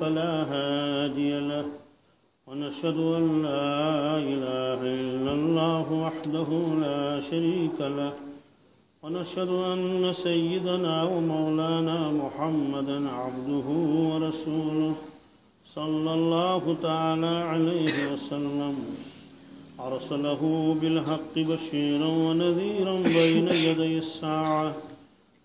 فلا هادي له ونشهد أن لا إله إلا الله وحده لا شريك له ونشهد أن سيدنا ومولانا محمدا عبده ورسوله صلى الله تعالى عليه وسلم. أرسله بالحق بشيرا ونذيرا بين يدي الساعة.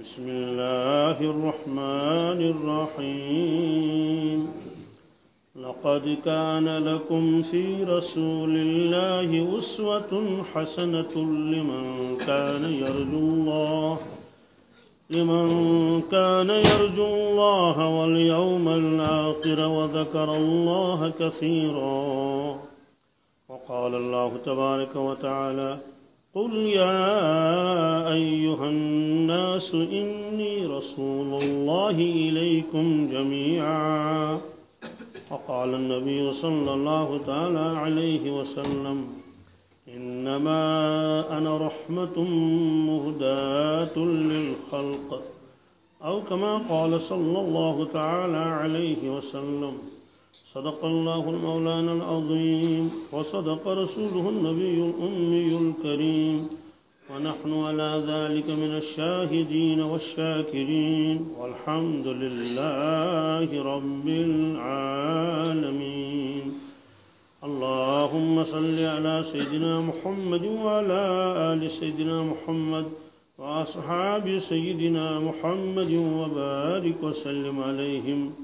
بسم الله الرحمن الرحيم. لقد كان لكم في رسول الله أسوة حسنة لمن كان يرجو الله لمن كان يرجو الله واليوم الآخر وذكر الله كثيرا. وقال الله تبارك وتعالى قل يا أيها الناس إني رسول الله إليكم جميعا وقال النبي صلى الله تعالى عليه وسلم إنما أنا رحمة مهداة للخلق أو كما قال صلى الله تعالى عليه وسلم صدق الله المولانا العظيم وصدق رسوله النبي الأمي الكريم. ونحن على ذلك من الشاهدين والشاكرين. والحمد لله رب العالمين. اللهم صل على سيدنا محمد وعلى آل سيدنا محمد وأصحاب سيدنا محمد وبارك وسلم عليهم.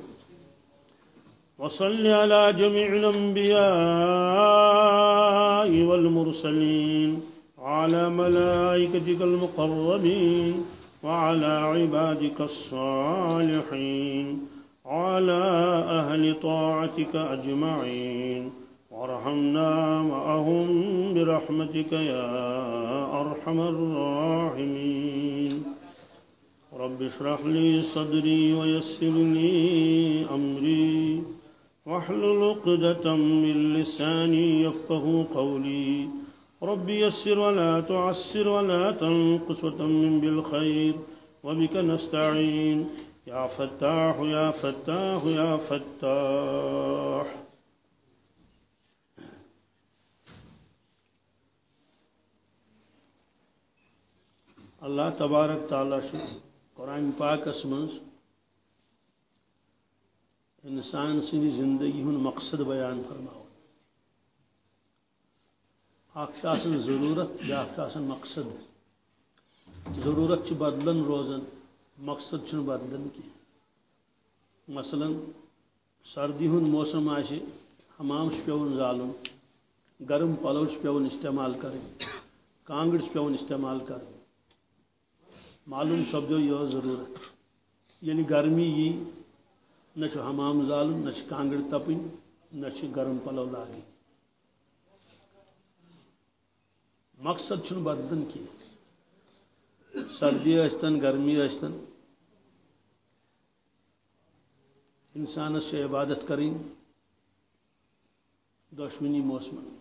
وصل على جميع الأنبياء والمرسلين وعلى ملائكتك المقربين وعلى عبادك الصالحين وعلى أهل طاعتك أجمعين. وارحمنا معهم برحمتك يا أرحم الراحمين. رب اشرح لي صدري ويسر لي أمري. واحلل عقدة من لساني يفقه قولي. رب يسر ولا تعسر ولا تنقص وتمم بالخير وبك نستعين. يا فتاح يا فتاح يا فتاح. اللہ تبارک تعالیٰ قرآن پاکس مز انسان سن زندگی ہن مقصد بیان فرماؤ۔ اخ ضرورت بیاا مقصد؟ ضرورت بدلن روزان مقصد چھ بدلن کی؟ مثلا سردی ہند موسم آہ حمام پیون زالن، گرم پلو پیون استعمال کریں کانگڑ پیون استعمال کر معلوم سپدو یہ ضرورت۔ یعنی گرمی یہ نہ حمام زالن نہ کانگڑ تپن نہ گرم پلو لاگ مقصد چھ بدن کی۔ سردی اشتن گرمی اشتن انسانس سے عبادت کریں۔ دشمنی موسم۔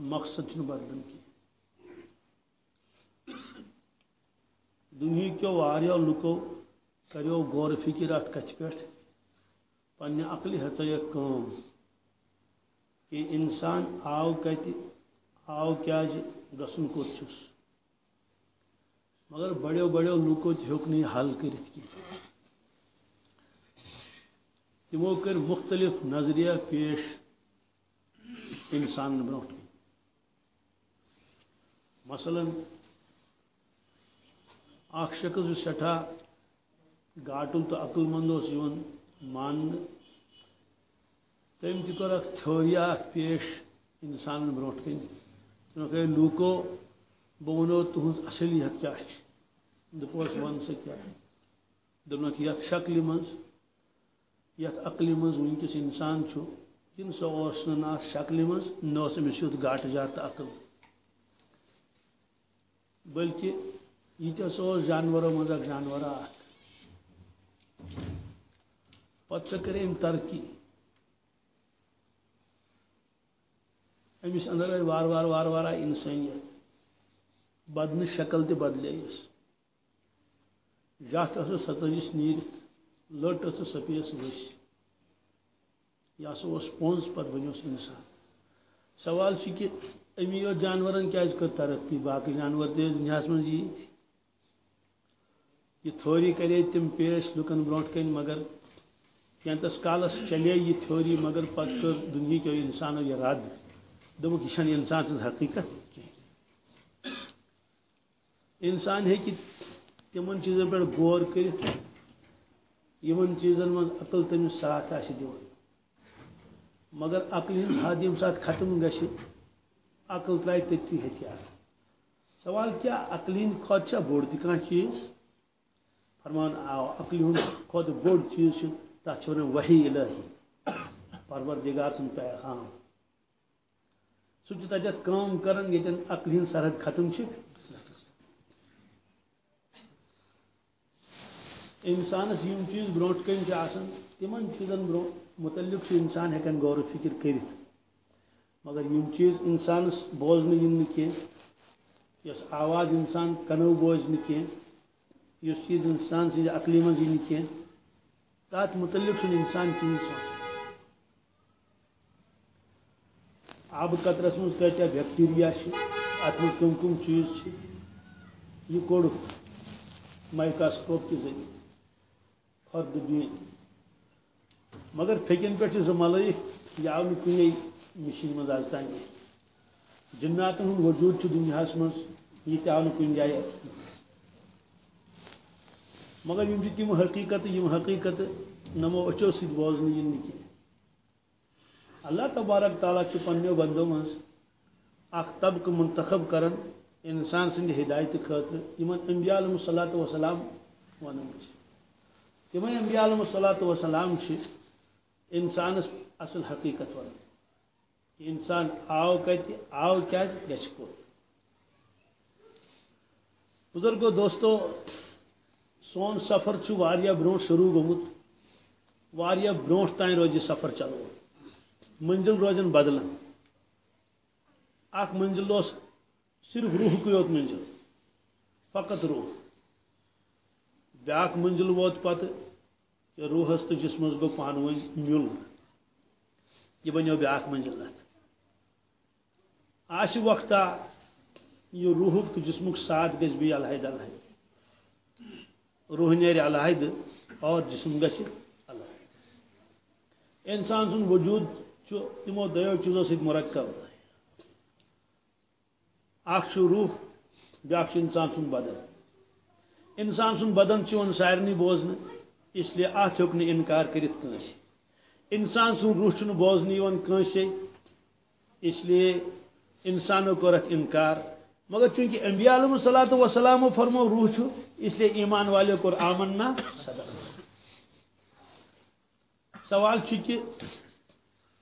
مقصد چھ بدن کی۔ دنیا واریو لکو کریو غور فکر ات کچھ پہ پنہ عقل ہچیک کام۔ کہ انسان آو کت آو کیا جی، گسن کوت چھس۔ مگر بڑیو بڑیو لوکو جی ہیوک نہیں حل کرت کی۔ تمو کر مختلف نظریہ پیش انسان برو مثلا اخ شخص سٹھا گاٹل تو عقل مند مان تم تر تھوری پیش انسان برو کن لوکو بہ ونو تہذ اصلیت کیا دپوس ون سا کیا دنک یت شکل مز یت عقل مز ونکس انسان کن سا نا شکل مز نس امس یوت گاٹ جات عقل بلکہ یہ سا جانوروں مز جانور اخ پتہ سہ کرے ترقی۔ امس اندر آئی وار وار وار وار آئی انسانیت۔ بدن شکل تہ بدلے اس جت ٲسٕس ستٲجِس نیٖرِتھ لٔٹ ٲسٕس سپیس ؤسۍ یہِ ہسا اوس پوٚنٛز پتہٕ بنیوس اِنسان۔ سوال چھُ کہِ أمی یوت جانورن کیازِ کٔر ترقی؟ باقٕے جانور تہِ ٲسۍ دُنیاہس منٛز یی جی۔ یہ تھوری کرے تم پیش لکن برونٹ کن مگر یعنی کینتس کالس چلے یہ تھوری مگر پتہ کر دنیا کے انسانو یہ رد دمک یہ انسان سن حقیقت انسان ہے کہ تمن چیزن پہ غور کرت یمن چیزن من عقل تمس ساتھ آ دِوان مگر عقل ہز حد یم سات ختم گژھِ عقل ترٛایہِ تٔتھی ہتھیار سوال کیا عقل ہند کھۄتہٕ چھا بوٚڑ تہِ کانٛہہ چیٖز؟ فرمان عقل ہند کھۄتہٕ بوٚڑ چیٖز چھُ تتھ چھِ ونان وحی الہی۔ پروردگار سُنٛد پیغام۔ سُہ چھُ تتٮ۪تھ کٲم کران ییٚتٮ۪ن عقل ہند سرحد ختم چھِ انسانس یم چیز برونٹ کن آسان تمن چیزن برو متعلق انسان ہکن غور و فکر کرت مگر یم چیز انسانس بوزن ین کی یس آواز انسان کنو بوزن کی اس چیز انسان سز عقلی من ین کی تات متعلق انسان چیز سوچ۔ آب قطرس من کتیا بیکٹیریا ات من کم کم چیز یہ کوڑ مائکاسکوپ کے ذریعے فرد بین مگر پھکن پہ ملائک یہ آو کن مشین مز آز تین جناتن ہند وجود دنیا مز یہ تہ آو کن مگر یم تم حقیقت، یم حقیقت نمو اچو ست بوزن ین کی اللہ تبارک تعالیٰ پنو بندو مز اخ طبق منتخب کرن انسان سند ہدایت خاطر یمن انبیاء علیہ الصلوۃ والسلام ونن تمے انبیاء علیہ الصلوۃ والسلام انسانس اصل حقیقت ون انسان آو کت آو کیا گھس کوت۔ بزرگو، دوستو سون سفر واریا برو شروع گومت واریا بروٹ تین روز یہ سفر چلو۔ منزل روزن بدل اخ منزل اس صرف روح یوت منزل، فقط روح۔ بیاکھ منزل ووت پتہ کہ روحس تو جسمس گو پان ون مل یہ بنو بیاکھ منزل ات آس وقتا یہ روح تو جسمک ساتھ گز بھی علیحدہ علیحدہ روح نیر علیحدہ اور جسم گھ علیحدہ انسان سن وجود تمو دیو چیزوں سۭتۍ مرکب اخ روح بیاکھ انسان سن بدن۔ انسان سن بدن چون سارنی بوزن، اس لیے ات ہوں انکار کرت کنس انسان سن روح چھ بوزن کنسے اس لیے انسانو کورت انکار۔ مگر چونکہ انبیاء علیہ الصلوۃ والسلام فرمو روح چھ اس لیے ایمان والے کور آمنا صدق سوال چھ کہ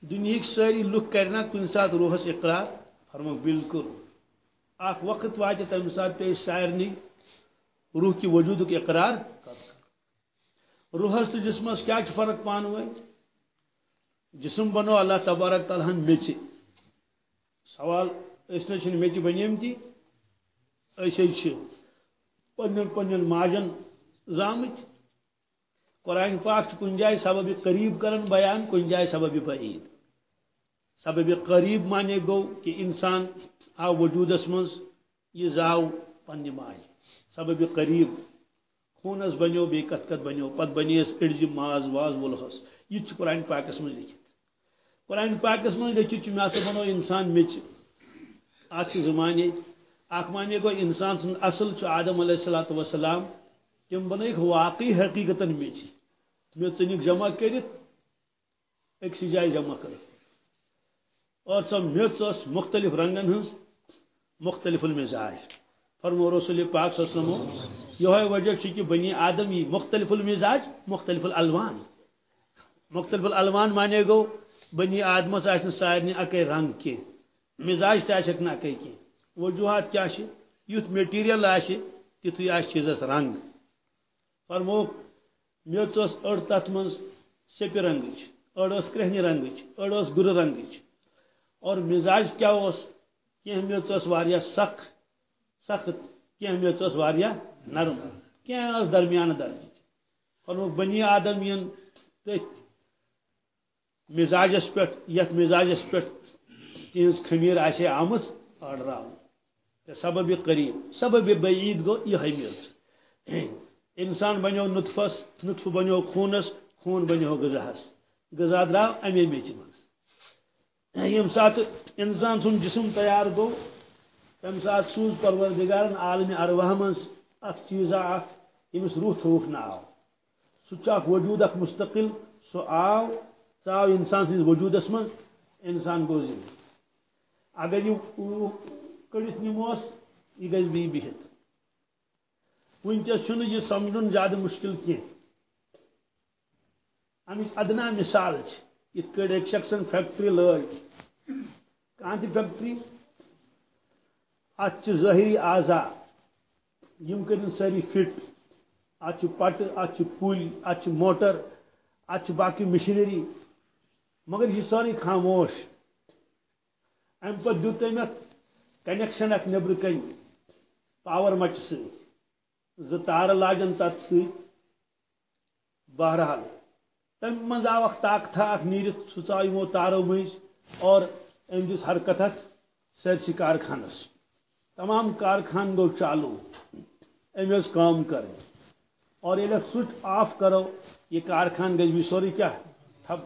دنیا ساری لک کرنا کن سات روحس اقرار؟ فرمو بالکل۔ اخ وقت واتہ تمہ سات پہ سارنی روح کی وجود کے اقرار؟ روحس تو جسمس کیا فرق پان ہوئے؟ جسم بنو اللہ تبارک تعالیٰ نچ سوال اس نے میچ بنیمتی چھ پنن پنن ماجن زامت۔ قرآن پاک کن جائے سبب قریب کرن، بیان کن جائے سبب بعید۔ سبب قریب مانے گو کہ انسان آو وجودس مز یہ زاو پنہ ماج سبب قریب خونس بنیو بی کت کت بنیو، پت بنیس اڑج ماز، واز ولہس یہ قرآن پاکس من لکھت۔ قرآن پاکس من لکھت مے سا بنو انسان مچ ات زمانے اخ مانے گو انسان سن اصل آدم علیہ الصلوۃ والسلام تم بنائک واقعی حقیقتا مچ مے ژنک جمع کرت اکس جائے جمع کر اور سب میچ مختلف رنگن ہز مختلف المزاج۔ فرمو رسول پاک صلی اللہ علیہ وسلم یہ وجہ کہ بنی آدم یہ مختلف المزاج، مختلف الالوان۔ مختلف الالوان مانے گو، بنی آدمس آس سارے اکے رنگ کی مزاج تک نا اکے کی وجوہات کیا یت میٹیریل آہ تیتھے آس چیزس رنگ فرمو میچ اڑ تت من سپہ رنگچ اڑ کرہنہ رنگچ اڑ گر رنگچ اور مزاج کیا اس؟ کی میچ واریاہ سخت سخت کی میچ واریاہ نرم کی درمیان درجہ فرمو بنی آدم ین مزاجس پہ یت مزاجس پہ تہذ خمیر آسے آمت آڈرا سبب قریب، سبب بعید گو، یہ میچ انسان بنو نطفس، نطف بنو خونس، خون بنو غذاس غذا درو امے میچ من یم سات انسان سن جسم تیار گو، تم سات سوز پروردگار عالم ارواح من اخ چیزا اخ یمس روح تھوک نہ آو۔ سہ وجود اخ مستقل، سو آو ژاو انسان سن وجودس من انسان گو زند اگر یہ کڑت نموس یہ گز بی بہت۔ ونکس یہ سمجھن زیادہ مشکل کی امچ ادنا مثال یہ کڑ ایک شخصن فیکٹری لگ کان تہ فیکٹری؟ ات ظاہری اعضا یم کرن ساری فٹ۔ ات پٹ ات پل ات موٹر ات باقی مشینری۔ مگر یہ ساری خاموش۔ ام پہ دیت تم کنیکشن اک نبر کن پاور مچ سی ز تار لاجن تت سی، بہرحال۔ تم مز آو طاقت اخ نیرت سہ ژاو یمو تارو مز اور ام دس حرکت سرسی کارخانس۔ تمام کارخان گو چالو۔ ام کام کر اور یہ سوئچ آف کرو۔ یہ کارخان گز بھی سوری کیا تھپ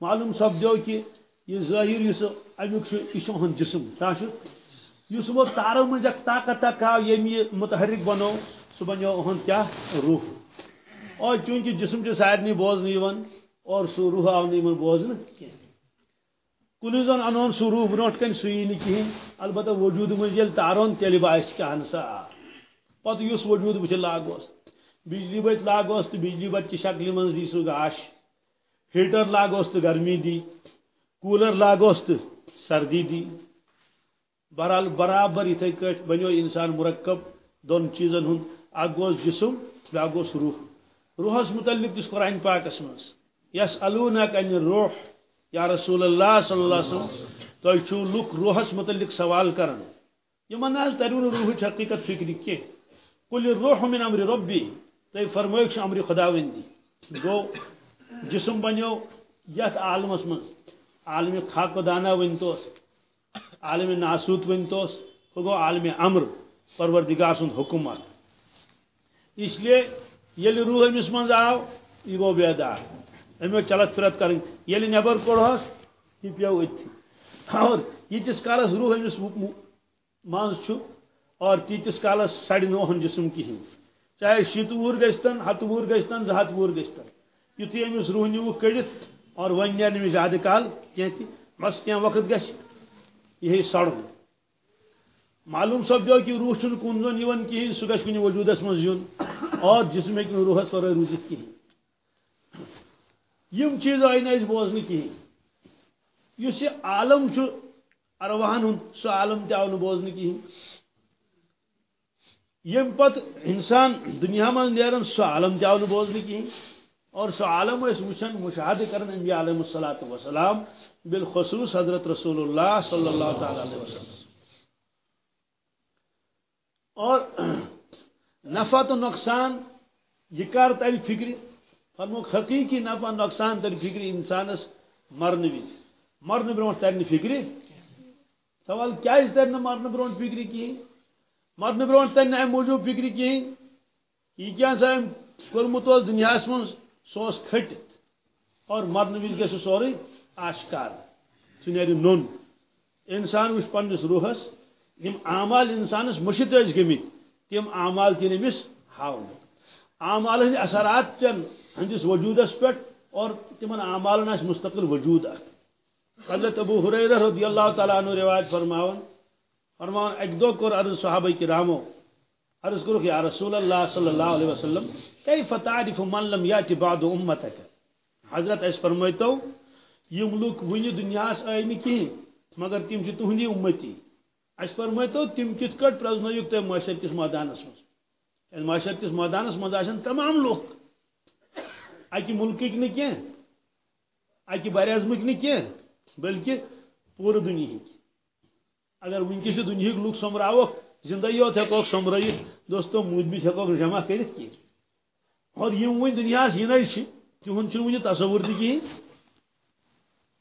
معلوم سپدو کہ یہ ظاہر اس امیک یہ جسم۔ کیا اس وہ تارو مز طاقت تک آو یم یہ متحرک بنو. سہ بنو اہد کیا روح. اور چونکہ جسم سارے بوزن اور سہ روح آو نی بوزن کی کن زن انون سہ روح برو کن سی نا کہین البتہ وجود مز تارون تیل باس کہ سا. پتہ اس وجود بچ لاگوس بجلی بت لاگوس تو بجلی بت چہ شکل من دی سہ گاش. ہیٹر لاگوس تو گرمی دی. کولر لاگوس تو سردی دی. بہرحال برابر اتھے کٹ بنو انسان مرکب دون چیزن ہند اک جسم بیاکھ گوس روح۔ روحس متعلق تس قرآن پاکس مز یس الونک ان روح یا رسول اللہ صلی اللہ علیہ وسلم تھی لک روحس متعلق سوال کران یہ ترون روح حقیقت فکر کی کل روح من امر ربی۔ تھی فرمائک امر خدا وندی گو، جسم بنو یت عالمس من عالم خاک دانا ونتوس۔ عالم ناسوت ونتوس وہ گو عالم امر، پروردگار سند حکومت۔ اس لیے یل روح امس من آو یہ گو بیدار۔ امیو چلت پھرت کریں یل نبر کوڑہس یہ پیو اتھی اور یتس کالس روح امس مز اور تیتس کالس سڑ نوہن جسم کہین چاہے شیت وور گستن ہت وور گستن زہت وور گستن یتھی امس روح نیو کڑت، اور ون نیرن امس زیادہ کال کینہ بس کینہ وقت گژھِ یہ سڑن معلوم سپدو کہ روح چھ کن زن یون کہین سہ گژھِ کُنہِ وجوٗدس منٛز یُن اور جسم ہیٚکہِ نہٕ روحس ورٲے روٗزِتھ کِہیٖنۍ یم چیز آئی نا بوزن کہین اس عالم ارواہن ہند سہ عالم تہ آو بوزن کہین یم پت انسان دنیا من نیران سہ عالم تہ آو بوزن کہین اور سو عالم اس وچن مشاہد کرن انبیاء علیہ الصلوۃ والسلام بالخصوص حضرت رسول اللہ صلی اللہ تعالی علیہ وسلم۔ اور نفع تو نقصان، یہ کر تل فکر فرموک حقیقی نفع نقصان تل فکر انسانس مرن وز مرن برو تر فکر سوال کیا تر مرن برو فکر کہین مرن برو تر ام موجود فکر کہین یہ کیا سا کورمت دنیا من سہ کھٹت اور مرن وز گھس سوری آشکار سہ نیرِ انسان وچ پنس روحس یم اعمال انسانس مشت گمت تم اعمال تین امس ہاؤن اعمال ہند اثرات چن ہندس وجودس پہ اور تمن اعمالن آس مستقل وجود اخ حضرت ابو حریرہ رضی اللہ تعالیٰ عنہ روایت فرماون فرماون، ایک دو کور عرض صحابہ کرامو عرض کرو کہ یا رسول اللہ صلی اللہ علیہ وسلم، کیف تعرف من لم یاتی بعد امتک؟ حضرت اس فرمایتو یم لوک ونی دنیا اس آئی نکی مگر تم چھ تہندی امتی۔ اس فرمایتو تم کت کٹ پرزنویک تے معاشر کس میدانس مز۔ معاشر کس میدانس مز آشن تمام لوگ اکہ ملکک نہ کی اکہ بر نہ کی بلکہ پورٕ دنہک اگر ونکس دنہک لوگ سمراوک زندگی یوت ہیکو سمرائت دوستو موجبت ہیکو جمع کرت کی؟ اور یم ون دنیا یہ تہن چھ ون تصور تہ کہین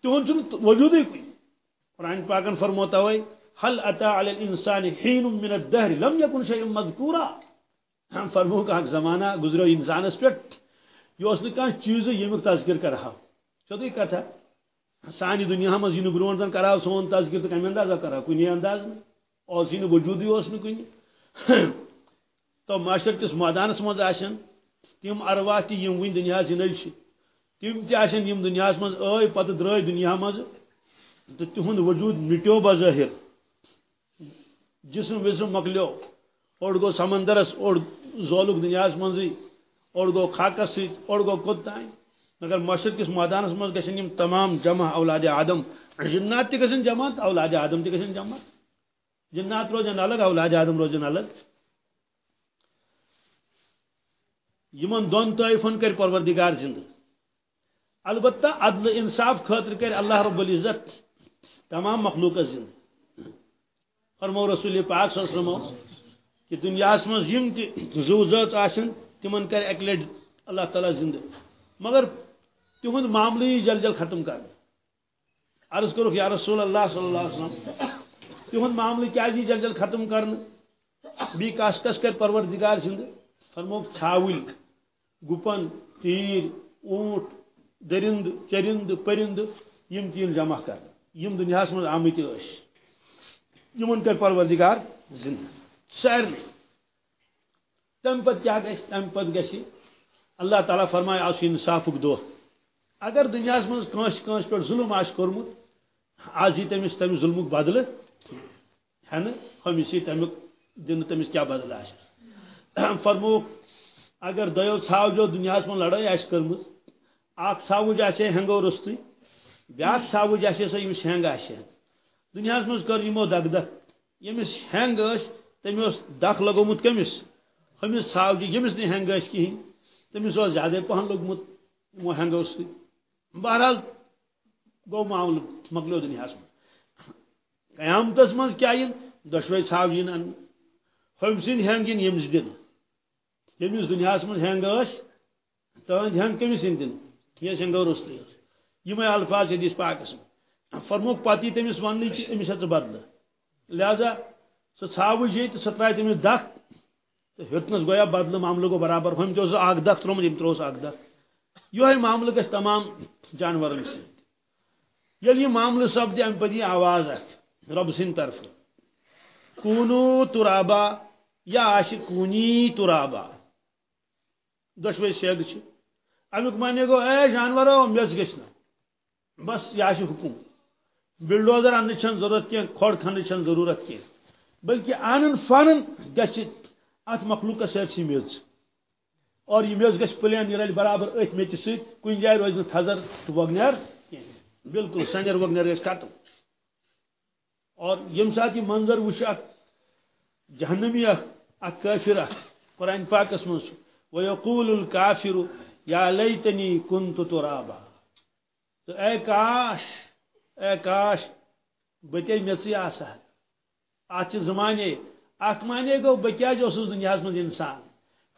تہن چھ وجودی کوئی قرآن پاکن فرموتا ہوئے هل اتى على الانسان حين من الدهر، لم يكن شيئا مذكورا ہم فرمو کہ زمانہ گزرو انسانس پہ یہ اس نے کان چیز یمیک تذکر کر کرہا سیودی کتھا سانی دنیا مز یہ برون زن کرا سون تذکر تو کمی اندازہ کرا کنی انداز نہیں اس یہ وجودی اس کنی تو معاشر کس میدانس مز آشن؟ تم ارواح تہ یم ون دنیا زندگی چھ تم تہ آشن یم دنیا مز آئی پتہ درائے دنیا مز تو تہند وجود مٹیو بظاہر جسم وسم مکلیو. اوڑ گو سمندرس اوڑ زولک دنیا منزی اوڑ گو خاکس ست اوڑ گو کت تائیں. مگر مشرق کس میدانس مز گژھن یم تمام جمع اولاد آدم. جنات تہ گژھن جمع اولاد آدم تہ گژھن جمع جنات روزن الگ، اولاد آدم روزن الگ. یمن دون طائفن کر پروردگار زند البتہ عدل انصاف خاطر کر اللہ رب العزت تمام مخلوق زند فرمو رسول پاک صلی اللہ علیہ وسلم کہ دنیا مز یم تہ زو ذات آسن، تمن کر اک لٹ اللہ تعالیٰ زندہ مگر تہند معاملہ جل جل ختم کر. عرض کرو یا رسول اللہ صلی اللہ علیہ وسلم تہند معاملہ کیا جی؟ جل جل ختم کرن۔ بی کس کس کر پروردگار سند فرمو چھاول گپن، تیر، اونٹ، درند، چرند، پرند، یم تین جمع کر۔ یم دنیا من آمت ٲسۍ یمن کر پروردگار زندہ۔ سارے تم پت کیا گھس تم پت گھس اللہ تعالیٰ فرمائے آس انصاف دہ اگر دنیا مز کنس کنس پہ ظلم آس کورمت آز یہ تمس تمس ظلمک بدل ہے ہمس یہ تمیک دن تمس کیا بدل آس فرمو اگر دیو ژھاوجو دنیا من لڑائی آس کرمت اخ ژھاوج آسے ہنگو رستٕے بیاکھ ژھاوج آسے سۄ ییٚمِس ہینگ آسے دنیاہس منٛز کٔر یِمو دگ دگ ییٚمِس ہینگ ٲسۍ تٔمۍ اوس دکھ لگومُت کٔمِس ہمس ژھاوجہِ ییٚمِس نہٕ ہینگ ٲسۍ کِہیٖنۍ تٔمِس اوس زیادے پہن لوٚگمُت یِمو ہینگو سۭتۍ بہرحال گوٚو معاملہٕ مۄکلیو دُنیاہس منٛز قیامتس منٛز کیٛاہ یِن؟ دۄشوے ژھاوجہِ یِن اَننہٕ ہُمۍ سٕنٛدۍ ہینگ یِن ییٚمِس دِنہٕ ییٚمِس دُنیاہس منٛز ہینگ ٲسۍ تٕہنٛدۍ ہینگ کٔمِس یِن دِنہٕ کینٛہہ ہینگو روٚستٕے یِمے الفاظ حدیث پاکس منٛز. فرموک پتہٕ یی تٔمِس وننہٕ کہِ أمِس لہذا سۄ ژھاوٕج یہِ تہٕ سۄ ترٛایہِ تٔمِس تو ہتنس گویا بدل معاملہ گو برابر ہم جو اخ دکھ ترومت یم تروس اخ دکھ یہ معاملہ گھس تمام جانورن ست یل یہ معاملہ سپدِ ام پتہ یہ آواز اخ رب سند طرف۔ کونو ترابا، یا آش کونی ترابا۔ دشوے سیگ چھ۔ امیک معنی گو، اے جانورو میس گھنا بس یہ آش حکم۔ بلڈوزر ان چھن ضرورت کی کھوڑ کھن چھن ضرورت کی بلکہ آنن فانن گھس ات مخلوق سرسی میز اور یہ میز گھس پلین یہ برابر ات میچ ست کن جائے روز تھزر تو وگنر بالکل سنجر وگنر گھس ختم اور یم سات یہ منظر وچ اخ جہنمی اخ اخ کافر اخ قرآن پاکس من ويقول الكافر یا لیتنی کنت ترابا. تو اے کاش اے کاش بتے میچی آسا ات زمانے اخ مانے گو بہ کیا دنیا من انسان.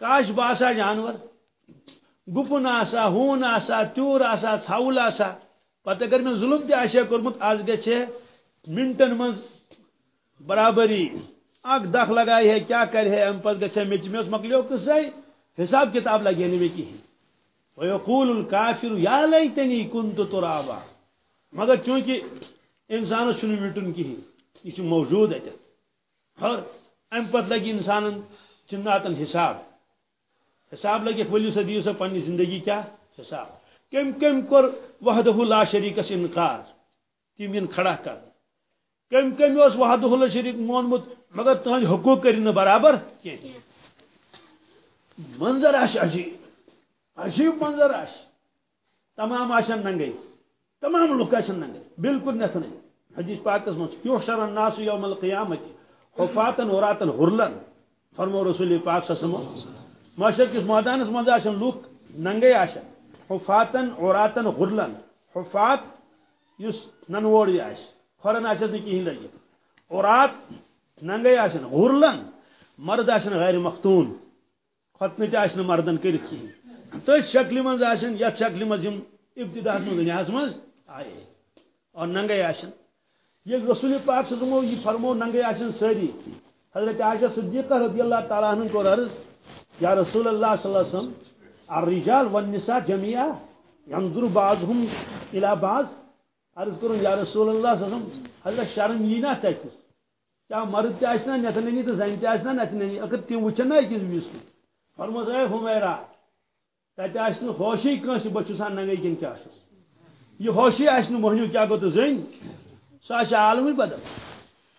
کاش باسا جانور، گپن آسا، ہون آسا، تیور آسا ژھاول آسا. پتہ اگر میں ظلم تہ آسا کورمت آز گژھے منٹن من برابری۔ اک دخ لگائی ہے، کیا کر ہے؟ ام پتہ گژھے مچ میں مکلیو قصے حساب کتاب لگے نہیں کہین ويقول الكافر يا ليتني كنت ترابا۔ مگر چونکہ انسان چھن مٹن کہین یہ موجود ات ہر ام پتہ لگی انسان چناتن حساب۔ حساب لگی ولو سا دیو سا پنی زندگی کیا؟ حساب۔ کم کم کر وحدہ لا شریک سے انکار۔ تم ان کھڑا کر۔ کم کم اس وحدہ لا شریک مونمت مگر تہن حقوق کرن برابر؟ کی منظر آش عجیب عجیب منظر آش۔ تمام آشن ننگے تمام لوگ آشن ننگے بالکل نتنے۔ حدیث پاکس من کیوں شر الناس یوم القیامت حفاتن وراتن غرلن فرمو رسول پاک صلی اللہ علیہ وسلم معاشر کس میدانس مز آشن لوک ننگے آشن حفاتن عوراتن غرلن حفات یس ننوڑی آش۔ کھورن آشن نہ کہین لگی عورات ننگے آشن غرلن مرد آشن غیر مختون ختنہ تہ آشن مردن کرت کہین تھی شکل مز آشن یت شکل مز ابتدا من دنیا مز آئے اور ننگے آشن یہ رسول پاک صلی یہ فرمو ننگے آشن ساری حضرت عائشہ صدیقہ رضی اللہ تعالیٰ عنہ کو عرض یا رسول اللہ صلی اللہ علیہ وسلم الرجال والنساء جميعا ينظر بعضهم الى بعض عرض کرن یا رسول اللہ صلی اللہ علیہ وسلم حضرت شرم یہ نہ تک کیا مرد تہ آسنا نتنی تو زن تہ آسنا نتنی اگر تم وچن نہ کس ویس فرموس اے ہمیرا تتہ آسن ہوشی کنس بچسان نگے کن کیا آسنا یہ ہوشی آسن مہنیو کیا گو تو زن سہ عالمی بدل۔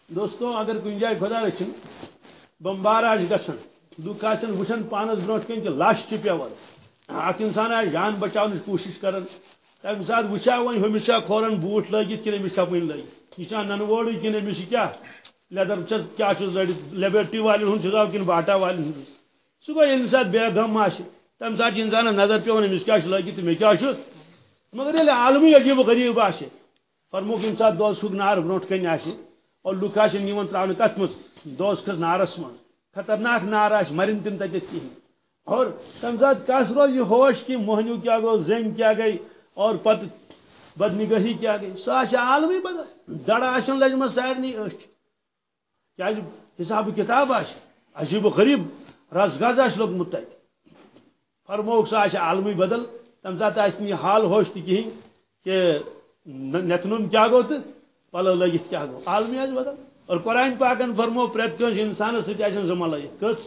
دوستو، اگر کن جائے خدا رچن بمبار آس گھن لوگ آن وچان پانس برو کن کہ لش پیور اخ انسان آ جان بچاؤ کوشش کران تمہ سات وچا ون ہمس کھورن بوٹ لگت کہ امس چھپن لگت یہ نن ووڑ کن امس کیا لیدر کیا لڑت لیبرٹی والن ہند حساب کن باٹا والن ہند سہ گو یل سات بے غم آ تمہ سات انسان نظر پیون امس کیا لگت مے کیا مگر یل عالمی عجیب و غریب فرموک یم سات دہ سک نار برو کن آ اور لوک آن تراؤن کت مز دہ کھس نارس من خطرناک ناراش مرن تم تک کہیں اور تم سات کس روز یہ ہوش کہ موہنیو کیا گو زنگ کیا گئی اور پت بدنگاہی کیا گئی؟ سو عالمی بدل دڑا آشن لجمہ سارنی اچھ کیا جی حساب کتاب عجیب و غریب رس گز آش لوگ فرموک سو آش عالمی بدل۔ تم سات آس حال ہوش تھی کہیں کہ نتنن کیا گو تو پلو لگت کیا گو۔ عالمی آج بدل۔ اور قرآن پاکن فرمو پریت کنس انسان ست آشن زمان لگت کس؟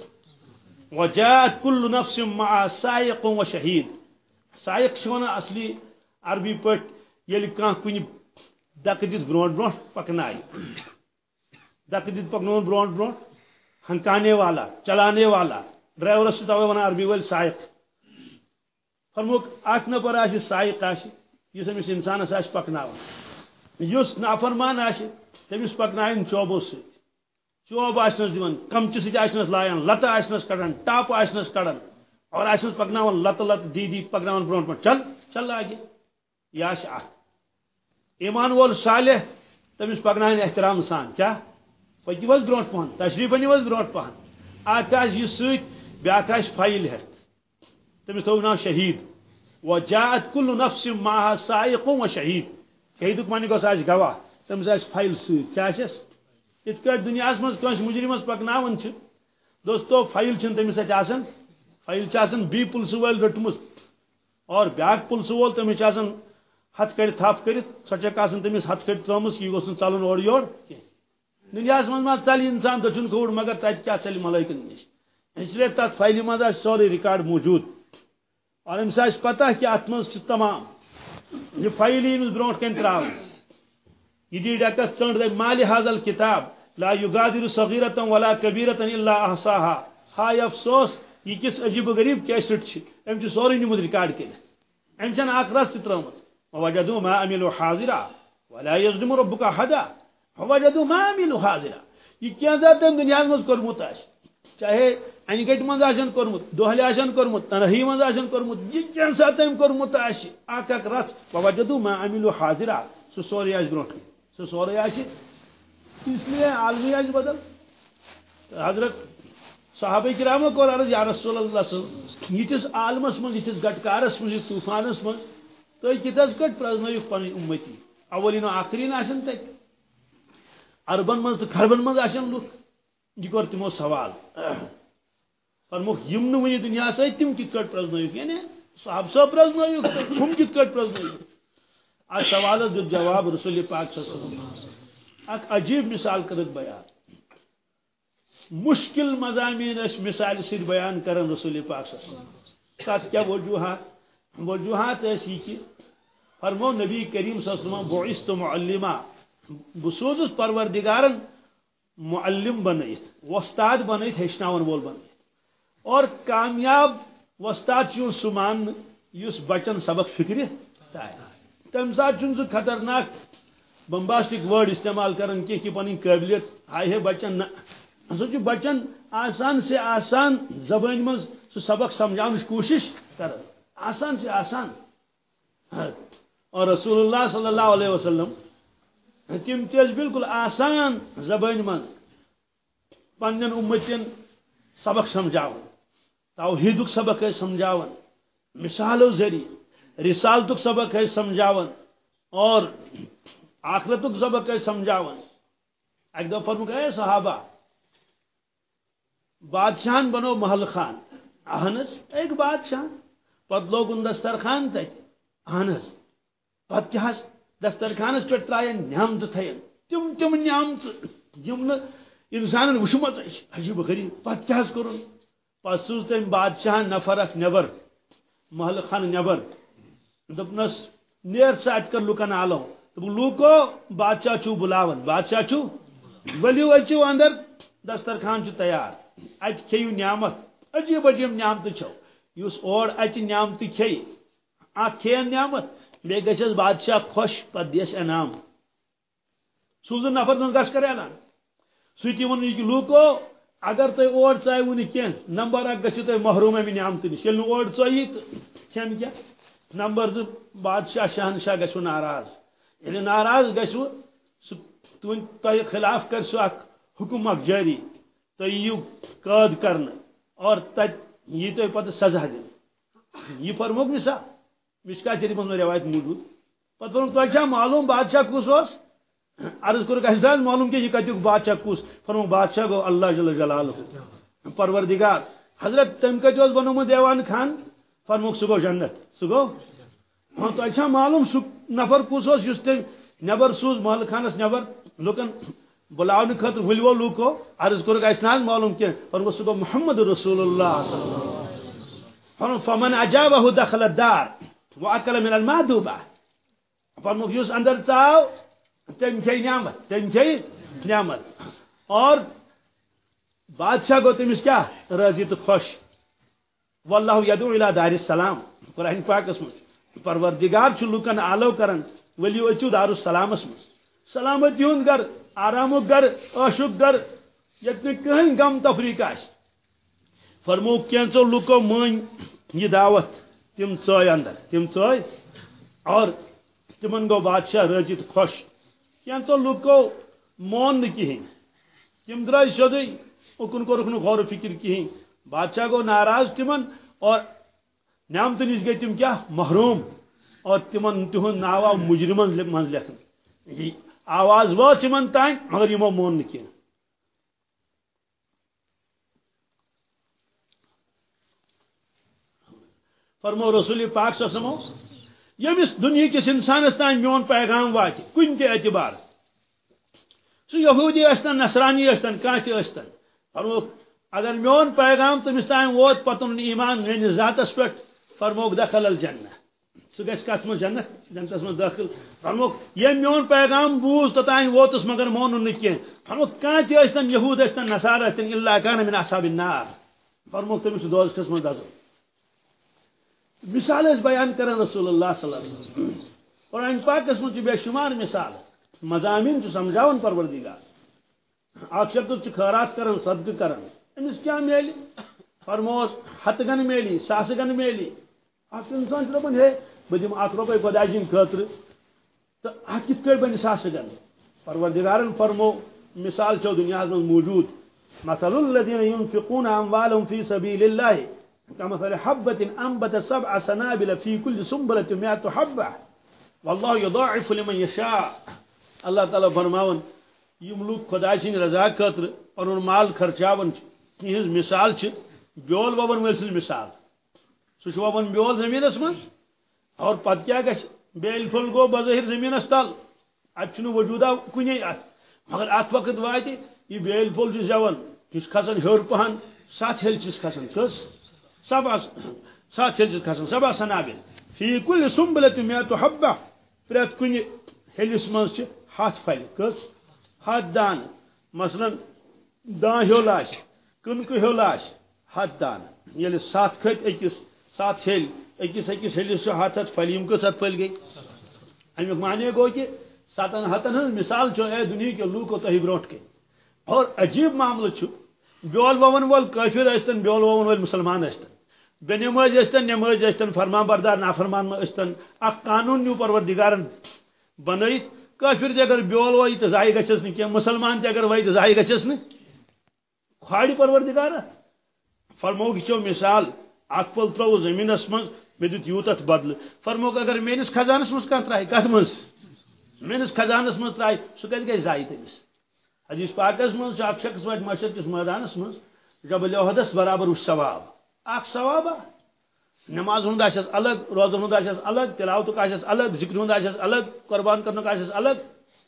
وجاءت كل نفس مع سائق و شہید۔ سائق شونا اصلی عربی پٹ یل کان کن دک دت برونٹ برونٹ پکنائی دک دت پکنون برونٹ برونٹ ہنکانے والا، چلانے والا ڈرائیورس توے ونان عربی ول سائق فرموک، اکھ نفر آش سائق آش یس امس انسانس آش پکناون یس نافرمان آش تمس پکنائن چوبو ست چوب آسنس دِوان، کمچہ سۭتۍ آسنس لایان لتہٕ آسنس کڑان، ٹاپ آسنس کڑان، اور آسنس پکناوان، لتہٕ لتہٕ دی دی پکناوان برونٛٹھ برونٛٹھ۔ چل چل آگے۔ یہ ایمان وول صالح تٔمِس پکناوان احترام سان. کیٛاہ پٔکِو حظ برونٛٹھ پہن. تشریٖف أنِو حظ برونٛٹھ پہن. اکھ آسہِ یہِ سۭتۍ بیٛاکھ آسہِ فایل ہٮ۪تھ تٔمِس تھوٚو ناو نفس معها سائق و شہیٖد. شہیٖدُک معنی گوٚژھ آسہِ گواہ. تٔمِس آسہِ فایل سۭتۍ کیٛاہ آسٮ۪س ات کٹ دنیا مز کنس مجرمس پکناون دوستو فائل چھ تمس ات فائل بی پلس ول رٹمت اور بیاکھ پلس وول تمس ہتھ کڑ تھپ کرت سو چھ تمس ہتھ کڑ ترمس یہ گوس ژلن اور یور۔ دنیا مز ما چل انسان دچن کھوڑ مگر تت کیا چل ملائکن نش اس لیے تت فائل مز آ سورے ریکارڈ موجود۔ اور امس آس پتہ کہ ات مز تمام۔ یہ فائل امس برونٹ کن تراو یہ دی ڈکس ژنڈ دے مال حاضل کتاب۔ لا یغادر صغیرتا ولا کبیرتا الا احصاها ہائے افسوس، یہ کس عجیب و غریب کیسٹ چھ۔ ام چھ جی سورے نمود ریکارڈ کر ام چھ اخ ترمس ووجدوا ما عملوا حاضرا ولا يظلم ربك احدا ووجدوا ما عملوا حاضرا. یہ کیا ذات دنیا مز کرمت آس چاہے ان گٹ مز آن کورمت دہلے آن کورمت تنہی مز آن کورمت یہ کین سات تم کورمت آس اک اک رس. وجدو ما عملو حاضرہ سہ سورے آس برو سہ سورے آس اس لیے عالمی آس بدل. حضرت صحابہ کرامو کور عرض، یا رسول اللہ صلی اللہ علیہ وسلم یتس عالمس من یتس گٹکارس من یہ طوفانس من تو کتس کٹ پرزنو پن امتی اولین و آخرین آسن تک اربن من تو خربن من آسن لوک یہ کور تمو سوال فرموک یم نو ونی دنیا سے تم کت کٹ پرزنو یعنی صاحب صاحب پرزنو تم کت کٹ پرزنو آج سوال جو جواب رسول پاک صلی اللہ علیہ وسلم اک عجیب مثال کرت بیان مشکل مضامین اس مثال سے بیان کرن رسول پاک صلی اللہ علیہ وسلم تات کیا وجوہات وجوہات ایسی کہ فرمو نبی کریم صلی اللہ علیہ وسلم، بعثت معلمہ بسوزس پروردگارن معلم بنائیت وستاد بنائیت ہشناون وول بنائیت اور کامیاب وستاد چون سمان یس بچن سبق فکر تم سات چون خطرناک بمباسٹک ورڈ استعمال کرن کی کہ پنی قابلیت، ہائے ہے بچن نہ سوچ بچن آسان سے آسان زبان مز سبق سمجھاؤ کوشش کر آسان سے آسان۔ اور رسول اللہ صلی اللہ علیہ وسلم تم تیز بالکل آسان زبان من پن امتن سبق سمجھا توحید سبق ہے سمجھا مثالوں ذریعہ رسالت سبق ہے سمجھا اور آخرت سبق ہے سمجھا ایک دفعہ فرمک اے صحابہ بادشاہ بنو محل خان۔ اہنس ایک بادشاہ۔ پت لوگن دسترخان تک اہنس پت کیا دسترخانس پہ ترائن نعمت تھین تم تم نعمت انسان وشم عجیب غریب۔ پت کیا پت سوز تم بادشاہ نفر اخ نبر۔ محل خان نبر۔ دپنس نیر سا ات کر لکن آلو۔ دپ لوکو بادشاہ چھو بلاون۔ بادشاہ چھو ولیو اچو اندر دسترخان چھو تیار۔ ات کھیو نعمت۔ عجیب عجیب نعمت چھو۔ یس اور اچ نعمت کھے اخ کھین نعمت۔ بی گھس بادشاہ خوش پہ دس انعام۔ سوزن نفر دن گھس کر اعلان سہ ون یہ لوکو، اگر تھی اور ژایو نی کی نمبر اک گھو تھی محروم امہ نعمت نش یل اور ژی تو کھین کیا؟ نمبر زٕ بادشاہ شہنشاہ گژھو ناراض۔ ییٚلہِ ناراض گژھو سُہ تۄہہِ خلاف کر سُہ حکم اکھ جٲری تُہۍ یِیِو قٲد کرنہٕ اور تتہِ یی تۄہہِ پتہٕ سزا دِنہٕ یہِ فرموک مثال مشکا شریف میں روایت موجود۔ پتہ ون تہ اچھا معلوم بادشاہ کس اس عرض کور اسہ معلوم کہ یہ کتک بادشاہ کس فرمو بادشاہ گو اللہ جل جلال پروردگار۔ حضرت تم کت بنومت دیوان خان۔ فرموک سہ گو جنت۔ سہ گو ہاں تہ اچھا معلوم سہ نفر کس اس تم نبر سوز، محل خانس نبر لکن بلاؤن خاطر ولو لوکو، عرض کور اس معلوم کی فرمو سہ گو محمد رسول اللہ صلی اللہ علیہ وسلم۔ فمن اجابه دخل الدار واکل من المادوبہ فرموک یس اندر ژاو تم کھے نعمت، تم کھے نعمت۔ اور بادشاہ گو تمس کیا، راضی تو خوش۔ واللہ یدعو الى دار السلام۔ قرآن پاکس مجھ پروردگار چھ لکن آلو کرن، ولیو اچو دار السلامس مجھ سلامتی ہند گر آرامک گر عشق گر یتن کہیں غم تفریق آس فرموک کینچو لکو مان یہ دعوت، تم ثائے اندر، تم ثائے اور تمن گو بادشاہ رجت خوش. کینچو لوکو مون کہین تم درائے سیودے اکن کورک غور و فکر کہین بادشاہ گو ناراض تمن، اور نعمت نش گئی تم کیا؟ محروم. اور تمن تہن ناو آو مجرمن من لکھن آواز وات تمن تان مگر یمو مون کہین فرمو رسول پاک سمو یمس دنیا کس انسانس تان میون پیغام وات کن تہ اعتبار۔ سہ یہودی اشتن نصرانی اشتن کان تہ اشتن فرمو اگر میون پیغام تمس تان ووت پتن ایمان میانس ذاتس پہ فرموک دخل الجنہ۔ سہ گھس کت من جنت؟ جنتس من داخل فرموک یہ میون پیغام بوز توتان ووتس مگر مون نہ کی فرموک کان تہ اشتن یہود اشتن نصارى اشتن الا کان من اصحاب النار۔ فرموک، تمس دوزخس من دزو۔ مثال بیان کرن رسول اللہ صلی اللہ علیہ وسلم۔ قرآن پاکس من بے شمار مثال۔ مضامین سمجھاون پروردگار۔ اک شخص خیرات کرن، صدقہ کرن۔ امس کیا میلی؟ فرموس ہتھ گن میلی ساس گن میلی۔ اخ انسان چھ دپان، ہے بہ دم اکھ رۄپے خۄداے سٕنٛدِ خٲطرٕ تہٕ اتھ کِتھ کٲٹھۍ بنہِ ساسہٕ پروردگارن فرمو، مثال چھو دنیا منٛز موجود، مثل الذين ينفقون اموالهم في سبيل الله، كمثل حبة أنبت سبع سنابل في كل سنبلة مئة حبة، والله يضاعف لمن يشاء۔ الله تعالى فرماون، یم لوگ خدا سن رضا خاطر پن مال خرچاون تہذ مثال بیول وون ول سن مثال۔ سہ وون بیول زمینس من اور پتہ کیا گھس بیل پھل گو بظاہر زمینس تل ات وجودا کن ات۔ مگر ات وقت وات یہ بیل پھول زیون۔ یہ کھسان ہور پہن، سات ہل چس کھسان کس؟ سبع سات ہل چس کھسان سبع سنابل فی کل سنبلت میت حبہ۔ پرت کن ہلس من ہاتھ پھل کس؟ ہاتھ دان۔ مثلا دان ہیول آس کنکہ ہیول آس ہاتھ دان۔ یل سات کھت اکس سات ہل اکس اکس ہلس ہاتھ ہاتھ پھل یم کس ہاتھ پھل گئی۔ امیک معنی گو کہ ساتن ہتن ہن مثال چھ اے دنیا کے لوکو تہ بروٹ کے۔ اور عجیب معاملہ چھ بیول وون وول کافر اشتن بیول وون وول مسلمان اشتن بے نماز اشتن نماز اشتن فرمان بردار، نافرمان اشتن اخ قانون نیو پروردگارن۔ بنائت کافر تہ اگر بیول وائی تو ضائع گھس نا مسلمان تہ اگر وائی تو ضائع گھس نا کھاڑی پروردگار فرموک یہ مثال اک ترو زمینس من مے دیت یوت ات بدل فرموک اگر میس خزانس مز کھانا ترائی کت مز میس خزانس مز ترائی سہ کت گئی ضائع تمس حدیث پاکس مز اک شخص وات مشرق کس میدانس مز جبل احدس برابر اس ثواب. اک ثواب؟ نماز ہند آس الگ روزن ہند آس الگ، تلاوت آس الگ، ذکر ہند آس الگ، قربان کرنک آس الگ،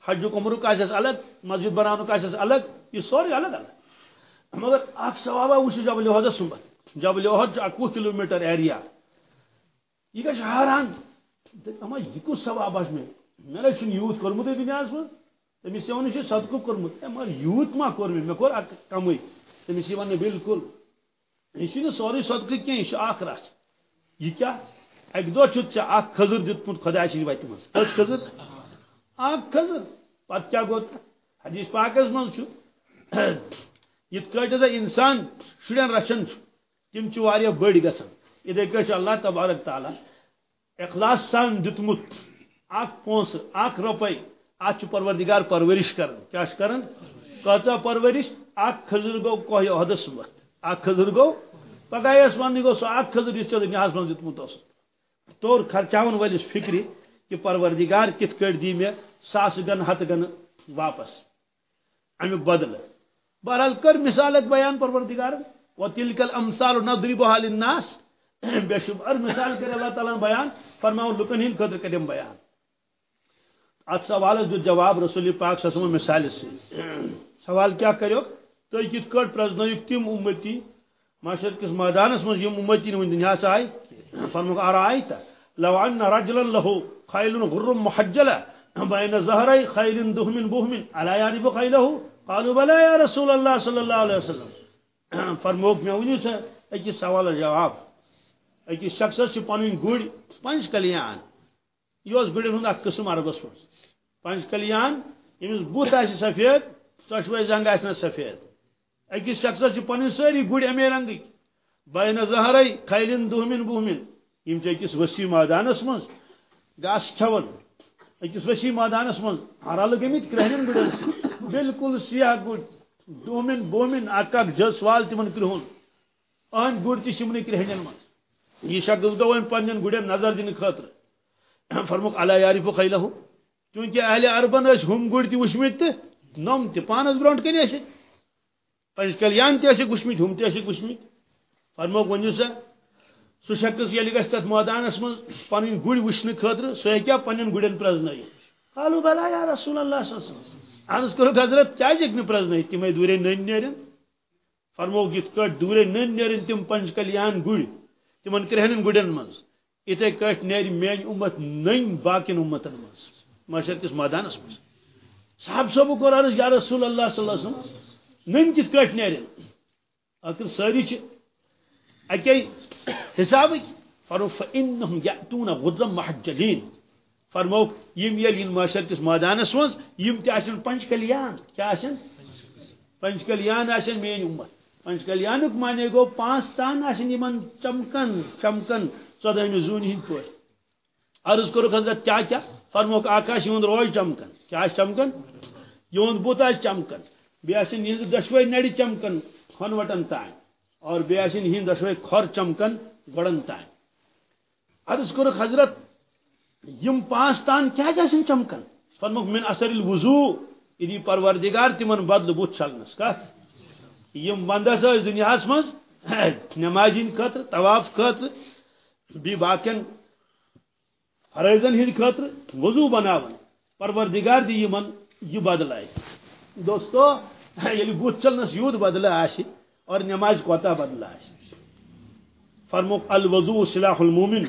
حج عمرک آس الگ، مسجد بنانک آس الگ، یہ سوری الگ الگ. مگر اخ ثوابہ وچ جبل احد سمبت جبل احد اکوہ کلو میٹر ایریا یہ گھر حیران اما یہ کس ثواب آس میں میں نے یوت کورمت دنیا من تمس ون صدقہ کورمت مگر یوت ما کور میں کور کمی تمس یہ ون بالکل یہ سوری صدقہ کی یہ اخ رچ یہ کیا اک دہ چھ اخ خزر دتمت خدا سن وتہ مز کس خزر اخ خزر پتہ کیا گوت حدیث پاکس من چھ یت کٹ ہسا انسان شڑین رچن تم چھ واریاہ بڑ گسان ادھے کٹ اللہ تبارک تعالی، اخلاص سان دتمت اخ پونس اخ روپے ات پروردگار پرورش کرن۔ کیا کرن؟ کچا پرورش اخ خزر گو کوہ عہدس وقت اخ خزر گو پگہ اس ون گو سو اخ خزر اس دنیا من دتمت اس طور خرچاون ولس فکر کہ پروردگار کت کٹ دی میں ساس گن، ہت گن واپس۔ امیک بدل۔ بہرحال کر مثالت بیان پروردگار۔ و تلک الامثال نضربها للناس بے شمار مثال کر اللہ تعالیٰ بیان، فرماؤ، لکن ہند قدر کریم بیان۔ ات سوال جو جواب رسول پاک صلی مثال سے۔ سوال کیا کرو تو کت کٹ پرزنوک تم امتی معاشرت کس میدانس مز یم امتی ون دنیا سے آئی۔ فرمک ارائیت لو ان رجلا له خیل غر محجلة بین ظهري خیل دهم بهم الا يعرف خیله قالوا، بلا یا رسول اللہ صلی اللہ علیہ وسلم۔ فرموک میں ونیو سا اکی سوال جواب۔ اکی شخص چھ پنن گڑ کلیان. یہ گڑ ہند اک قسم عربس مز پنج کلیان یمس یعنی بوت آس سفید ژۄشوے زنگ آسن سفید. اکس شخص پن ساری گڑ امے رنگ بین زہرے خیلن دہمن بہمن اکس وسیع مادانس من گاس کھون اکس وسیع مادانس من حرال گمت کرہنن گڑن بالکل سیاہ گڑ دہمن بہمن اک اک جس وال تمن کرہن اہن گڑ تہ شمن کرہنن یہ شخص گو پنن گڑن نظر دن خاطر۔ فرمک علی یارف خیلہ چونکہ اہل عربن اس ہم گڑ تہ وشمت تہ نم تہ پانس برونٹ کنی اسے پنج کلیان تہ وچمت ہم تہ وچمت فرموک ونیو سا سہ شخص یل گھس تر مٲدانس من پن گر وچھن خاطر سہ ہیٚکیا پنن گرن پرزن قالو، بلا یا رسول اللہ صلی اللہ علیہ وسلم۔ عرض کرو حضرت کیازِ ہیٚکہِ نہٕ پرزن تمے دوٗرے نٔنۍ نیرن۔ فرموک یِتھ کٲٹھۍ دوٗرے نٔنۍ نیرن تم پنج کلیان گُرۍ تمن کرہنن گُرٮ۪ن منٛز۔ یِتھے کٲٹھۍ نیرِ میٲنۍ اُمت نٔنۍ باقین اُمتن منٛز۔ معاشر کِس مٲدانس منٛز۔ صاحب صٲبو کوٚر عرض یا رسول اللہ صلی اللہ علیہ وسلم۔ نن کت کٹ نیرن آخر ساری چھ۔ اکی حساب فرمو فإنهم یأتون غدرم محجلین۔ فرمو یم یل ان معاشر کس میدانس مز یم تہ آسن پنج کلیان۔ کیا آسن پنج کلیان آسن مین امت۔ پنچ کلیانک مانے گو پانچ تان آشن یمن چمکن چمکن ژۄدہمہِ زوٗنہِ ہٕنٛدۍ پٲٹھۍ عرض کوٚرُکھ حضرت کیا کیا؟ فرموک آکاش یہند روز چمکن۔ کیا چمکن؟ یہند بت آس چمکن۔ بیٚیہِ آسن یہنٛز دۄشوے نرِ چمکن کھۄنوٹن تام اور بیٚیہِ آسن یہنٛد دۄشوے چمکن گۄڈن تام عرض کوٚرُکھ حضرت، یم پانٛژھ تان کیٛازِ آسن چمکن؟ فرموک من اثر الوضوٗ یہِ پروردگار تمن بدل بت چھلنس کتھ یم ونٛدس ٲسۍ دُنیاہس منٛز نمازِ ہٕنٛدِ خٲطرٕ طواف خٲطرٕ بیٚیہِ باقین فرٲیزن ہند خاطر وضو بناون۔ پروردگار دی یمن یہ بدلائے۔ دوستو یعنی یل بت چلنس یوت بدل آش اور نماز کوتا بدل آش فرموک الوضو سلاح المومن۔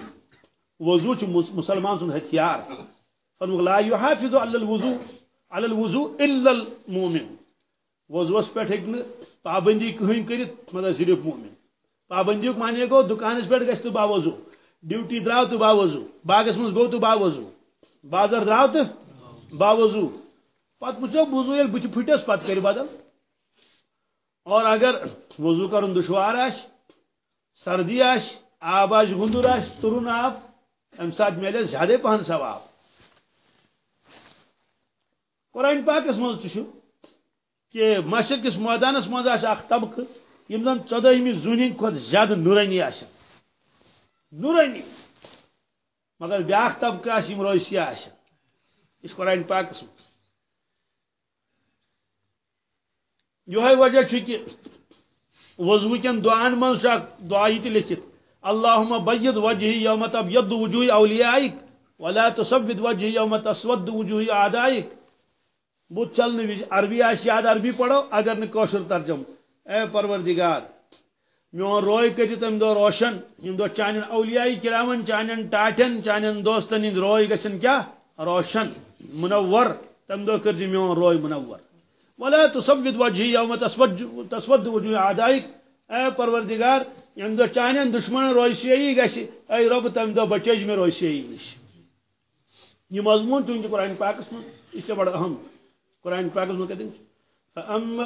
وضو چھ مسلمان سن ہتھیار۔ فرموک لا يحافظ على الوضو على الوضو الا المؤمن وضوس پہ ہیکہ پابندی کہین کرت مگر مطلب صرف مومن. پابندی مانے گو، دکانس پہ گھس تو باوضو. ڈیوٹی درو تو باوضو. باغس من گو تو باوضو. بازر درو تو باوضو. پتہ وچو وضو یل بت پھٹس پتہ کر بدل اور اگر وضو کرن دشوار آش، سردی آش، آب آش، گندر آش، ترون آب، ام سات میلے زیادہ پہن ثواب قرآن پاکس مز تشو. کہ مشرق کس میدانس مز اخ طبقہ یم زن ژۄدہمہِ زوٗنہِ کھۄتہٕ زیادٕ نورانی آسن نورانی مگر بیاکھ طبقہ آس یم روسی آسن یہ قرآن پاکس منٛز یہوے وجہ چھ کہ وضو کن دعان من دعا یہ لکھت۔ اللهم بيض وجهي يوم تبيض وجوه اوليائك ولا تسود وجهي يوم تسود وجوه اعدائك بت چلنے وز عربی آس یاد، عربی پڑھو، اگر نہ کوشر ترجم اے پروردگار، میون روئے کر تم دہ روشن یم دہ چان اولیاء کرامن چان ٹاٹن چان دوستن ہند روئے گھن کیا؟ روشن، منور۔ تم دہ کر میون روئے منور۔ ولا تصود وجهي يوم تسود تسود وجوه اعدائك اے پروردگار یم دہ چان دشمن روشی گھس اے رب تم دہ بچیج میں روشی نش یہ مضمون تہند قرآن پاکس من یہ بڑا اہم۔ قرآن پاکس من کتن فأما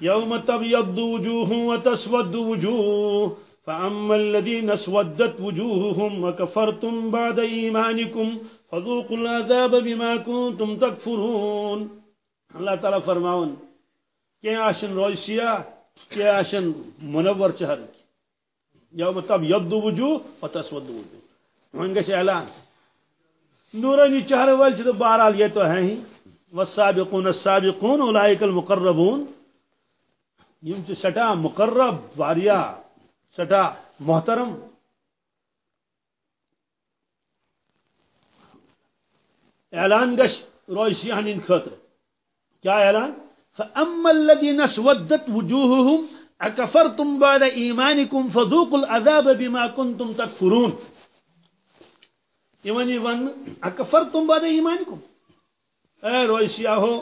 يوم تبيض وجوه وتسود وجوه فأما الذين اسودت وجوههم وكفرتم بعد إيمانكم فذوقوا العذاب بما كنتم تكفرون۔ الله تعالى فرماون كي عشان روشيا كي عشان منور شهر يوم تبيض وجوه وتسود وجوه وين گش اعلان۔ نورانی چہرے والے تو بہرحال یہ تو ہیں ہی۔ والسابقون السابقون اولئک المقربون. چھ سٹا مقرب واریا سٹا محترم. إعلان گش روشی ہن خاطر کیا إعلان. فأما الذين اسودت وجوههم أكفرتم بعد إيمانكم فذوقوا العذاب بما كنتم تكفرون. یمن ون أكفرتم بعد إيمانكم. اے روشیا ہو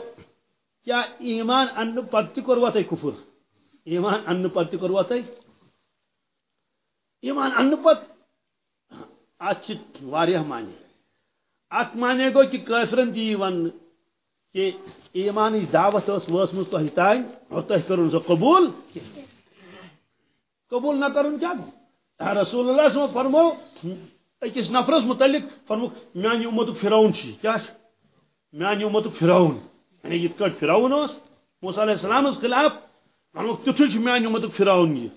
کیا ایمان ان پتہ کوروا تہ کفر؟ ایمان ان پتہ کوروا تہ ایمان ان پت ات واریاہ معنی ات معنی گو کہ کافرن دی ون کہ ایمان دعوت اس وسم تو تائیں اور تہ کرن سو قبول؟ قبول نہ کرن کیا؟ رسول اللہ صلی اللہ علیہ وسلم فرمو اکس نفرس متعلق فرمو، میانی امت فرعون چھ کیا میانہِ اُمتُک فِراوُن یعنی یِتھ کٲٹھۍ فِراوُن اوس موسیٰ علیہ السلامَس خٕلاف. ووٚنمُکھ تیُتھُے چھُ میانہِ اُمتُک فِراوُن یہِ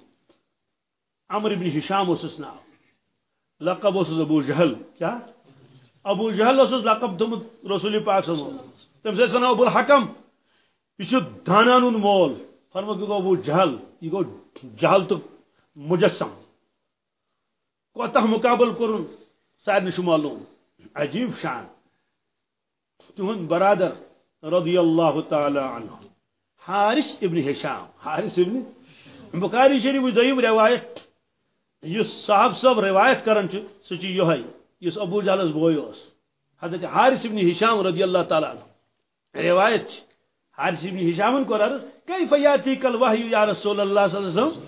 بن هشام ہِشام اوسُس ناو. لقب اوسُس ابوٗ جہل کیٛاہ ابوٗ جہل اوسُس لقب تھوٚمُت رسوٗل پاک صٲب تٔمِس ٲسۍ وَنان ابوالحکم یہِ چھُ دانان ہُنٛد مول. فرموٚکھ یہِ ابوٗ جہل. یہِ گوٚو جہل تہٕ مُجسم. کوتاہ مُقابل کوٚرُن سعد چھُ معلوٗم عجیٖب شان. تہن برادر رضی اللہ تعالی عنہ۔ حارث ابن حشام حارث ابن بخاری شریف دیم روایت۔ اس صاحب صاحب روایت کرن سہ یہ اس ابو جہلس بوے اس۔ حضرت حارث ابن حشام رضی اللہ تعالی عنہ۔ روایت حارث ابن حشام کو عرض کیف یاتی کل وحی یا رسول اللہ صلی اللہ علیہ وسلم؟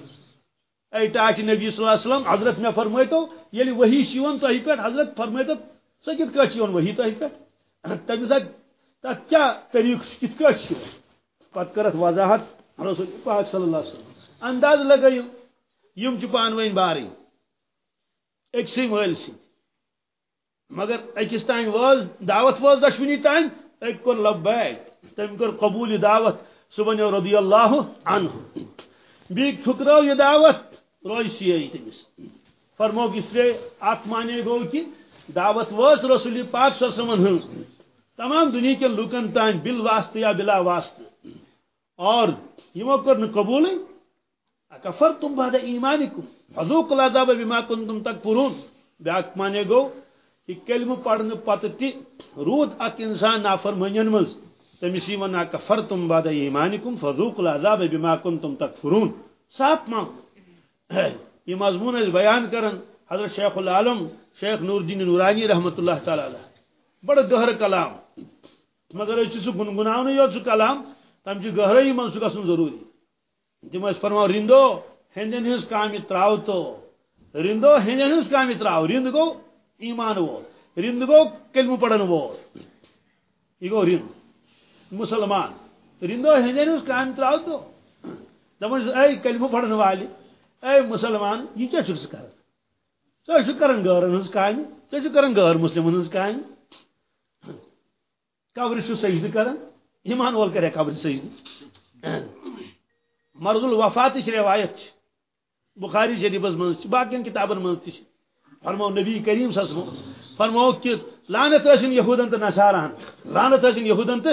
اے ٹاچ نبی صلی اللہ علیہ وسلم، حضرت میں فرمائیتو یلی یعنی وحی شیون تو ہی پیٹ حضرت فرمائیتو سکت کچھ یون وحی تو ہی پیٹ تمس تک کیا طریقہ کت پت کرت وضاحت رسول پاک صلی اللہ علیہ وسلم. انداز لگائیو یم پان وین باری. اکسی مل سی. مگر اکس تان واز، دعوت واز دشونی تان ایک کور لبیک. تم کر قبول دعوت. سہ بنو رضی اللہ عنہ. بیک ٹھکرو یہ دعوت. روی سی تمس. فرمو اس لیے ات مانے گو کہ دعوت واس رسول پاک صلی اللہ علیہ وسلم تمام دنیا کے لوکن تان بل واسطہ یا بلا واسطہ اور یمو کر قبول اکفر تم بعد ایمانکم۔ فذوق العذاب بما کنتم تکفرون۔ بیاک مانے گو کہ کلمہ پڑھنے پتہ تی رود اک انسان نافرمانین مز۔ تمس ون کفر تم بعد ایمانکم۔ فذوق العذاب بما کنتم تکفرون۔ صاف ما یہ مضمون اس بیان کرن۔ حضرت شیخ العالم شیخ نور الدین نورانی رحمت اللہ تعالی علیہ. بڑا گہر کلام. مگر اس گنگناؤن یوت سہ کلام، تم گہرائی من سہ گھن ضروری. تم فرما رندو ہندین ہز کام تراو تو. رندو ہندین ہز کام تراو رند گو ایمان وول رند گو کلم پڑھن وول یہ گو رند. مسلمان. رندو ہندین ہز کام تراو تو. دپن اے کلم پڑھن والی، اے مسلمان، یہ کیا چھ کر؟ ژٕ کران گٲرن ہٕنٛز کامہِ ژٕ چھُ کران غٲر مسلمن ہٕنٛز کامہِ قبر چھُ سجدٕ کران ایمان وول کرے قبر سجدٕ مرض الوفات روایت بخاری شریفس من باقی کتابن من فرمو نبی کریم سس فرمو کہ لانت ٲسِن یہودن تو نصاران لانت ٲسِن یہودن تو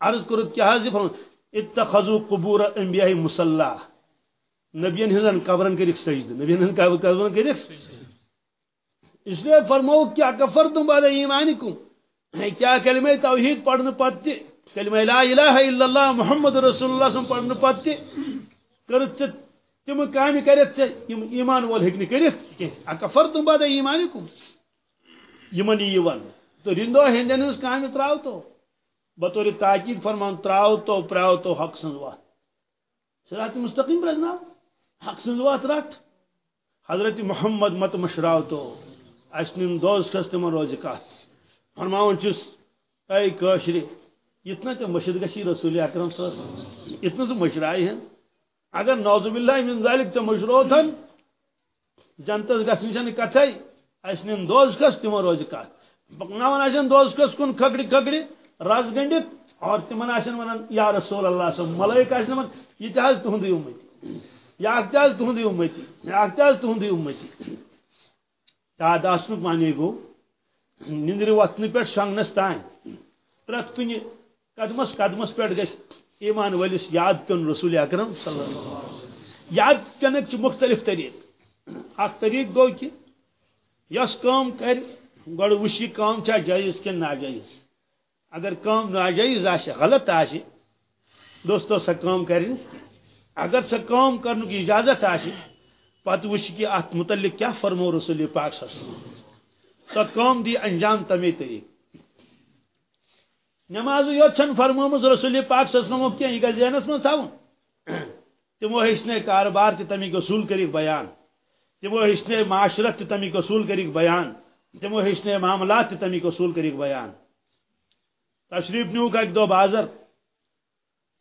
عرض کورُت کیٛاہ حظ فرمو اتخذوا قبور انبیاء مصلح نبین ہنزن قبرن کرک سجد نبین ہنزن قبرن کرک اس لیے فرمو کیا کفر تم بعد ایمانکم؟ کیا کلمہ توحید پڑھنے پتہ کلمہ لا الہ الا اللہ محمد رسول اللہ صلی اللہ علیہ وسلم پتہ کرت تم کام کرت ایمان وول ہیکن کرت اکفر تم بعد ایمانکم؟ یمن یہ تو رندو ہندن ہنز کام تراو تو بطور تاکید فرمان تراو تو پراو تو حق سنز وات صراط مستقیم پرزناو حق سنز وات رٹ حضرت محمد مت مشراو تو اسنم دوز کس تمن روز کات فرماون چس، اے کاشری، اتنا ٹھیک مشد گی رسول اکرم صلی اللہ علیہ وسلم، اتنا سے مشرائے ہیں۔ اگر نوزب اللہ من ذالک ٹھیک مشرو تھن جنتس گھن کتھے اس نن دوز کس تمو روز کت پکناون آشن دوز کس کن کھکڑی کھکڑی رس گنڈت، اور تمن آشن ونان یا رسول اللہ صلی اللہ علیہ وسلم ملائک آشن ون یہ تہ تہندی امتی یا تہ تہندی امتی، یا تہ تہندی امتی. یاد آسنک معنی گو نندر وتن پہ شنگنس تان پرت کن قدمس قدمس پہ گھس ایمان ولس یاد پیون رسول اکرم صلی اللہ علیہ وسلم. یاد پینک مختلف طریق. اخ طریق گو کہ یس کام کر، گڑ وش کام چا جائز کن ناجائز اگر کام ناجائز آشے، غلط آشے، دوستو سا کام کریں اگر سا کام کرنے کی اجازت آشے پتہ وش کہ ات متعلق کیا فرمو رسول پاک صلی اللہ علیہ وسلم؟ سا کام دی انجام تمی طریق نماز یوت چھن فرمومز رسول پاک صلی اللہ علیہ وسلم کی یہ ذہنس من تھاون؟ تمو ہشنے کاروبار تی تمی اصول کری بیان۔ تمو ہشنے معاشرت تی تمی اصول کری بیان۔ تمو ہشنے معاملات تی تمی اصول کری بیان۔ تشریف نیو کا ایک دو بازر۔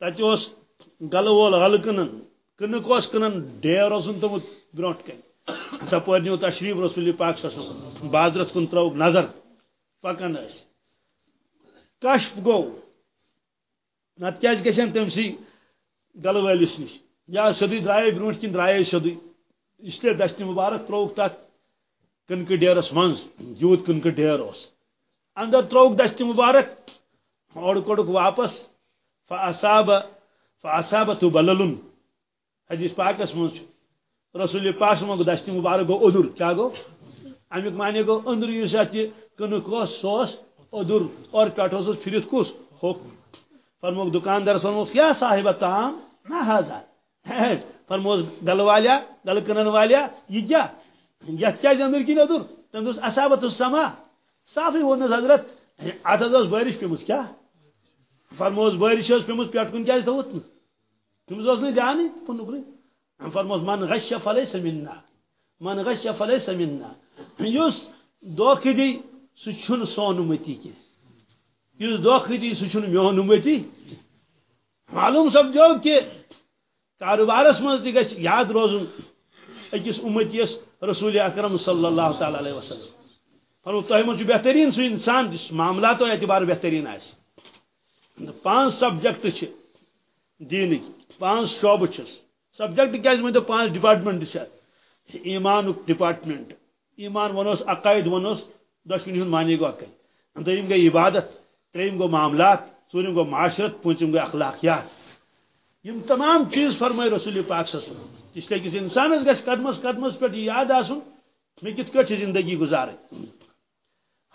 تتہ گل وول غل کنن کنک اس کنن ڈیر اوسن تم برونٹ کن تپور نیو تشریف رسول پاک صلی اللہ علیہ وسلم بازرس کن تروک نظر پکن اس کشف گو نت کیا گھن تم سی گل ولس نش یا سیدی درائے برو کن درائے سیدی اس لیے دست مبارک تروک تک کنک ڈیرس من یوت کنک ڈیر اس اندر تروک دست مبارک اور کوڑک واپس فاصاب فاصاب بللن حدیث پاکس من رسول پاک من دست مبارک گو، ادر. کیا گو؟ امیک معنی گو، اندر یس یہ کنک سوس، ادر. اور پیٹھ پھرت کس ہوک فرموک دکاندار فرموک کیا صاحب تام نہ حاضر؟ فرموس گل والیا گل کنن والیا یہ کیا یت کیا اندر کن ادر تم دوس اصابت السما. صافی ونس حضرت. ات بارش پیمس کیا؟ فرموس بارش پیمس پیٹ کن کیا تھوت تمس اس نہ جانے پن نکری من غش فلیس منا من غش فلیس منا یس دوکھ دی سہ سون امتی کی. اس دھوکہ دی سہ میون امتی معلوم سپدو کہ کاروبارس مز تہ گژھِ یاد روزن أکس امتیس رسول اکرم صلی اللہ تعالی علیہ وسلم. فرمو تہ من بہترین سو انسان جس معاملاتو اعتبار بہترین آس پانچ سبجیکٹ دینک پانچ شعبہ چھس سبجیکٹ کیا ؤنتو پانچ ڈپارٹمنٹ ایمان ڈپارٹمنٹ ایمان ونوس، عقائد ونوس دشوین ہند معنی گو عقائد دویم گئی عبادت تریم گو معاملات ژوٗرِم گو معاشرت پوٗنٛژِم گو اخلاقیات۔ یم تمام چیز فرمائے رسول پاک صلی اللہ علیہ وسلم۔ اس لیے کسی انسانس گھس قدمس قدمس پہ یاد آسن مے کت کٹ زندگی گزار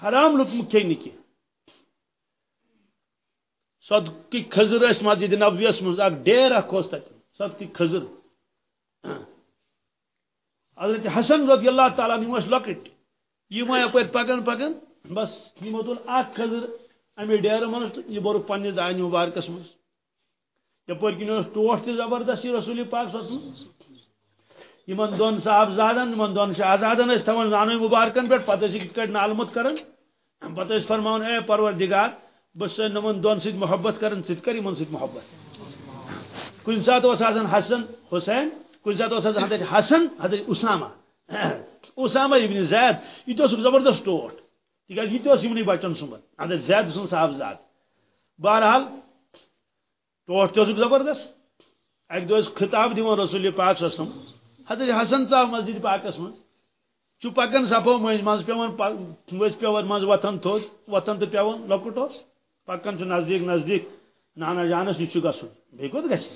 حرام لطم کھے نکی صدقی خزر اس مسجد نبویس مز اک ڈیر اک اوس تت صدقی خزر حضرت حسن رضی اللہ تعالیٰ عنہ اس لکٹ۔ یہ ما یپر پکن پکن بس یمو تل اک خزر امی ڈیر منس یہ بور پنس دانہ مبارکس مز یپر کن اس ٹوٹ تہ زبردست رسول پاک صلی یمن دون صاحبزادن یمن دون شہزادن اس تھون زانو مبارکن پہ پتہ کت کٹ نالمت کرن۔ پتہ اس فرماون اے پروردگار بس نمن دون سید محبت کرن ست کر یمن سید محبت. کن سات اس حسن حسن حسین کن سات اس حضرت حسن، حضرت اسامہ. اسامہ ابن زید، یہ تو زبردست ٹوٹ. تکیاز یہ تو یمنی بچن سمت. حضرت زید سن صاحبزاد بہرحال، ٹوٹ تہ زبردست. اک دہ خطاب دِوان رسول پاک وسلم. حضرت حسن ژاو مسجد پاکس من چھ پکان سپو مز مز پیون ؤسۍ پیون مز وتھان تھوٚد وتھان تہٕ پیون لۄکُٹ اوس پکان چھ نزدیک نزدیک نانا جانس نش گژھُن بیٚیہِ کوٚت گژھِ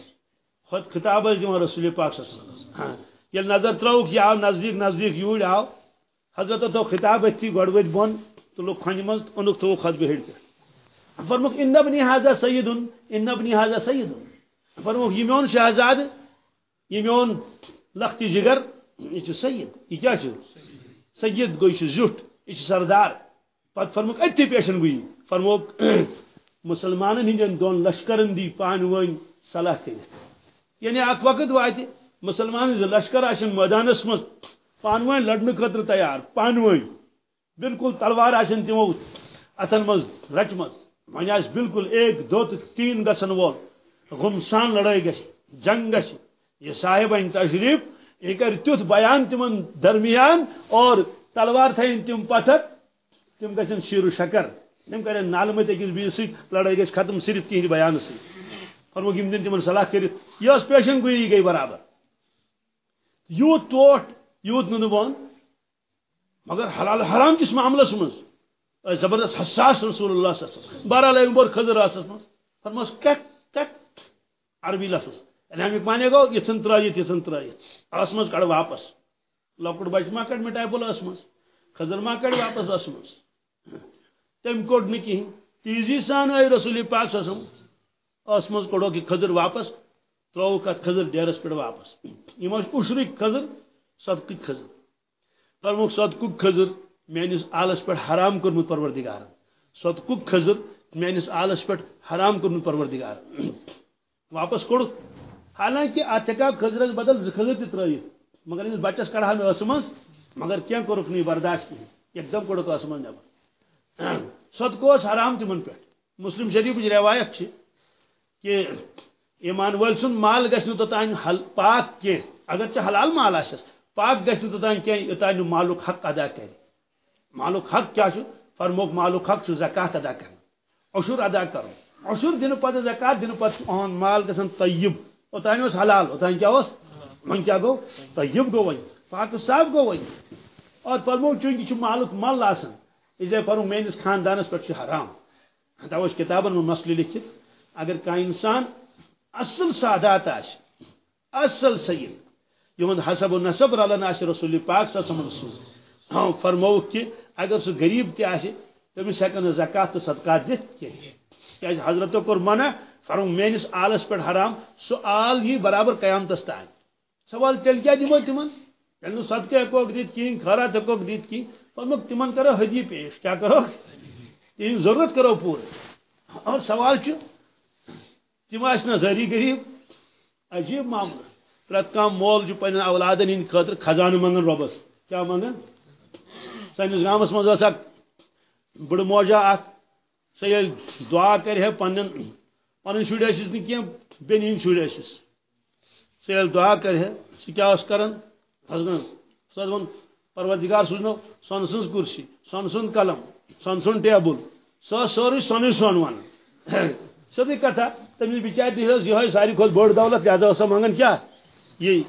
خۄد خطاب ٲسۍ دِوان رسول پاک ییٚلہِ ہاں. نظر ترٛٲوُکھ یہِ آو نزدیک نزدیک یوٗرۍ آو. حضرت تھوٚو خطاب أتھی گۄڈٕ ؤتھۍ بۄن تُلُکھ کھۄنہِ منٛز اوٚنُکھ تھوٚوُکھ خۄد بِہِڑ پٮ۪ٹھ فرموک ان ابنی حاضا سیدن، ان ابنی حاضا سیدن. فرموک یہ میون شہزاد، یہ میون لختی جگر، یہ سید، یہ کیا سید گوی زیوٹ یہ سردار. پت فرموک اتی پیشن گوئی. فرموک مسلمان ہندین دون لشکرن دی پان ون صلاح کر یعنی اک وقت وات مسلمان لشکر آشن میدانس مز پان ون لڑنے خاطر تیار پان ون بالکل تلوار آشن تمو اتن مز، رچ مز۔ ون آس بالکل ایک، دو تو تین گھن وول۔ غمسان لڑائی گھ جنگ گھ یہ صاحب ان تشریف یہ کر تیت بیان تم درمیان اور تلوار تھین تم پتھر تم گھن شیر و شکر۔ تم کریں نالمت اکس بیس ست لڑائی گھ ختم صرف تہند بیان سی فرموک یم دن تم صلاح کرت یہ پیشن گوئی گئی برابر یوت ٹوٹ یوت نن بون مگر حلال حرام کس معاملس مز زبردست حساس رسول اللہ صلی اللہ علیہ وسلم بہرحال ایم بور خضر راسس من فرماس کٹ کٹ عربی لفظ یعنی امیک مانے گو یہ ژھن ترٲیِتھ یہ ژھن ترٲیِتھ ٲس منٛز کڑ واپس لۄکُٹ بچہِ ما کڑ مٹاے بول ٲس منٛز خضر ما کڑ واپس ٲس منٛز تٔمۍ کوٚڑ نہٕ کِہیٖنۍ تیزی سان آے رسول پاک سسم ٲس منٛز کوٚڑوکھ یہِ خضر واپس ترٛووُکھ اَتھ خضر ڈیرس پٮ۪ٹھ واپس۔ یِم ٲسۍ اُشرٕکۍ خضر صدقٕکۍ خضر۔ فرموکھ صدقُک خضر میانس آلس پہ حرام کورمت پروردگار۔ صدقک خزر میانس آلس پہ حرام کورمت پروردگار۔ واپس کوڑ حالانکہ ات ہکا خزرس بدل زخزر تہ ترٲیِتھ مگر امس بچس کڑہا مے ٲسہٕ منٛز مگر کینٛہہ کوٚرُکھ نہٕ برداشت کِہیٖنۍ یکدم کوٚڑُکھ ٲسہٕ منٛز نٮ۪بر صدقہٕ اوس حرام تمن پٮ۪ٹھ مسلم شریفٕچ روایت چھِ کہ ایمان وٲلۍ سُنٛد مال گژھِ نہٕ توٚتانۍ حل پاک کینٛہہ اگر ژےٚ حلال مال آسٮ۪س پاک گژھِ نہٕ توٚتانۍ کینٛہہ یوٚتانۍ نہٕ حق ادا کرِ مالک حق کیا چھو فرموک مالک حق چھو زکات ادا کرنا عشر ادا کرو۔ عشر دن پتہ زکات دن پتہ اہن مال گژھن طیب۔ اوتان اوس حلال اوتان کیا اوس وۄنۍ کیا گو؟ طیب گو وۄنۍ پاک صاف گو وۄنۍ اور فرموک چونکہ چھُ مالک مل آسان اسے فرمو میٲنِس خاندانس پٮ۪ٹھ چھُ حرام. تو اس کتابن منٛز مسلہٕ لیکھِتھ اگر کانٛہہ انسان اصل سادات آسہِ اصل سید. یہند حسب و نصب رلن آسہِ رسول پاک صلی اللہ علیہ وسلم ہاں فرموک کہ اگر سہ غریب تہ تمس ہیکن زکات تو صدقات دت کی حضرت کور منع فرم میس آلس پہ حرام سہ آل یہ برابر قیامتس تان سوال تیل کیا دمو جی تمن تیل نو صدقہ ہیکوک دت کہیں خیرات ہیکوک دت کہیں فرمک تمن کرو حدی پیش، کیا کرو؟ تہذ ضرورت کرو پور اور سوال تم آنا ذری غریب عجیب معاملہ۔ پریت کم مول پن اولادن ہند خاطر خزانہ منگان ربس۔ کیا منگان سنس گامس مز بڑ موجا اخ سہ دعا کر پن پن شر نا کی بین شر سہ دعا کر سہ کیا کران سہ ون پروردگار سوزنو، سن سن کرسی، سن سن قلم سن سن ٹیبل سہ سوری سن سون ون سیدھی کتھا تمس بچار دس یہ ساری کھت بڑ دولت، زیادہ سا منگان کیا؟ یہی۔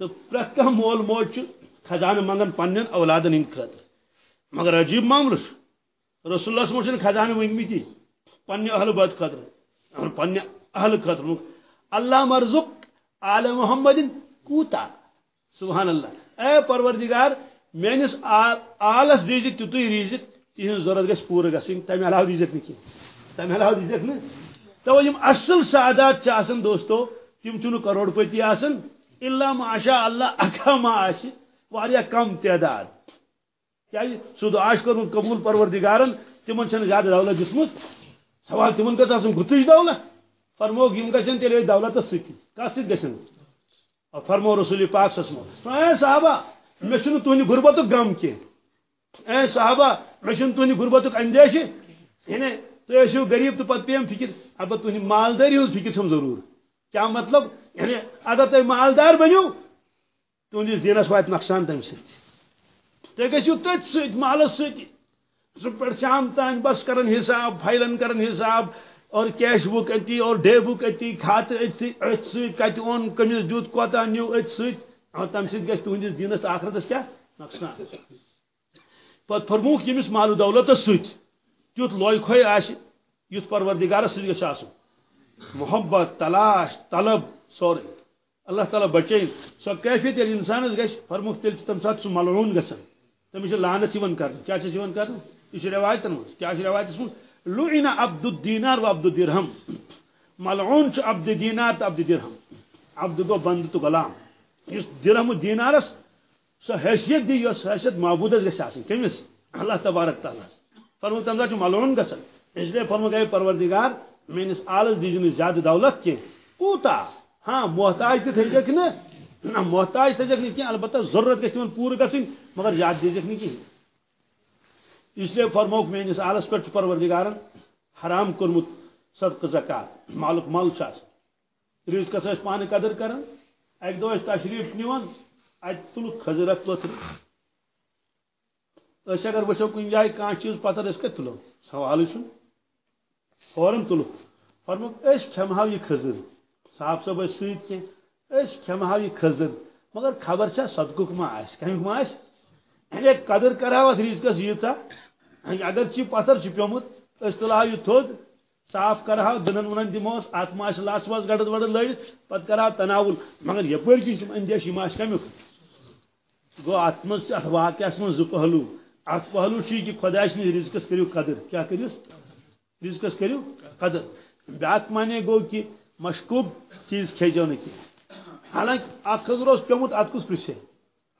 تو پریت کھانا مول موج خزانہ منگان پنن اولادن ہند خاطر مگر عجیب معاملہ رسول اللہ من خزانہ ونمتی پنہ اہل بد خاطر پنہ اہل خاطر اللہ مرزق آل محمد کوتا۔ سبحان اللہ۔ اے پروردگار، میانس آلس دیز تیتھی ریزت تہذ ضرورت گھس پور گھن تمہ علاوہ دیزک نا تمہ علاوہ دیزک نا تو یم اصل سعادات آسان دوستو، تم چھ کروڑ پتی آسان، الا ماشاء اللہ اکا ما آسہ کم تعداد۔ کیا سہ دعاش کر قبول پروردگارن، تمن زیادہ دولت دسمت سوال تمن گھس آسن گتچ دولت؟ فرموک یم گھن تیل دولت ست کت ست گھن فرمو رسول پاک سسمو اے صحابہ مے چھن تہند غربت غم کی اے صحابہ مے چھن تہند غربت اندیش۔ یعنی تھی ٲسِو غریب تو پتہ پیم فکر البتہ تہند مالداری ہٕنٛز فکر چھم ضرور۔ کیا مطلب؟ یعنی اگر تھی مالدار بنو تہندس دینس وات نقصان تمہ سۭتۍ تھی گژھو تٔتھۍ سۭتۍ مالس سۭتۍ صبح پٮ۪ٹھ شام تام بس کران حساب فائلن کران حساب اور کیش بک اتی، اور ڈے بک اتی کھات اتھی ات سۭتۍ کتہِ اوٚن کٔمِس دیُت کوتاہ نیوٗ أتھۍ سۭتۍ اور تمہِ سۭتۍ گژھِ تُہنٛدِس دیٖنس تہٕ آخرتس کیٛاہ نۄقصان پتہٕ فرمووُکھ ییٚمِس مالو دولتس سۭتۍ تیُتھ لوے کھوے آسہِ یُتھ پروردگارس سۭتۍ گژھِ آسُن محبت، تلاش، طلب سورُے اللہ تعالیٰ بچٲیِن سۄ کیفیت ییٚلہِ اِنسانس گژھِ فرمووُکھ تیٚلہِ چھُ تمہِ ساتہٕ سُہ ملعوٗن گژھان تٔمِس چھِ لانت یِوان کرنہٕ کیٛاہ چھس یِوان کرنہٕ یہِ چھِ رٮ۪وایتن منٛز کیٛاہ چھِ رٮ۪وایتس منٛز لعن عبد الدینار و عبد الدرہم. ملعون چھ عبد دینار تو عبد درہم. عبد گو بند تو غلام. اس درہم دینارس سو حیثیت دی اس حیثیت معبودس گژھِ آسن کمس اللہ تبارک تعالیٰ فرمو تمہ ساتھ ملعون گژھان اس لیے فرمو گئے پروردگار میس آلس دیجن زیادہ دولت کی. کوتا ہاں محتاج تہ تھیزک نہ محتاج تھیزک نہ کی البتہ ضرورت گژھِ تمن پور گژھن مگر زیادہ دیزک نہ کہین اس لیے فرموک میس آلس پہ پروردگار حرام کورمت صدقہ زکات مالک مال رزقس پانے قدر کران اک دہ تشریف نوان ات تل خزرت پتر اس اگر وچو کن جائے کان چیز پتر اس کت تلو سوال چھ فورن تلو فرموک اس کھمہو یہ خزر، صاحب صاحب اس سیت کی اس کھمہو یہ خزر، مگر خبر چھا صدقک ما آس کمیک ما آس یعنی قدر کراوت رزقس ییژا اگر چی پتھر پیومت اس تلہو یہ تھود صاف کرہو دنن ونن دموس ات ما لاس واس گڑد وڑد لڑ پت کرہو تناول. مگر یپر کی اندیش ما کمیک گو ات مز ات واقعس من ز پہلو ات پہلو چھ کہ خدا سن رزقس کریو قدر. کیا کریس رزقس کریو قدر. بیاکھ معنی گو کہ مشکوب چیز کھیجو نہ کی. حالانکہ اکھ خضر اس پیومت ات کس پرسے؟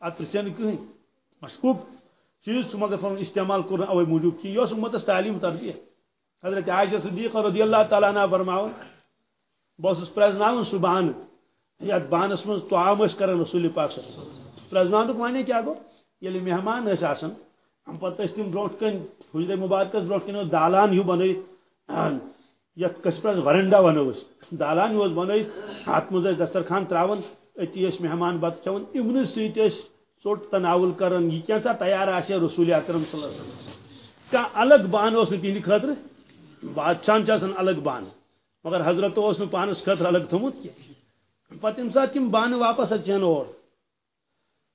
ات پرسے نہ کہیں مشکوب. چیز مگر فرم استعمال کرنا اوے موجود کی۔ یہ امت تعلیم تربیہ۔ حضرت عائشہ صدیقہ رضی اللہ تعالیٰ عنہ فرماؤ بہت پرزناؤن سہ بان یت بانس من تعام کران رسول پاک صلی اللہ علیہ وسلم۔ پرزنانک معنی کیا گو؟ یل مہمان ٲسۍ آسان پتہ تم برونٹ کن حجر مبارکس برونٹ کن، دالان ہیو بنائت یت کس پہ ورنڈا ونو دالان ہیو بنائت ات مز دسترخان تراون اتی مہمان بت کھان امن ست ٹوٹ تناول کران یہ کیا تیار آسے رسول اکرم صلی اللہ علیہ وسلم۔ کا الگ بان اس تہند خاطر بادشاہ آسان الگ بان مگر حضرت اس پانس خاطر الگ تھومت کی پتہ یم سات تم بان واپس اچھان اور۔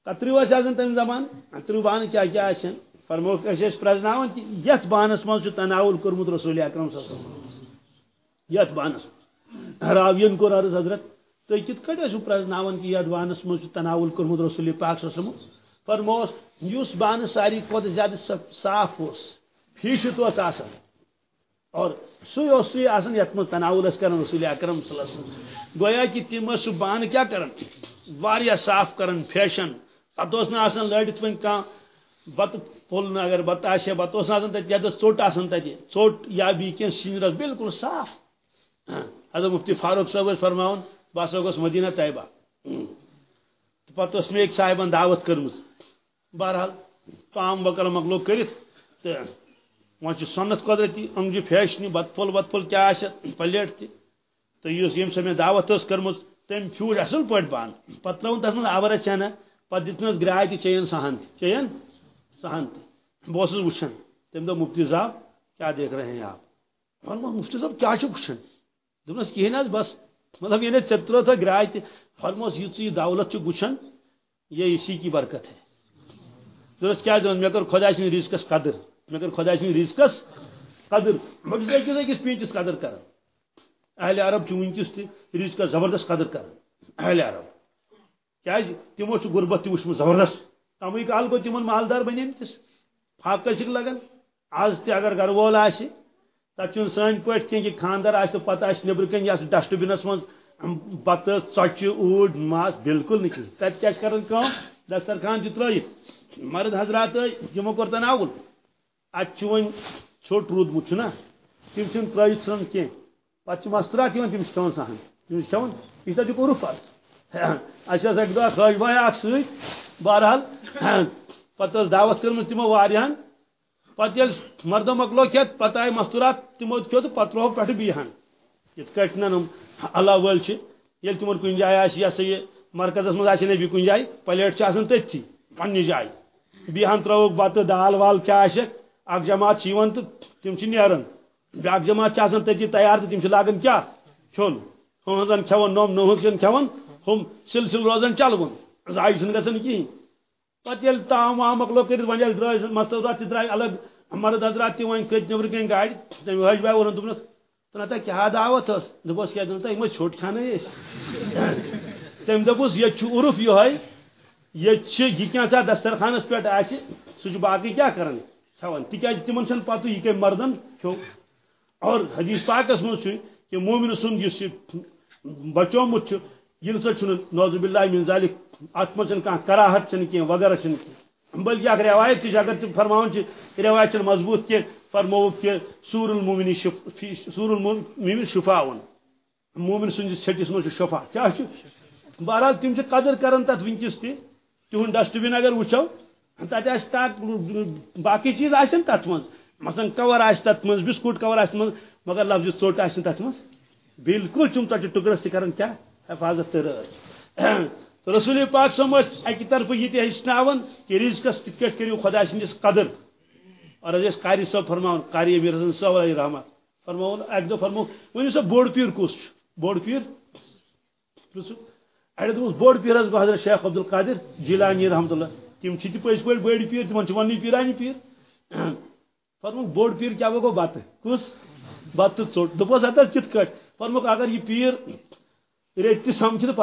کتریو آسان تم زمان؟ کتریو بان کیا کیا آسان فرموک اس پرزناون کہ یت بانس مز تناول کورمت رسول اکرم صلی اللہ علیہ وسلم۔ یت بانس راوین کور عرض حضرت۔ تھی کت کٹو پرزناون کہ یت بانس مز تناول کورمت رسول پاک صلی اللہ علیہ وسلم؟ فرموس اس بان ساری کھت زیادہ صاف اس فیشت اس آسان اور سوی اس سوی آسان یت مز تناول اس کرن رسول اکرم صلی اللہ علیہ وسلم۔ گویا کہ تم سہ بان کیا کرن؟ واریاہ صاف کرن فیشن پتہ اس نہ آسان لڑت ون کان بت پھول اگر بت آسے بت اس آسان تتہ یا ژوٹ آسان تتہ ژوٹ یا بی کینٛہہ سیٖنرس بالکل صاف۔ ہاں، حضرت مفتی فاروق صٲب ٲسۍ فرماوان گوس مدینہ طیبہ۔ تہٕ پتہٕ ٲس مےٚ أکۍ صاحبن دعوت کٔرمٕژ بہرحال کام بکر مکلو کٔرِتھ تہٕ وۄنۍ چھِ سۄنت قۄدرتی أنٛگجہِ جی فیشنہِ بتہٕ پھوٚل وتہٕ پھوٚل کیٛاہ آسہِ پلیٹ تہِ تہٕ یُس ییٚمہِ سۭتۍ مےٚ دعوت ٲس کٔرمٕژ تم پھیوج اصل پہ پان پہ تر تر من آبر چینہ پہ دس گراے تہ چین سہن چین سہن تہ بہت وچان تم دہ مفتی صاحب کیا دیکھ رہے ہیں آپ؟ فرما مفتی صاحب کیا وچان دس کہین بس مطلب یعنی یہ ٹھیک ترو تھا گراے تہ فرموس یہ دولت وچان یہ اسی کی برکت ہے۔ دس کیا دن مے کر خدا سن رزقس قدر۔ مے کر خدا سن رزقس قدر۔ بہت أکس أکس پیچس قدر کر اہل عرب ونکس تہ رزقس زبردست قدر کر اہل عرب۔ کیاز جی؟ تمو غربت تہ وچھمت زبردست۔ تمے کال گو تمن مالدار بنیم بنیمتس پھاک کسک لگان آز تہ اگر گھر وول آسہ تت چھ سن پہ کی خاندار آس تو پتہ آس نبر کن یہ ڈسٹ بنس من بتہ ژۄچہِ اوٗرۍ ماس بالکل نہٕ کِہیٖنۍ تتہِ کیٛاہ چھِ کران دسترخان چھِ ترٲیِتھ مرد حضرات یِمو کوٚر تناوُل اتہِ چھُ وۄنۍ ژھوٚٹ روٗدمُت چھُنہ تِم چھِنہٕ ترٲیِتھ ژھٕنان کینٛہہ پتہٕ چھِ یِوان تِم چھِ کھٮ۪وان سہن تِم چھِ کھٮ۪وان یہِ چھِ تتیُک عرف حظ اَسہِ ٲس اَکہِ دۄہ خٲج باے اکھ سۭتۍ بہرحال پتہٕ ٲس دعوت کٔرمٕژ تِمو واریاہن پتہٕ ییٚلہِ مردو مۄکلو کھٮ۪تھ پتہٕ آیہِ مستوٗرات تِمو کھیوٚو تہٕ پتہٕ ترٛووُکھ پٮ۪ٹھٕ بیٚیہِ ہن یِتھ کٲٹھۍ نہٕ اللہ وٲلۍ چھِ ییٚلہِ تِمن کُنہِ جایہِ آسہِ یہِ ہسا یہِ مرکزس منٛز آسہِ نبی کُنہِ جایہِ پلیٹ چھِ آسان تٔتھی پننہِ جایہِ بیٚیہِ ہن ترٛووُکھ بتہٕ دال وال کیٛاہ آسہِ اکھ جماعت چھِ یِوان تہٕ تِم چھِ نیران بیٛاکھ جماعت چھِ آسان تٔتی تیار تہٕ تِم چھِ لاگان کیٛاہ کھیوٚن ہٕنٛزن کھٮ۪وان نوٚم نوٚہٕنٛز کھٮ۪وان ہُم سلسلہٕ روزان چلوُن۔ زایہِ چھُنہٕ گژھان کِہیٖنۍ پتہٕ ییٚلہِ تام وام مۄکلو کٔرِتھ وۄنۍ ییٚلہِ درٛاے مستوٗرات تہِ درٛاے الگ مرد حضرات تہِ وۄنۍ کھٔتۍ نیٚبرٕ کَنۍ گاڑِ تٔمۍ حٲج باے ووٚنُن دوٚپنَس ژٕ نہ کیٛاہ دعوت ٲس دوٚپُس کیٛاہ دوٚپ یِم ٲسۍ ژھوٚٹ کھانے أسۍ تٔمۍ دوٚپُس ییٚتہِ چھُ عرف یِہوے ییٚتہِ چھِ یہِ کینٛہہ ژےٚ دسترخانس پٮ۪ٹھ آسہِ سُہ چھُ باقٕے کیٛاہ کران کھٮ۪وان تِکیٛازِ تِمن چھنہٕ پتہٕ یہِ کٔمۍ مردن کھیوٚو اور حدیث پاکس منٛز چھُ کہ مومن سُنٛد یُس یہِ بچومُت چھُ ییٚمہِ سۭتۍ چھُنہٕ نوزب اللہ من ذالک اتھ منٛز کراہت چھنہٕ کینٛہہ وغیرہ چھنہٕ کینٛہہ بلکہ اکھ روایت تہِ چھِ اگر ژٕ فرماوان روایت چھنہٕ مضبوٗط کینٛہہ فرمووُکھ کہ سور المومنی سور المومن شفاون مومن سٕنٛدِس چھٹِس منٛز شفا۔ کیٛاہ چھُ بہرحال تِم چھِ قدر کران تتھ ونکس تہِ تِہُنٛد ڈسٹ بن اگر وٕچھو تتہِ آسہِ تاکھ باقٕے چیٖز آسن تتھ منٛز مثلاً کور آسہِ تتھ منٛز بسکوٹ کور آسہِ منٛز مگر لفظ ژوٚٹ آسہِ نہٕ تتھ بالکل تِم ژۄچہِ ٹُکرس تہِ کران کیٛاہ حفاظت تہٕ رٲچھ رسول پاک صٲب ٲسۍ اکہِ طرفہٕ یہِ تہِ کہ رزقس کِتھ کٲٹھۍ کٔرِو خۄدا سٕنٛدِس قدر۔ اور حضرت قاری صٲب فرماوان قاری امیر حسن صٲب علیہ رحمت فرماوُن اکہِ دۄہ فرمو ؤنِو سا بوٚڑ پیٖر کُس چھُ۔ بوٚڑ پیٖر؟ پرٛژھُکھ اڑِ دوٚپُس بوٚڑ پیٖر حضرت شیخ عبد القادر جیلانی رحمتہ اللہ۔ تِم چھِ تہِ پٔزۍ پٲٹھۍ بٔڑۍ پیٖر تِمن چھِ وننٕے پیٖرانی پیٖر۔ فرموکھ بوٚڑ پیٖر کیٛاہ گوٚو بتہٕ کُس بتہٕ ژوٚٹ دوٚپُس ہتہٕ حظ اگر یہِ پیٖر ریٚتۍ تہِ سمکھِ تہٕ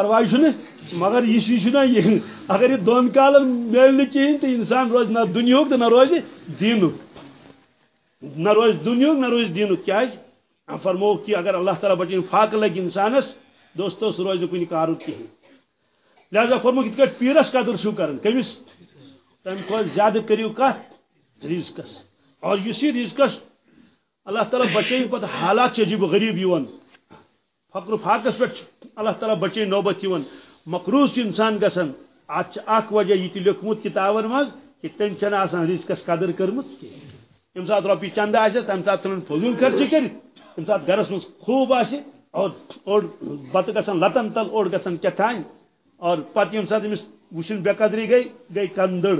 مگر یہِ چھُنہ یہِ اگر یہِ دۄن کالن میلہِ نہٕ کِہیٖنۍ تہٕ انسان روزِ نہ دُنیہُک تہٕ نہ روزِ دیٖنُک نہ روز دنیاہُک نہ روز دینُک کیٛازِ فرمووُکھ کہ اگر اللہ تعالیٰ بچٲیِن فاقہٕ لگہِ انسانس دوستو سُہ روزِ نہٕ کُنہِ کارُک کِہیٖنۍ لہذا فرمووُکھ یِتھ کٲٹھۍ پیٖرس قدر چھُو کران کٔمِس تمہِ کھۄتہٕ زیادٕ کٔرِو کتھ ریٖزکس اور یُس یہِ اللہ تعالیٰ بچٲیِن پتہٕ حالات چھِ عجیٖب غریٖب یِوان۔ فقر فاقس پٮ۪ٹھ اللہ تعالیٰ بچٲیِن نوبت مقروض انسان گژھان اتھ چھِ اکھ وجہ یہِ تہِ لیوکھمُت کِتابن منٛز کہ تٔمۍ چھنہٕ آسان رِزقس قدر کٔرمٕژ کینٛہہ ییٚمہِ ساتہٕ رۄپیہِ چندٕ آسٮ۪س تمہِ ساتہٕ ژھٕنان فضوٗل خرچی کٔرِتھ ییٚمہِ ساتہٕ گرس منٛز خوٗب آسہِ اور اوٚڑ بتہٕ گژھان لتن تل اوٚڑ گژھان کیٛاتھانۍ اور پتہٕ ییٚمہِ ساتہٕ أمِس وٕچھِنۍ بے قدری گٔے گٔے کندٕر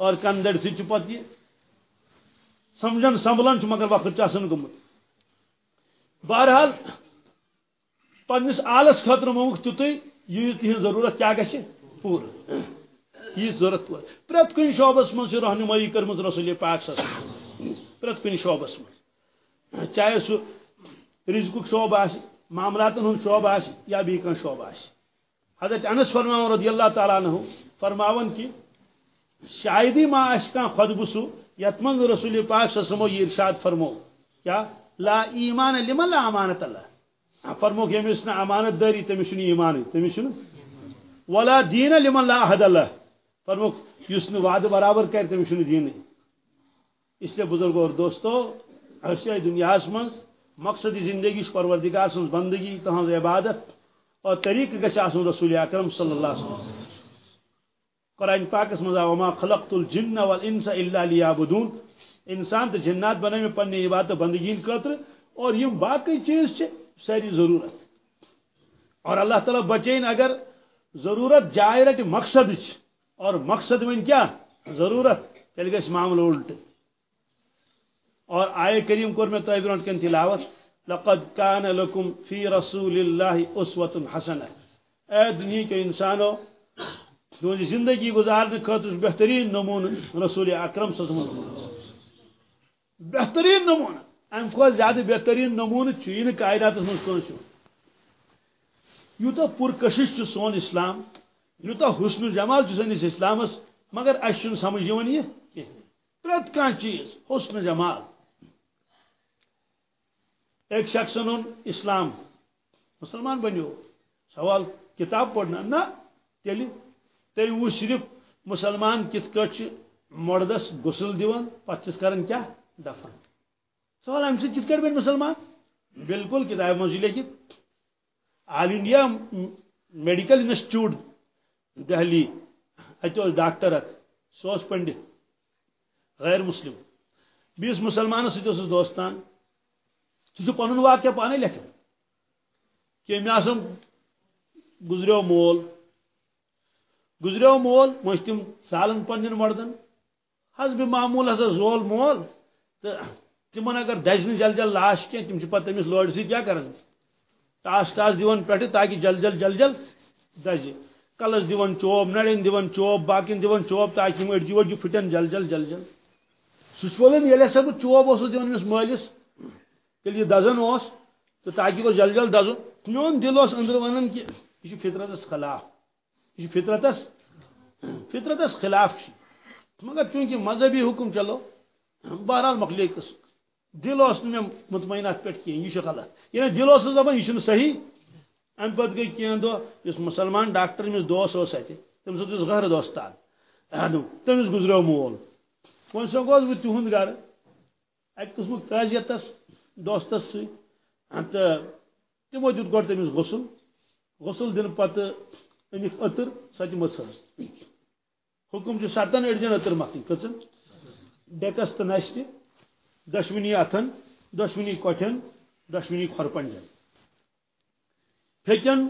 اور کندٕر سۭتۍ چھُ پتہٕ یہِ سمجھان سنبھلان مگر وقت چھُ آسان گوٚمُت بہرحال پننس آلس خٲطرٕ موٚنگُکھ تیُتُے ییٖژ تِہنٛز ضروٗرت کیٛاہ گژھِ پوٗرٕ ییٖژ ضروٗرت پوٗرٕ پرٛٮ۪تھ کُنہِ شوبس منٛز چھِ رہنُمٲیی کٔرمٕژ رسول پاک صٲب پرٛٮ۪تھ کُنہِ شوبس منٛز چاہے سُہ رزقُک شوبہٕ آسہِ معاملاتن ہُنٛد شوبہٕ آسہِ یا بیٚیہِ کانٛہہ شوبہٕ آسہِ حضرت انس فرماون رضی اللہ تعالیٰ عنہ فرماون کہ شایدی ما آسہِ کانٛہہ خۄدبہٕ سُہ یتھ منٛز رسول پاک سسمو یہ ارشاد فرمو کیا لا ایمان لمن لا امانت اللہ۔ فرموک ییٚمِس نہٕ امانت دٲری تٔمِس چھُنہٕ ایمانٕے ولا دیٖن لمن لا عہد اللہ۔ فرموک یُس نہٕ برابر کرِ تٔمِس چھُنہٕ اس لیے بزرگو اور دوستو اشیاء دنیا من مقصد زندگی پروردگار سن بندگی تہذ عبادت اور طریقہ گھس رسول اکرم صلی اللہ علیہ وسلم۔ قرآن پاکس مزا، وما خلقت الجن والانس الا ليعبدون انسان تو جنات بنے میں پنہ عبادت بندگی خاطر اور یم باقی چیز چھ ساری ضرورت۔ اور اللہ تعالیٰ بچین اگر ضرورت جائے رٹ مقصد اور مقصد ون کیا؟ ضرورت۔ تیل گھس معاملہ الٹ اور آئے کریم کور میں تہ برونٹ کن تلاوت۔ لقد كان لكم في رسول الله اسوة حسنة اے دنیا کے انسانوں تہذی زندگی گزارنے خاطر بہترین نمون رسول اکرم صلی اللہ علیہ وسلم۔ بہترین نمون ام کھت زیادہ بہترین نمون یہ یعنی کائنات من کھانس یوتہ پرکشش سون اسلام یوتہ حسن جمال سنس اسلامس مگر اس سمجھ یہ پریت کھانا چیز، حسن جمال۔ ایک شخص ان اسلام۔ مسلمان بنو سوال کتاب پڑھنا۔ نا تیلی تیل وہ صرف مسلمان کت کٹ مردس غسل دیوان پتہ کران کیا؟ دفن۔ سوال امہ سب کت بن مسلمان؟ بالکل، کتاب مجھے لیکت All India Medical Institute, Delhi اتہ doctor اک سہ پنڈت، غیر مسلم، بیس مسلمان ست دوستان سہ پن واقعہ پانے لکھان کہ مے آسم گزریو مول گزریو مول مجھ تم سالن پن مردن، حسب معمول ہسا زول مول، تو تمن اگر دزن جل جل لاش کی تم پتہ تمس لوڑ سی کیا کرن ٹاس ٹاس دیون پہ تاکہ جل جل جل جل دزِ کلس دیون چوب نڑین دیون چوب، باقین دیون چوب تاکہ ہم اڑجی وڑجی پھٹن جل جل جل جل سہ یل ہسا بہ چوب اس دیون امس مالس تیل یہ دزن اس تو تاکہ وہ جل جل دزن، میون دل اس اندر ونان کہ یہ فطرتس خلاف۔ یہ فطرتس فطرتس خلاف مگر چونکہ مذہبی حکم چلو، بہرحال مکلی قسم دل اس میں مطمئن ات پہ کہیں یہ غلط یہ دل اس دپان یہ صحیح ام پتہ گئی کی دو اس مسلمان ڈاکٹر امس دوست اس اتہ تم سو اس غیر دوستان ادو تمس گزرو مول ون سو گوس بہ تہند گھر اک قسم تعزیتس دوستس سی تو تمو دیت گۄڈٕ تٔمِس غسل غسل دن پتہٕ أنِکھ أتٕر سۄ تہِ مٔژھ حکم چھُ ستن أڑجن أتٕر متھٕنۍ کٔژن ڈیکس تہٕ نشہِ تہِ دۄشوٕنی اتھن دۄشوٕنی کۄٹھٮ۪ن دۄشوٕنی پھیکن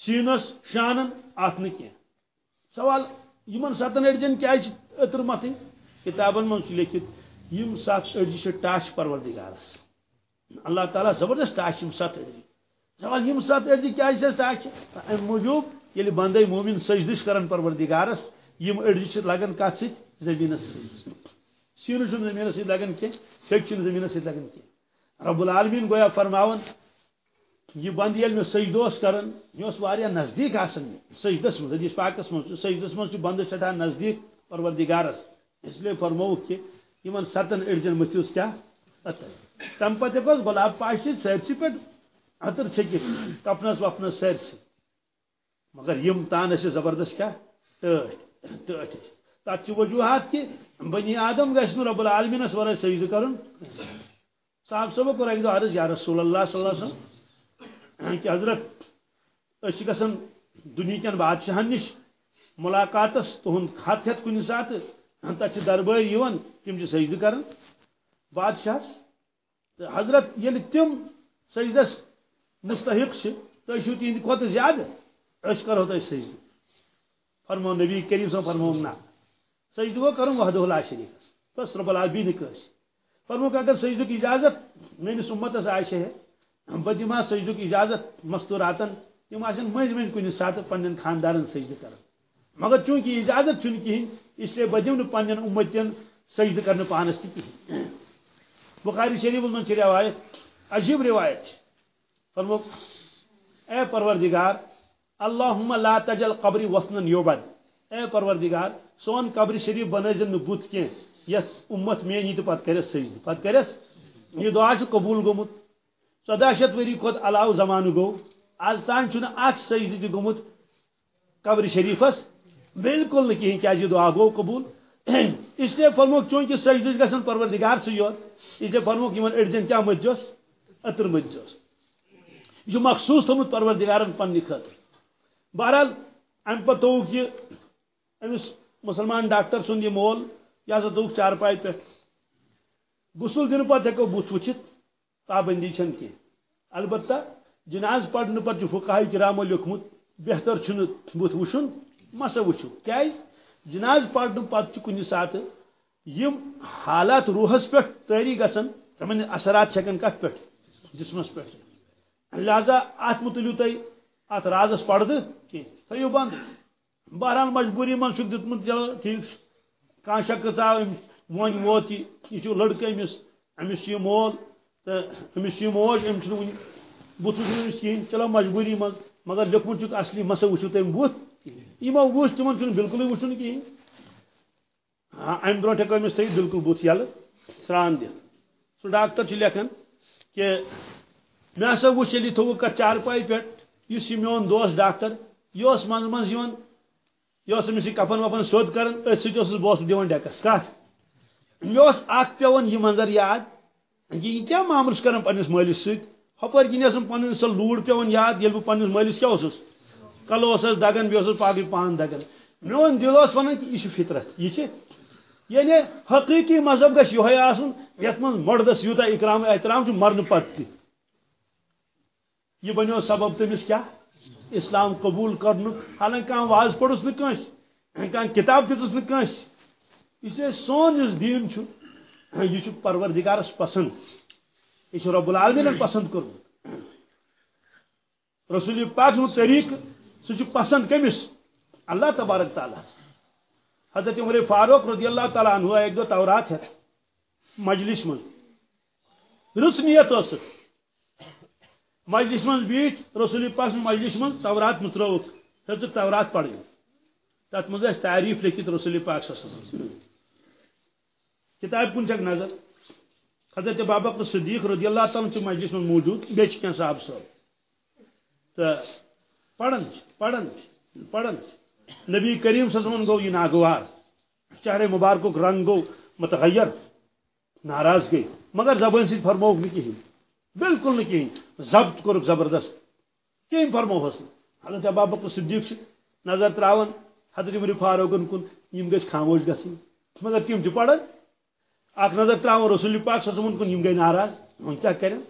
سیٖنس شانن اتھ نہٕ کینٛہہ سوال، یِمن ستن أڑجن کیازِ چھِ أتٕر متھٕنۍ کتابن منٛز چھُ لیکھِتھ یِم ستھ ٹاش پروردگارس اللہ تعالیٰ زبردست ٹاچ ست أڑجہِ سوال، یم ست أڑجہِ کیازِ ٹاچ امہِ موٗجوٗب ییٚلہِ یعنی بندے مومن سجدٕ کران پروردگارس یم أڑجہِ چھِ لگان کتھ سۭتۍ زمینس سۭتۍ سیٖنہٕ چھُنہٕ زمینس سۭتۍ لگان کینٛہہ پھیٚکہِ چھِنہٕ زمینس سۭتۍ لگان کینٛہہ رب العالمیٖن گویا فرماون، یہ بند ییٚلہِ مےٚ سجدٕ اوس کران مےٚ اوس واریاہ نزدیٖک آسان سجدس منٛز حدیث پاکس منٛز چھُ سجدس منٛز چھُ بندٕ سٮ۪ٹھاہ نزدیٖک پروردگارس اس لیے فرمووُکھ کہِ یِمن ستن أڑجن مٔتھِوس کیٛاہ اتر تم پتہ گوس گۄلاب پاش سٲرسٕے پہ اتر چھکت کپنس وپنس سٲرسٕے مگر یم تان ٲسۍ زبردست کیا؟ ٹٲٹھ ٹٲٹھ تتھ وجوہات کہ بنی آدم گژھِ رب العالمینس ورٲے سجدٕ کرُن۔ صاحب صٲب کوٚر اکہِ دۄہ عرض یا رسول اللہ صلی اللہ علیہ وسلم۔ کہ حضرت أسۍ چھِ گژھان دُنہیٖکٮ۪ن بادشاہن نِش ملاقاتس تُہُنٛد خط ہٮ۪تھ کُنہِ ساتہٕ تتھ چھِ دربٲرۍ یِوان تِم چھِ سجدٕ بادشاہس حضرت یل تم سجدس مستحق سے تو چھو تہند کھت زیادہ اس کرو تو سجدہ فرمو نبی کریم صلی فرمو نا سجدہ گو کروں وحدہ لا شریک بس رب العالمین کس فرمو کہ اگر سجدہ کی اجازت میرے امتس عائشہ ہے بہ سجدہ کی اجازت مستوراتن تم آسن مز مز کن سات پن خاندان سجدہ کر مگر چونکہ اجازت چھ کہین اس لیے بدیم پن امتین سجدہ کرنے پانس تہ کہین بخاری شریف من چھ روایت، عجیب روایت فرمو اے پروردگار، اللہم لا تجل قبری وسنن یوبد اے پروردگار، سون قبر شریف بنزن بت کی یس، امت مین یہ پت کرس سجد پت کرس۔ یہ دعا چھ قبول گومت۔ ژۄداہ شیٚتھ ؤری کھۄت علاوٕ زمانہٕ گوٚو آز تام چھُنہٕ اکھ سجدٕ تہِ گوٚمُت۔ قبر شریفس بالکل نہٕ کِہیٖنۍ کیازِ یہِ جی دعا گوٚو قبوٗل۔ اس لیے فرموک چونکہ سجدٕ گژھن پروردگار سے یوت اس لیے فرموک یمن اڑجن کیا مجوس اتر مجوس یہ مخصوص تھومت پروردگارن پنہ خاطر بہرحال ام پتہ توک یہ یعنی امس مسلمان ڈاکٹر سند یہ مول یہ ہسا دوک چار پہ۔ غسل دن پتہ ہیکو بت وچھت پابندی چھن کی۔ البتہ جناز پڑھنے پتہ فقہ کرامو لیوکھمت بہتر چھن بت وشن مسا وچھو۔ کیا جناز پڑھنے پتہ کن سات یم حالات روحس پہ تاری گسن تمن اثرات چھکن کت پہ، جسمس پہ۔ لہذا ات متلیو تھی ات رازس پڑھ کی تھو بند۔ بہرحال مجبوری من دتمت چلو ٹھیک کان شخص آو ون ووت یہ لڑکہ امس امس یہ مول تو امس یہ موج ام ون بت امس کہین چلو مجبوری من مگر لکھمت اصلی مسا وچو تم بت یمو وچ تمن بالکل وچن کہین ہاں، ام برو ہیکو امس تھی بالکل بت یل سران دت سہ ڈاکٹر لکھان کہ مے ہسا وچ یلی تھوک کت چار پائی پہ اس میون دوست ڈاکٹر، یہ مز مز یہ امس یہ کفن وفن سیود کر ات سی بہت دان ڈیکس کت مے اخ پیون یہ منظر یاد۔ یہ کیا معاملہ کر پنس مالس ست ہپر کن یس پن سہ لوڑ پیون یاد، یل بہ پنس مالس کیا کلو دگان بیس پاگل پان دگان میون دل اس ونان کہ یہ فطرت، یہ یعنی حقیقی مذہب گھس یہ آسن، یت من مردس یوتا اکرام احترام مرن پتہ تہ یہ بنو سبب تمس کیا؟ اسلام قبول کرن حالانکہ کھانا واض پورس نس کھانا کتاب دس نس اس لیے سون اس دین یہ پروردگارس پسند۔ یہ رب العالمین پسند کر رسول پاک سن طریق سہ پسند کمس اللہ تبارک تعالیٰ۔ حضرت عمر فاروق رضی اللہ تعالیٰ عنہ ایک دو تورات ہے۔ مجلس من رسمیت اس۔ مجلس من بیچ رسول پاک مجلس من تورات متروک. ہر تورات پڑھ تر مز تعریف لکھت رسول پاک کتاب کن چک نظر؟ حضرت بابا صدیق رضی اللہ تعالیٰ مجلس من موجود، بیچ کی صاحب صاحب تو پڑھن پڑھن پڑھن نبی کریم صلی اللہ علیہ وسلم گو، یہ ناگوار. چہرے مبارک رنگ گو، متغیر. ناراض گئی. مگر زبان سی فرموک نہیں کہیں بالکل نہیں کہیں۔ ضبط کورک زبردست۔ کہیں فرموہس حضرت ابا بکر صدیق نظر تراون۔ حضرت عمر فاروقن کن۔ یم گژھِ خاموش گژھٕنۍ مگر تم چھِ جی پران اکھ نظر تراون۔ رسول پاک صلی اللہ کن یم گئی ناراض۔ وۄنۍ کیٛاہ کرن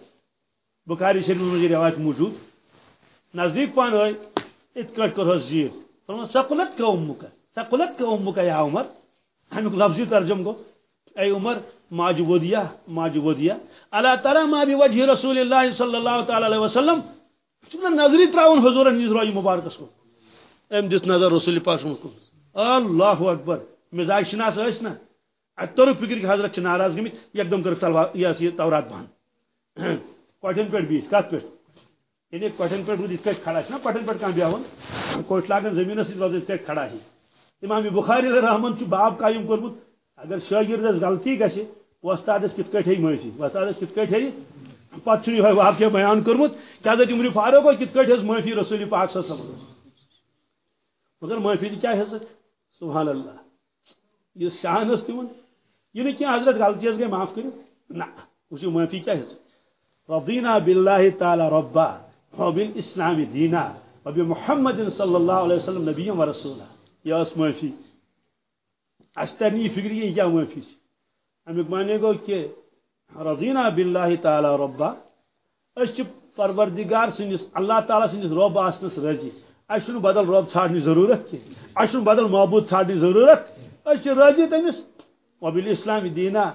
بخاری شریف منٛز روایت موجود۔ نزدیک پان آئی ات کٹ کرہوس زیٖر۔ فرمان سقلت کا امك سقلت کا امك يا عمر؟ امیک لفظی ترجم گو اے عمر ماج ودیا ماج ودیا الا ترى ما بوجه رسول الله صلى الله تعالى عليه وسلم. چون نظری تراون حضور نیز روی مبارک کو ام دس نظر رسول پاک کو. اللہ اکبر. مزاج شناس اس نا. اتر فکر کی حضرت ناراض گمت ایک دم کر تلوار یہ تورات بہن. کوٹن پہ بیچ کت پہ یعنی کٹن پہ روز ات کھڑا نا پٹن پہ کھانا بیہن کوٹ لاگن زمین سی روز ات کھڑا ہی. امام بخاری رحمن باب قائم کورمت اگر شاگردس غلطی گھِ وستادس کت کٹ معافی وستادس کت کٹ پتہ یہ واقعہ بیان کورمت کہ حضرت عمر فاروق کت کٹ معافی رسول پاک صلی اللہ علیہ وسلم۔ مگر معافی کیا حضرت؟ سبحان اللہ۔ یہ شان اس تمن یہ یعنی نہیں کیا حضرت غلطی گئی معاف کرو نہ، اس معافی کیا حضرت؟ رضینا باللہ تعالی ربا وبالاسلام دینا وبمحمد صلی اللہ علیہ وسلم نبی و رسولہ یہ اس معافی۔ اشترنی فکری یہ کیا معافی امیک معنی گو کہ رضینا باللہ تعالی ربا، اس پروردگار سنس اللہ تعالیٰ سنس رب آسنس رضی۔ اس بدل رب ژھانڈنی ضرورت کی۔ اس بدل معبود ژھانڈنی ضرورت۔ اس رضی تمس وبال اسلام دینا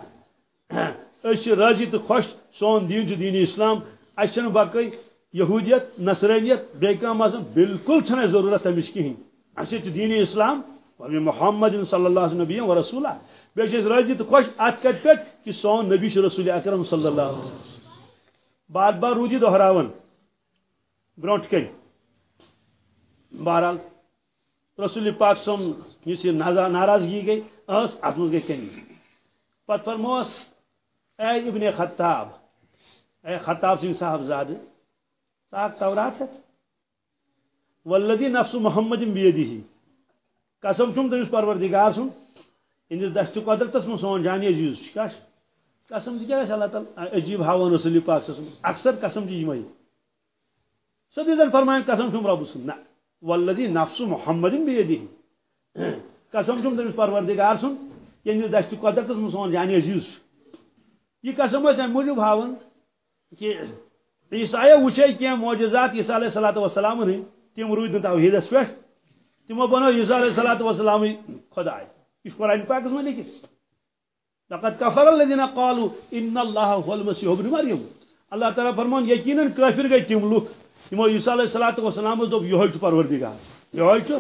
اس راضی تو خوش، سون دین دین اسلام۔ اس باقی یہودیت، نصرانیت بیکا مذہب بالکل چھنے ضرورت تمس کہین اس دین اسلام۔ وبی محمد صلی اللہ علیہ نبی و رسولہ بیس راضی تو خوش ات کت پہ کہ سون نبی رسول اکرم صلی اللہ علیہ وسلم۔ بار بار روزی دہراون بروٹ کن بہرحال رسول پاک سم اس ناراضگی گئی۔ اس ات مز گئی کمی پت فرموس اے ابن خطاب، اے خطاب سن صاحب زاد صاحب تورات ہے۔ والذی نفس محمد بیدی قسم چھم تمس پروردگار سن اندس دست قدرتس من سون جان عزیز کش قسم کیا اللہ تعالیٰ؟ عجیب ہاون رسول پاک سن اکثر قسم جی یمے سدی زن فرمائیں قسم چھم رب سن نہ والذی نفس محمد بیدی قسم چھم تمس پروردگار سن یندس یعنی دست قدرتس من سون جان عزیز. یہ قسم اس موجود ہاون کہ عیسائی وچے کی معجزات عیسیٰ علیہ صلاح وسلام ہند تم روید توحیدس پہ تمو بنو عیسیٰ علیہ صلاح وسلام خدا یہ قرآن پاکس میں لکھت لقد کفر الذين قالوا ان الله هو المسيح ابن مريم اللہ تعالیٰ فرمان، یقینا کافر گئی تم لوگ یمو عیسیٰ علیہ الصلوۃ والسلام دوپ یہ پروردگار. یہ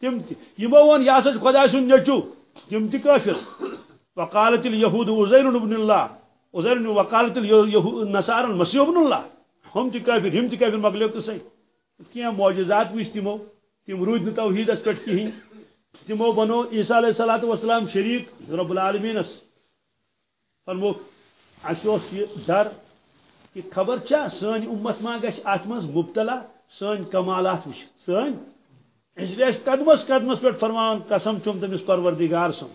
تم یمو ون یہ ہسا خدا سن نیچو تم تہ کافر. وقالت اليهود عزير ابن الله عزير وقالت النصارى المسيح ابن الله هم تہ کافر، ہم تہ کافر مگلیو تو سی کیا معجزات وچ تمو تم رود توحیدس پہ کہین تمو بنو عیسیٰ علیہ الصلوۃ والسلام شریک رب العالمینس فرمو اس یہ ڈر کہ خبر چا؟ سن امت ما گھ ات مز مبتلا سن کمالات وچ۔ سن اس لیے قدمس قدمس پہ فرمان، قسم چم تمس پروردگار سن۔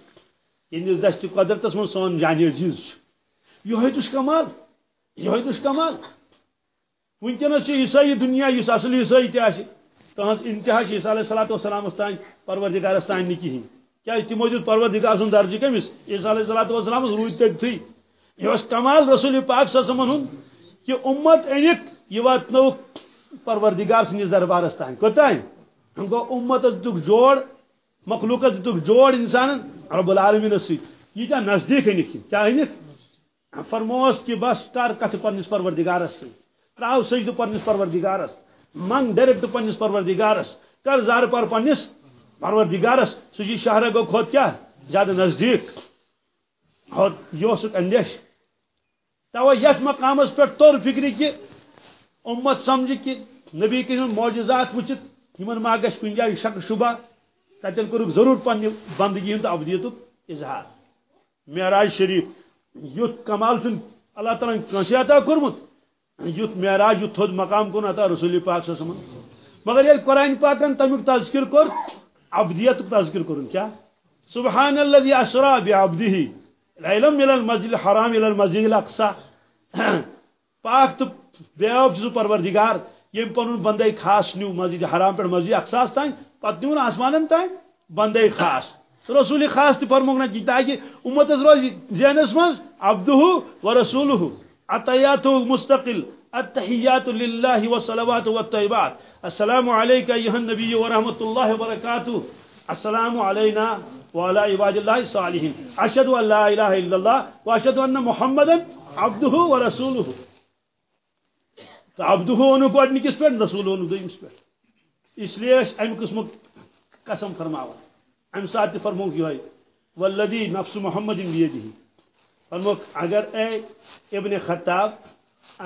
یعنی دست قدرتس من سون جان عزیز یہ تس کمال یہ تس کمال۔ ونکس عیسائی دنیا اس اصل عیسائی تہ تہذ انتہا عیسیٰ علیہ صلاح وسلام تان پروردگارس تان نی کہین کیا تمو دیت پروردگار سن درجہ کمس عیسیٰ علیہ صلاح وسلام روز تھی۔ یہ کمال رسول پاک صمن ہند کہ امت انک یہ واتنو پروردگار سندس دربارس تان کوتان گو امت دتک جوڑ، مخلوق دتک جوڑ انسان رب العالمین ست یہ نزدیک انک کیا انک فرموس کہ بس کر کت پنس پروردگارس ست تراو سجد پنس پروردگارس منگ ڈائریکٹ پنس پروردگارس کر زار پر پنس پروردگارس سی شہر گو کھوت کیا؟ زیادہ نزدیک. اور یہ اندیش. تو یت مقامس پہ طور فکر کہ امت سمجھ کہ نبی کن معجزات وچت یمن ما گھ کن جائے شک شبہ تتن کورک ضرور پنہ بندگی ہند ابدیت اظہار. معراج شریف یت کمال چن اللہ تعالیٰ کنسی عطا کورمت یت معراج یت تھود مقام کن عطا رسول پاک صلی اللہ علیہ وسلم۔ مگر یہ قرآن پاکن تمیک تذکر کر، عبدیت تذکر کرن کیا؟ سبحان الذي اسرا بعبده ليلا من المسجد الحرام الى المسجد الاقصى پاک تو بے بیاب چیزو پروردگار، یم پنن بندے خاص نیو مسجد حرام پر مسجد اقصا تان پت نیون آسمانن تان بندے خاص۔ رسول خاص تہ فرمونا کی تاکہ امت روز زینس مز عبدہ و رسولہ۔ عطیات مستقل التحیات للہ والصلوات والطیبات السلام علیکہ ایہا النبی ورحمت اللہ وبرکاتہ السلام علینا وعلى عباد الله الصالحين اشهد ان لا اله الا الله واشهد ان محمدا عبده ورسوله عبده ونو گۄڈنِکِس پٮ۪ٹھ رسول ونو دوٚیمِس پٮ۪ٹھ اس لیے امہِ قٕسمُک قسم فرماوان امہِ ساتہٕ تہِ فرموکھ یِہوے والذی نفس محمد بیدِہی فرموکھ اگر اے ابن خطاب،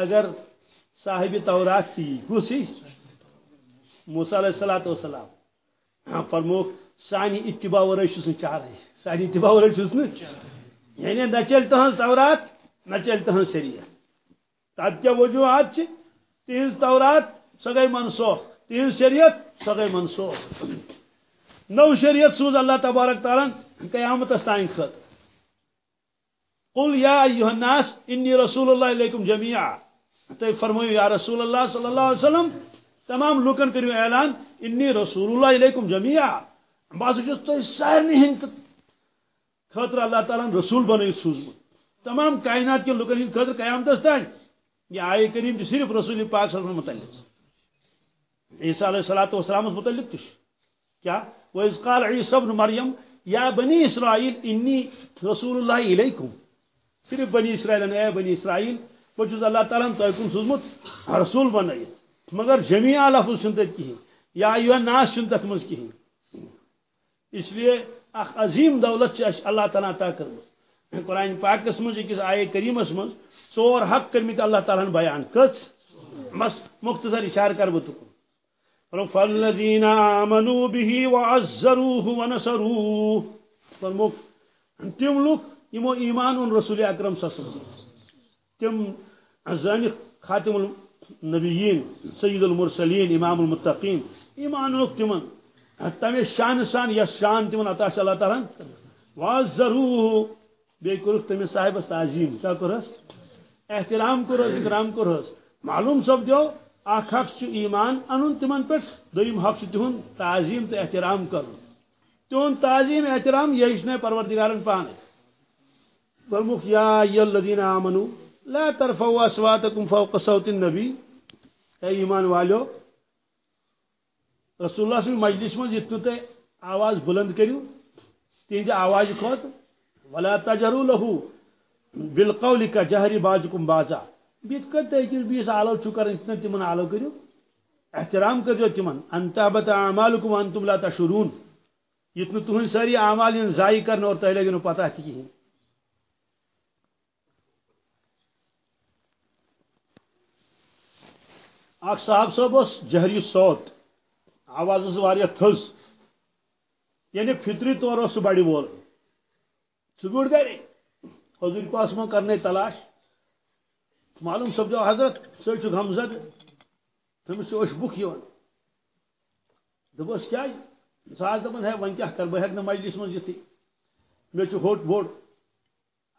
اگر صاحب تورات تھی کس موسیٰ علیہ الصلوۃ والسلام ہاں، فرموکھ سانی اتباع ورے چھس چارے سانی اتباع ورے چھس یعنی نہ چل تہن تورات، نہ چل تہن شریعت۔ تات کیا وجوہات چھ تہنز تورات سہ گئی منسوخ شریعت سہ گئی منسوخ۔ نو شریعت سوز اللہ تبارک تعالیٰ، قیامت تائیں خط۔ قل یا ایوہ الناس انی رسول اللہ علیکم جميعا تو فرمائیو یا رسول اللہ صلی اللہ علیہ وسلم، تمام لوکن کریو اعلان، انی رسول اللہ علیکم جميعا بس تو سارے ہند خطر اللہ تعالیٰ رسول بن سوزمت تمام کائنات کے لکن ہند خطر قیامت تان یہ آئے کریم صرف رسول پاک صلی اللہ علیہ وسلم متعلق عیسیٰ علیہ الصلوۃ والسلام متعلق تش کیا؟ وَإِذْ قَالَ عِيسَى ابْنُ مَرْيَمْ، یا بنی اسرائیل، انی رسول اللہ علیکم۔ صرف بنی اسرائیل اے بنی اسرائیل بہت اللہ تعالیٰ تہ کن سوزمت رسول بنائت مگر جمیع لفظ چھ تت کہین یا ایوہ ناس چھ تت مز کہین اس لیے اخ عظیم دولت اللہ تعالیٰ عطا کر قرآن پاکس مز أکس آئے کریمس مز۔ ژور حق کرمت اللہ تعالیٰ بیان کچ بس مختصر اشار کر بہ تکن فالذین آمنوا به وعزروه ونصروه فرموک تم لوک یمو ایمان ان رسول اکرم صلی اللہ علیہ وسلم. تم زانی خاتم النبیین، سید المرسلین، امام المتقین. ایمان لوک تمن. تمہ شان سان یا شان تمن عطا چھ اللہ تعالیٰ. وازروه بے کرک تمس صاحبس تعظیم کیا کرس احترام کرس اکرام کرس معلوم سب دیو اخ حق چھ ایمان انن تمن پہ دویم حق چھ تہن تعظیم تو احترام کر. تہن تعظیم احترام یہ پروردگارن پانے. فرموک یا الذین آمنو لا ترفعوا اصواتكم فوق صوت النبي اے ایمان والو، رسول اللہ صلی مجلس من یتو تے آواز بلند کریو، تین آواز کھوت، ولا تجروا له بالقول كجهر بعضكم بعضا بیت کت اکس بیس آلو چھو کر اتنا تمن آلو کریو. احترام کریو تمن. انتابت اعمالكم وانتم لا تشعرون. یتن تہن ساری اعمال ان ضائع کرنے اور تہ لگن پتہ تہ کہین اخ صاحب صاحب اس جہری صوت آواز اس واریہ تھز۔ یعنی فطری طور اس بڑی بول۔ سبوڑ گئے۔ حضور پاس میں کرنے تلاش۔ معلوم سپدو حضرت سو غمزد تمس سے بک یہ دپس کیا سہ دپان ہے ون کیا کر؟ بہ ہیک مجلس من یتھی مے ہوٹ بوڑ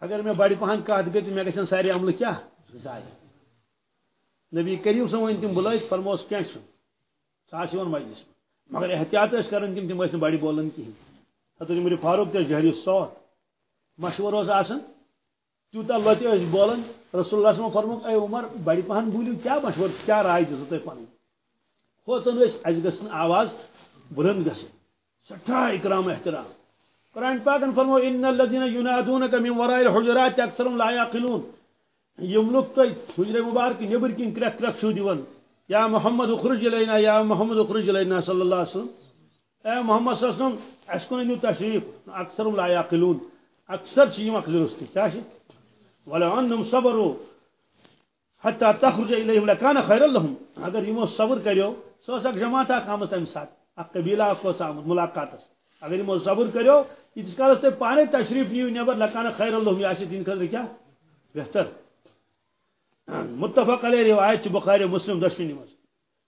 اگر میں بڑی پہن کت گئی تو مے گھن سارے عمل کیا؟ ضائع نبی کریم صن ون تم بلائت فرموس کی سہ مجلس مگر احتیاط کران تم تم بڑی بولان کہین حضرت عمر فاروق تہ جہری صوت مشور اس آسان تیوتا لتہ بولان رسول اللہ صلی فرموک اے عمر بڑی پہن بولیو کیا مشور کیا رائے دس تھی پن ہوتن اس گھن آواز بلند گھن سٹھا اکرام، احترام۔ قرآن پاکن فرمو ان الذين ينادونك من وراء الحجرات اكثرهم لا يعقلون یم لوگ تھی حجر مبارک، نبر کن، کرک کرک چھو دیون یا محمد اخرج الینا، یا محمد اخرج الینا صلی اللہ علیہ وسلم. اے محمد صلی اللہ علیہ وسلم اس کو نیو تشریف. اکثر لا یعقلون اکثر چھ یم عقل رستی کیا چھ ولا انهم صبروا حتى تخرج اليهم لكان خيرا لهم. اگر یمو صبر کریو، سو سک جماعت کامس تم ساتھ اک قبیلہ کو سامت ملاقات اگر یمو صبر کریو، اس کالس تے پانے تشریف نیو نیبر لکان خیر اللہ یا دین خاطر کیا؟ بہتر. متفق علیہ روایت بخاری مسلم دشمنی مز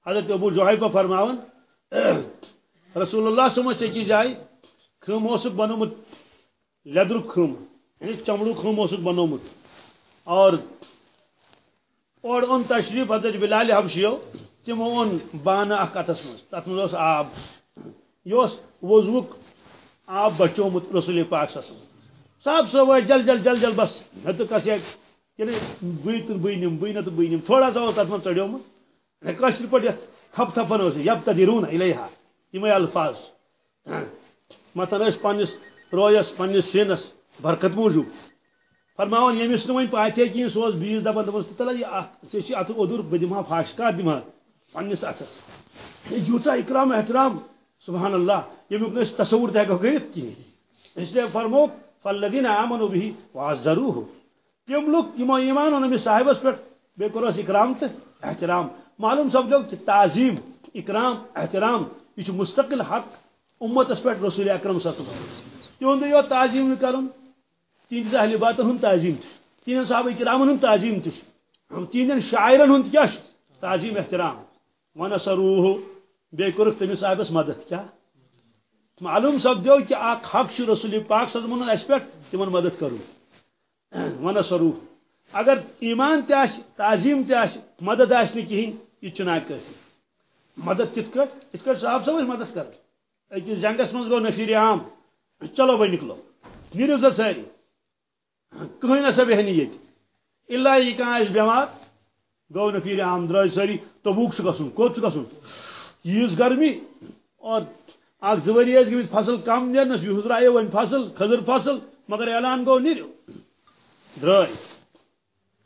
حضرت ابو جوحیفہ فرماون، رسول اللہ صلی اللہ علیہ وسلم جائے خم اوسک بنومت لیدر خم یعنی چمڑو خم اوسک بنومت. اور اور ان تشریف حضرت بلال حبشیو تم اون بانہ اخ اتس مز تت مز آب. یہ وضوک آب بچومت رسول پاک صلی اللہ علیہ وسلم. صاحب جل جل جل جل بس. ہتو کس یعنی بی تو بی نم بی نت بی نم تھوڑا سا تر من چڑیومت کشر پہ تھپ تھپن اس یب تدرون الیہا. یمے الفاظ. مثلا اس پنس رویس پنس سینس، برکت موجود. فرماون یمس یعنی نو ون پاتے کین سوز بیس دپان دپس تلا، یہ چھ ات ادور بدما ہاں فاشکار دما ہاں. پنس اتس یہ یوتا اکرام، احترام. سبحان اللہ. یمیک نس تصور تہ گیت کین اس لیے فرمو، فالذین آمنوا به وعزروه تم لوگ یمو ایمان ان صاحبس پہ بے کورس اکرام تو احترام۔ معلوم سپدو کہ تعظیم، اکرام، احترام، یہ مستقل حق امتس پہ رسول اکرم صلی اللہ علیہ وسلم۔ تہد یو تعظیم کرن۔ تہندس اہل باتن ہند تعظیم تہندن صحابہ کرام ہند تعظیم تہندن شاعرن ہند کیا تعظیم، احترام۔ ونصروہ، بے کورک تمس صاحبس مدد کیا؟ معلوم سپدو کہ اخ حق رسول پاک صلی اس پہ تمن مدد کرو۔ ونصروف اگر ایمان تہ تعظیم تہ مدد آس کہین یہ چنا مدد کت کٹ کٹ صاحب صاحب مدد کر. اکس جنگس من گو، نفیر عام. چلو بہ نکلو. نیرو سا ساری کہیں نسا بہنی یہ. اللہ یہ کہاں بیمار؟ گو نفیر عام درائے ساری تبوک سے کوت گسن یس گرمی، اور اخ زوری گمت فصل کم نیرنس یہ حضرائے ون فصل، خضر فصل، مگر اعلان گو نیرو درائے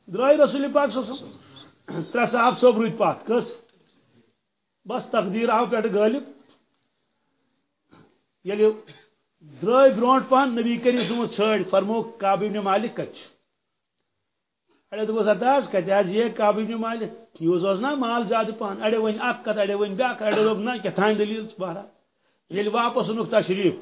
درائے رسول پاک صلی اللہ علیہ وسلم ترے صاحب صوب روت پات کس بس تقدیر آو پہ غالب یل درائے برونٹ پان نبی کریم سم چھڑ فرمو کعب ابن مالک کچ اڑے دبس اتاز کتہ آز یہ کعب ابن مالک یہ اوس نا مال زیادہ پان اڑے ون اک کت اڑے ون بیاکھ اڑے دوپ نا کیا تھان دلیل بہرحال یل واپس انک تشریف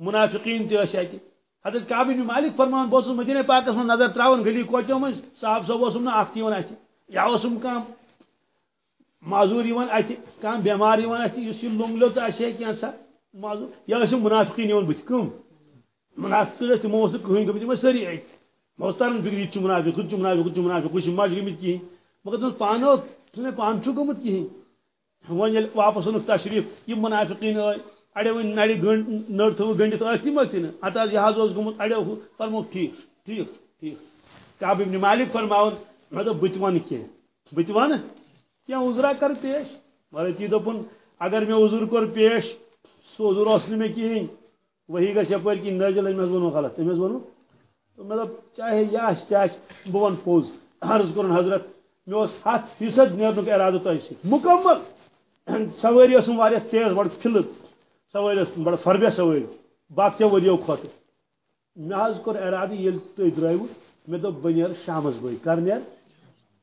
منافقین تہ ٲسۍ اَتہِ حضرت کعب بن مالک فرمان بہٕ مدینہ پاکس منٛز نظر تراون گلی کوچو منٛز صاحب صٲب اوسُم نہٕ اکھ تہِ یِوان اَتھِ یا اوسُم کانٛہہ معذوٗر یِوان اَتھِ کانٛہہ بٮ۪مار یِوان اَتھِ یُس یہِ لوٚنٛگ آسہِ ہے کینٛژھا معذوٗر، یا ٲسِم مُنافقیٖن یِوان بٕتھِ کٕم۔ مُنافقیٖن ٲسۍ تِمو اوس نہٕ کٕہٕنۍ گٔمٕتۍ یِم ٲسۍ سٲری أتۍ مےٚ اوس تران فِکرِ یہِ تہِ چھُ مُنافِق ہُہ تہِ چھُ مگر دوٚپُس پانہٕ اوس ژٕ پانہٕ چھُ گوٚمُت کِہیٖنۍ واپس اوٚنُکھ تشریٖف یِم مُنافقیٖن ٲے اڑے ون نڑِ گنڈ، نڑ تھو گنڈت ٲسۍ تِم ٲسۍ نہٕ اتھ جی حظ یہِ حظ اوس گوٚمُت اڑیو ہُہ فرموکھ ٹھیٖک ٹھیٖک ٹھیٖک۔ کعب ابن مالک فرماؤن مے دپ بت کی بت ون کیا عذرا کر پیش؟ مگر تی دپن اگر مے عذر کور پیش، سو عذر اس میں کہین وہی گھس یپر کی نازل امس ونو غلط امس ونو مطلب چاہے یہ آس کیا بہ ون پوز، عرض کرن حضرت مے اس ہاتھ فیصد نیرنک ارادہ تہ سی مکمل! سواری ٲسٕم واریاہ تیز بڑٕ فِلٕپ سواری ٲس بڑٕ فربے سواری باقیو ؤریو کھۄتہٕ مےٚ حظ کوٚر ارادٕ ییٚلہِ تُہۍ درٛٲیوٕ مےٚ دوٚپ بہٕ نیرٕ شامَس کر نیرٕ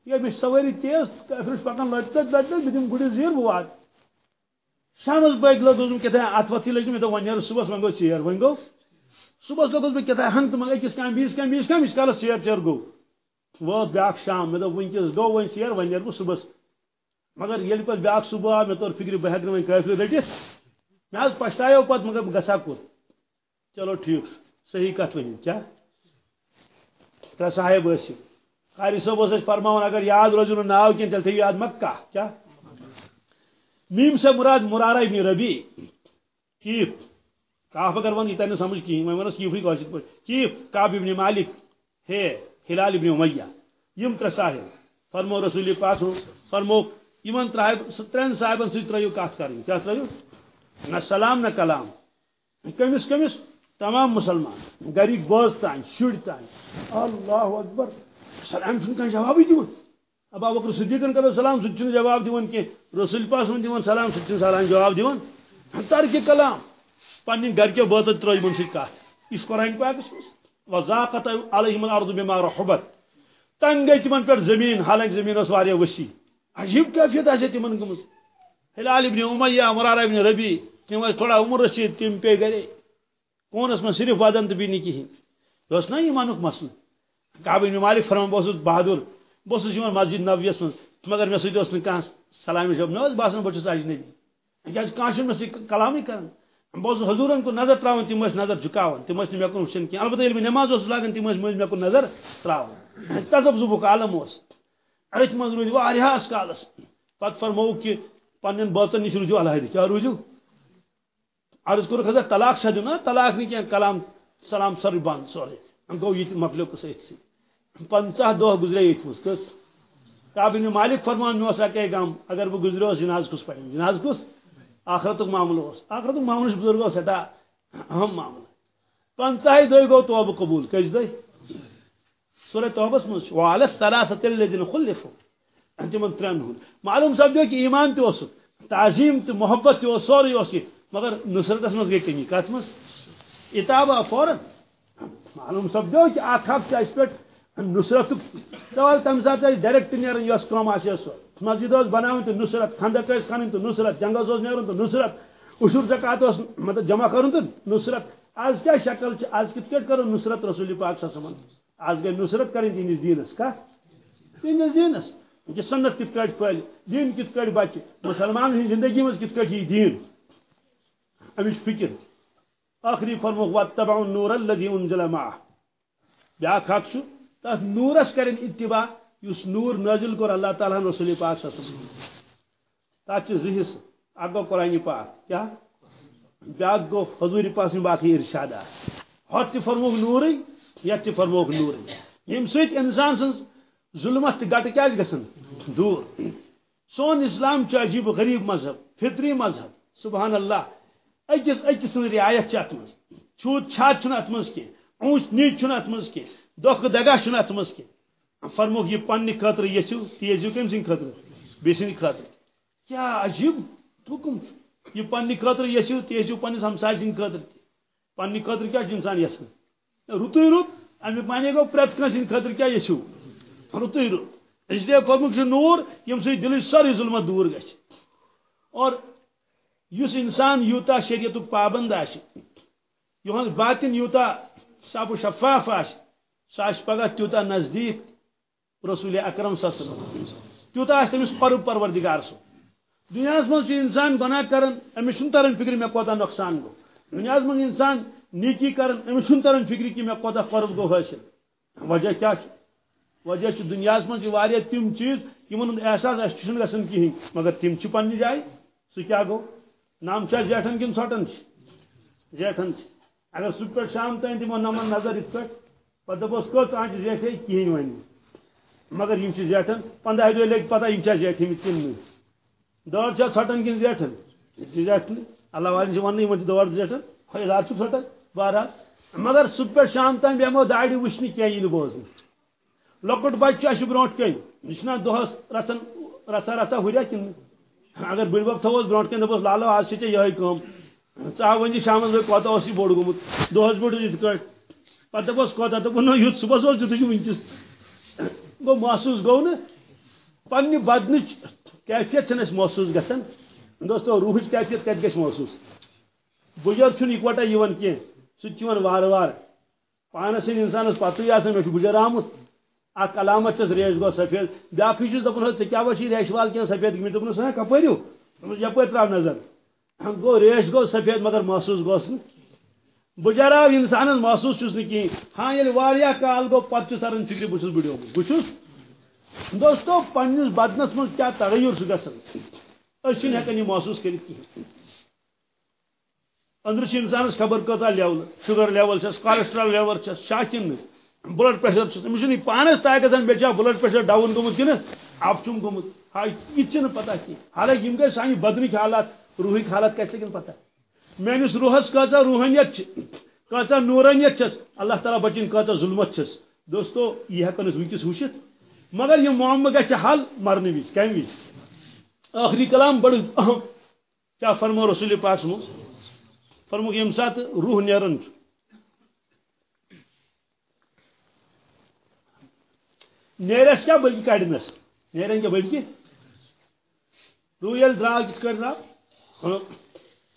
یہ مےٚ چھِ سوٲری تیز کٲفرِس پکان لٔٹۍ لٔٹۍ لٔٹۍ لٔٹۍ بہٕ دِمہٕ گُرِس زیٖر بہٕ واتہٕ شامَس بٲگۍ لوٚگُس بہٕ کیٛاہ اَتھ وَتھٕے لٔگۍ مےٚ دوٚپ وۄنۍ نیرٕ صُبحس وۄنۍ گوٚو ژیر وۄنۍ گوٚو صُبحس لوٚگُس بہٕ کیٛاہ ہن تہٕ مگر أکِس کامہِ بیٚیِس کامہِ بیٚیِس کامہِ یِس کالَس ژیر ژیر گوٚو ووت بیٛاکھ شام مےٚ دوٚپ وٕنکٮ۪س گوٚو وۄنۍ ژیر وۄنۍ نیرٕ بہٕ صُبحس مگر ییٚلہِ پَتہٕ بیٛاکھ صُبح آو مےٚ توٚر فِکرِ بہٕ ہٮ۪کہٕ نہٕ وۄنۍ کٲفرِ رٔٹِتھ مےٚ حظ پَشتاو پَتہٕ مگر بہٕ گژھٕ ہا کوٚت چلو ٹھیٖک. صحیح کَتھ ؤنِو کیٛاہ ترٛےٚ صاحب ٲسِو قاری صٲب اوس اَسہِ فرماوان اگر یاد روزِو نہٕ ناو کینٛہہ تیٚلہِ تھٲیِو یاد مکہ. کیٛاہ میم سے مراد مرارہ ابن ربی کیف؟ کاف اگر ون یہ ترنہ سمجھ کہین وۄنۍ ونس کیفٕے کٲشِر پٲٹھۍ کیف؟ کعب ابن مالک. ہے، ہلال ابن امیہ. یم ترٛےٚ صاحب. فرمو رسول پاک فرمو یمن ترٛین صاحبن سۭتۍ ترٲیِو کتھ کرٕنۍ کیٛاہ ترٲیِو نہ سلام نہ کلام کٔمِس کٔمِس تمام مسلمان گرِکۍ بٲژ تانۍ شُرۍ تانۍ اللہ اکبر۔ سلام چھُنہٕ کانٛہہ جوابٕے ابا بکر صدیقن کرو سلام سُہ چھُنہٕ جواب دِوان کینٛہہ رسول پاس دِوان سلام سُہ چھُنہٕ سلام جواب دِوان ترکہِ کلام۔ پنٕنہِ گرِکیو بٲژو ترٲو یِمن سۭتۍ کتھ یہِ چھُ قرآن پاکس منٛز وضاقت علیہم الارض بما رحبت۔ تنگ گئی تمن پہ زمین، حالانکہ زمین اس واریاہ وسیع عجیب کیفیت آسے تمن گمز۔ ہلال ابن امیہ مرارہ ابن ربی تم تھوڑا عمر رسید تم پے گرے کونس من صرف ودن تو بھی نہیں کہین یہ نا ایمانک مسئلہ کعب ابن مالک فرمان بہت بہادر بہت مسجد نبویس من مگر مے سۭتۍ اوس نہٕ کانٛہہ سلامی صٲب مےٚ اوس باسان بہٕ چھُس اجنبی کیازِ کانٛہہ چھُنہٕ مےٚ سۭتۍ کلامٕے کران بہٕ اوسُس حضوٗرن کُن نظر تراوان تِم ٲسۍ نظر جُکاوان تِم ٲسۍ نہٕ مےٚ کُن وٕچھان کینٛہہ البتہ ییٚلہِ بہٕ نٮ۪ماز اوسُس لاگان تِم ٲسۍ مٔنٛزۍ مےٚ کُن نظر تراوان تذبذُبُک عالم اوس أتھۍ منٛز روٗدۍ واریاہس کالس پتہٕ فرمووُکھ کہِ پننٮ۪ن بٲژن نِش روٗزِو علیحدٕ کیٛاہ روٗزِو عرض کوٚرُکھ حضرت طلاق چھا دیُن طلاق نہٕ کینٛہہ کلام، سلام سورُے بنٛد سورُے گوٚو یہِ تہِ مۄکلیو قصہٕ أتھۍ سۭتۍ پنٛژاہ دۄہ گُزرے ییٚتھۍ منٛز کٔژ کابن مالک فرمان مے اکے غم اگر بہ گزریو جناز کس پہ جناز کس؟ آخرت معاملہ اس. آخرت معاملہ بزرگو سٹھا اہم معاملہ پنچہ دہ گو توبہ قبول کس دہ سورہ توبس مز والس ثلاثت الذين خلفوا. تمن ترن ہند معلوم سپدو کہ ایمان تہ تعظیم تو محبت تہ سوری اس مگر نصرتس مز گئی کمی کت مز اتابہ فوراً. معلوم سپدو کہ اکھ ہفتہ اس پہ نصرت سوال تمہ سات ڈائریکٹ نیران یس کم آس سو مسجد بناوین تو نصرت خندق کھن تو نصرت جنگس نیرن تو نصرت. اشور زکات مطلب جمع کرن تو نصرت. آز کیا شکل آز کت کرو نصرت رسول پاک صلی آز گئی نصرت کریں تہندس دینس کا؟ تہندس دینس کہ سنت کت پہ پھل دین کت پہ بچہ مسلمان ہند زندگی مز کت پہ یہ دین۔ امچ فکر۔ آخری فرمو، واتبعوا النور الذي انزل معه بیاکھ حق تس نورس کریں اتباع اس نور نازل کور اللہ تعالیٰ رسول پاک صلی اللہ علیہ تک زس اک گو قرآن پاک۔ کیا؟ بیاکھ گو حضور پاک سن باقی ارشادات ہت تہ فرموک نورے یت تہ فرموک نورے یم سۭتۍ انسان سن ظلمت تہ گٹہ کیاز گژھن دور. سون اسلام چھ عجیب غریب مذہب، فطری مذہب. سبحان اللہ. اکس اکس سن رعایت چھ ات مز چھوت چھات چھن ات مز کی اونچ نیچ چھن ات مز کی دکھ دگا چھن ات مز کی فرموک یہ پنہ خاطر یسو تیزو کم سن خاطر؟ بی سن خاطر. کیا عجیب حکم؟ یہ پنہ خاطر یسو تیزو پنس ہمسائے سن خاطر پنہ خاطر کیا انسان یسان رتو رت امیک معنی گو پریت کھانا سن خاطر کیا یسو رتو رت اس لیے فرموک نور یم سی دل ساری ظلمت دور گھ اور اس انسان یوتا شریعت پابند آ باطن یوتا صاف و شفاف آ سہ پگہ تیوتا نزدیک رسول اکرم صلی اللہ علیہ وسلم۔ تیوتا تمس قرب پروردگار سو۔ دنیا من انسان گناہ کران امس تران فکر مے کوتا نقصان گو۔ دنیا من انسان نیکی کران امس تران فکر کہ مے کوتا قرب گو۔ حاصل وجہ کیا وجہ دنیا من تم چیز یمن احساس اس گھن کہین مگر تم پنہ جائے سہ کیا گو؟ نام چا زیٹھن کن ژھٹن زیٹھن اگر صبح پہ شام تین دمو نمن نظر ات پہ پتہ دپوس کو ژٕ زیٹھے کہین ون مگر یم زیٹھن پندہ دہ لگ پتہ یم زیٹھم کن دور چھا ژھٹن کن زیٹھن زیٹھن جی اللہ والن ون یم دور زیٹھن فیضار ژھٹن بہرحال۔ مگر صبح پہ شام تام بیمو داڑی وچنہ کی بوزن لۄکُٹ بچہ اَسہِ برونٛٹھ کَنۍ یہِ چھُنہ دۄہَس رژھن رژھا رژھا ہُریا کِنہٕ اگر بٔڈۍ بب تھووس برونٛٹھ کَنۍ دَپوس لالو آز چھِ ژےٚ یِہوٚے کٲم ژٕ ؤنہِ شامَس گٔے کوتاہ اوس یہِ بوٚڑ گوٚمُت دۄہَس بوٚڑ یِتھ کٲٹھۍ پَتہٕ دَپوس کوتاہ دوٚپُن نہ یُتھ صُبحس اوس تیُتھُے چھُ وٕنکٮ۪س گوٚو محسوٗس گوٚو نہٕ پنٛنہِ بدنٕچ کیفیت چھَنہٕ اَسہِ محسوٗس گژھان دوستو روٗحٕچ کیفیت کَتہِ گژھِ محسوٗس۔ بُجر چھُنہٕ یِکوَٹَے یِوان کینٛہہ سُہ تہِ چھُ یِوان وارٕ وارٕ۔ پانَس چھِنہٕ اِنسانَس پَتہٕے آسان مےٚ چھُ بُجر آمُت اکھ علامت چھس ریش گو سفید. بیاکھ چھُس دپان ژٕ کیٛاہ وچھی ریش وال کینٛہہ سفید گٔمٕتۍ دوٚپنس ہے ہاں، کپٲرِو دوٚپمس یپٲرۍ ترٛاو نظر. گوٚو ریش گوٚو سفید مگر محسوٗس گوس نہٕ بہٕ جراو اِنسانس محسوٗس چھُس نہٕ کِہیٖنۍ ہاں یعنی ییٚلہِ واریاہ کال گوٚو پتہٕ چھُ سران فکرِ بہٕ چھُس بٕڈیومُت بہٕ چھُس دوستو پننِس بدنس منٛز کیٛاہ تغیر چھُ گژھان أسۍ چھِنہٕ ہٮ۪کان یہِ محسوٗس کٔرِتھ کِہیٖنۍ أنٛدرٕ چھِ اِنسانس خبر کۭژاہ لیولہٕ شُگر لیول چھس کولسٹرال لیول چھس شاہ کِنہٕ نہٕ بلڈ پریشر أمس چھُنہٕ پانس طے گژھان بیٚیہِ چھا بلڈ پریشر ڈاوُن گوٚمُت کنہٕ اپ چھُم گوٚمُت یہِ تہِ چھِنہٕ پتہ کینٛہہ حالانکہ یِم گٔے سانہِ بدنٕکۍ حالات روحٕکۍ حالات کَتہِ لگن پتہ میٲنِس روحس کۭژاہ روحانیت چھِ۔ کۭژاہ نورانیت چھس اللہ تعالیٰ بچن کۭژاہ ظلمت چھس دوستو، یہِ ہٮ۪کو أسۍ وٕنکٮ۪س وٕچھِتھ مگر یہِ معاملہٕ گژھِ حل مرنہٕ وِزِ کمہِ وِزِ ٲخری کلام بڑٕ اہم۔ کیٛاہ فرمو رسول پاک منٛز فرموک ییٚمہِ ساتہٕ روح نیران چھُ۔ نیرس کیا بلکہ کڑنس نیرن کیا بلکہ؟ رویل درا کت کر درا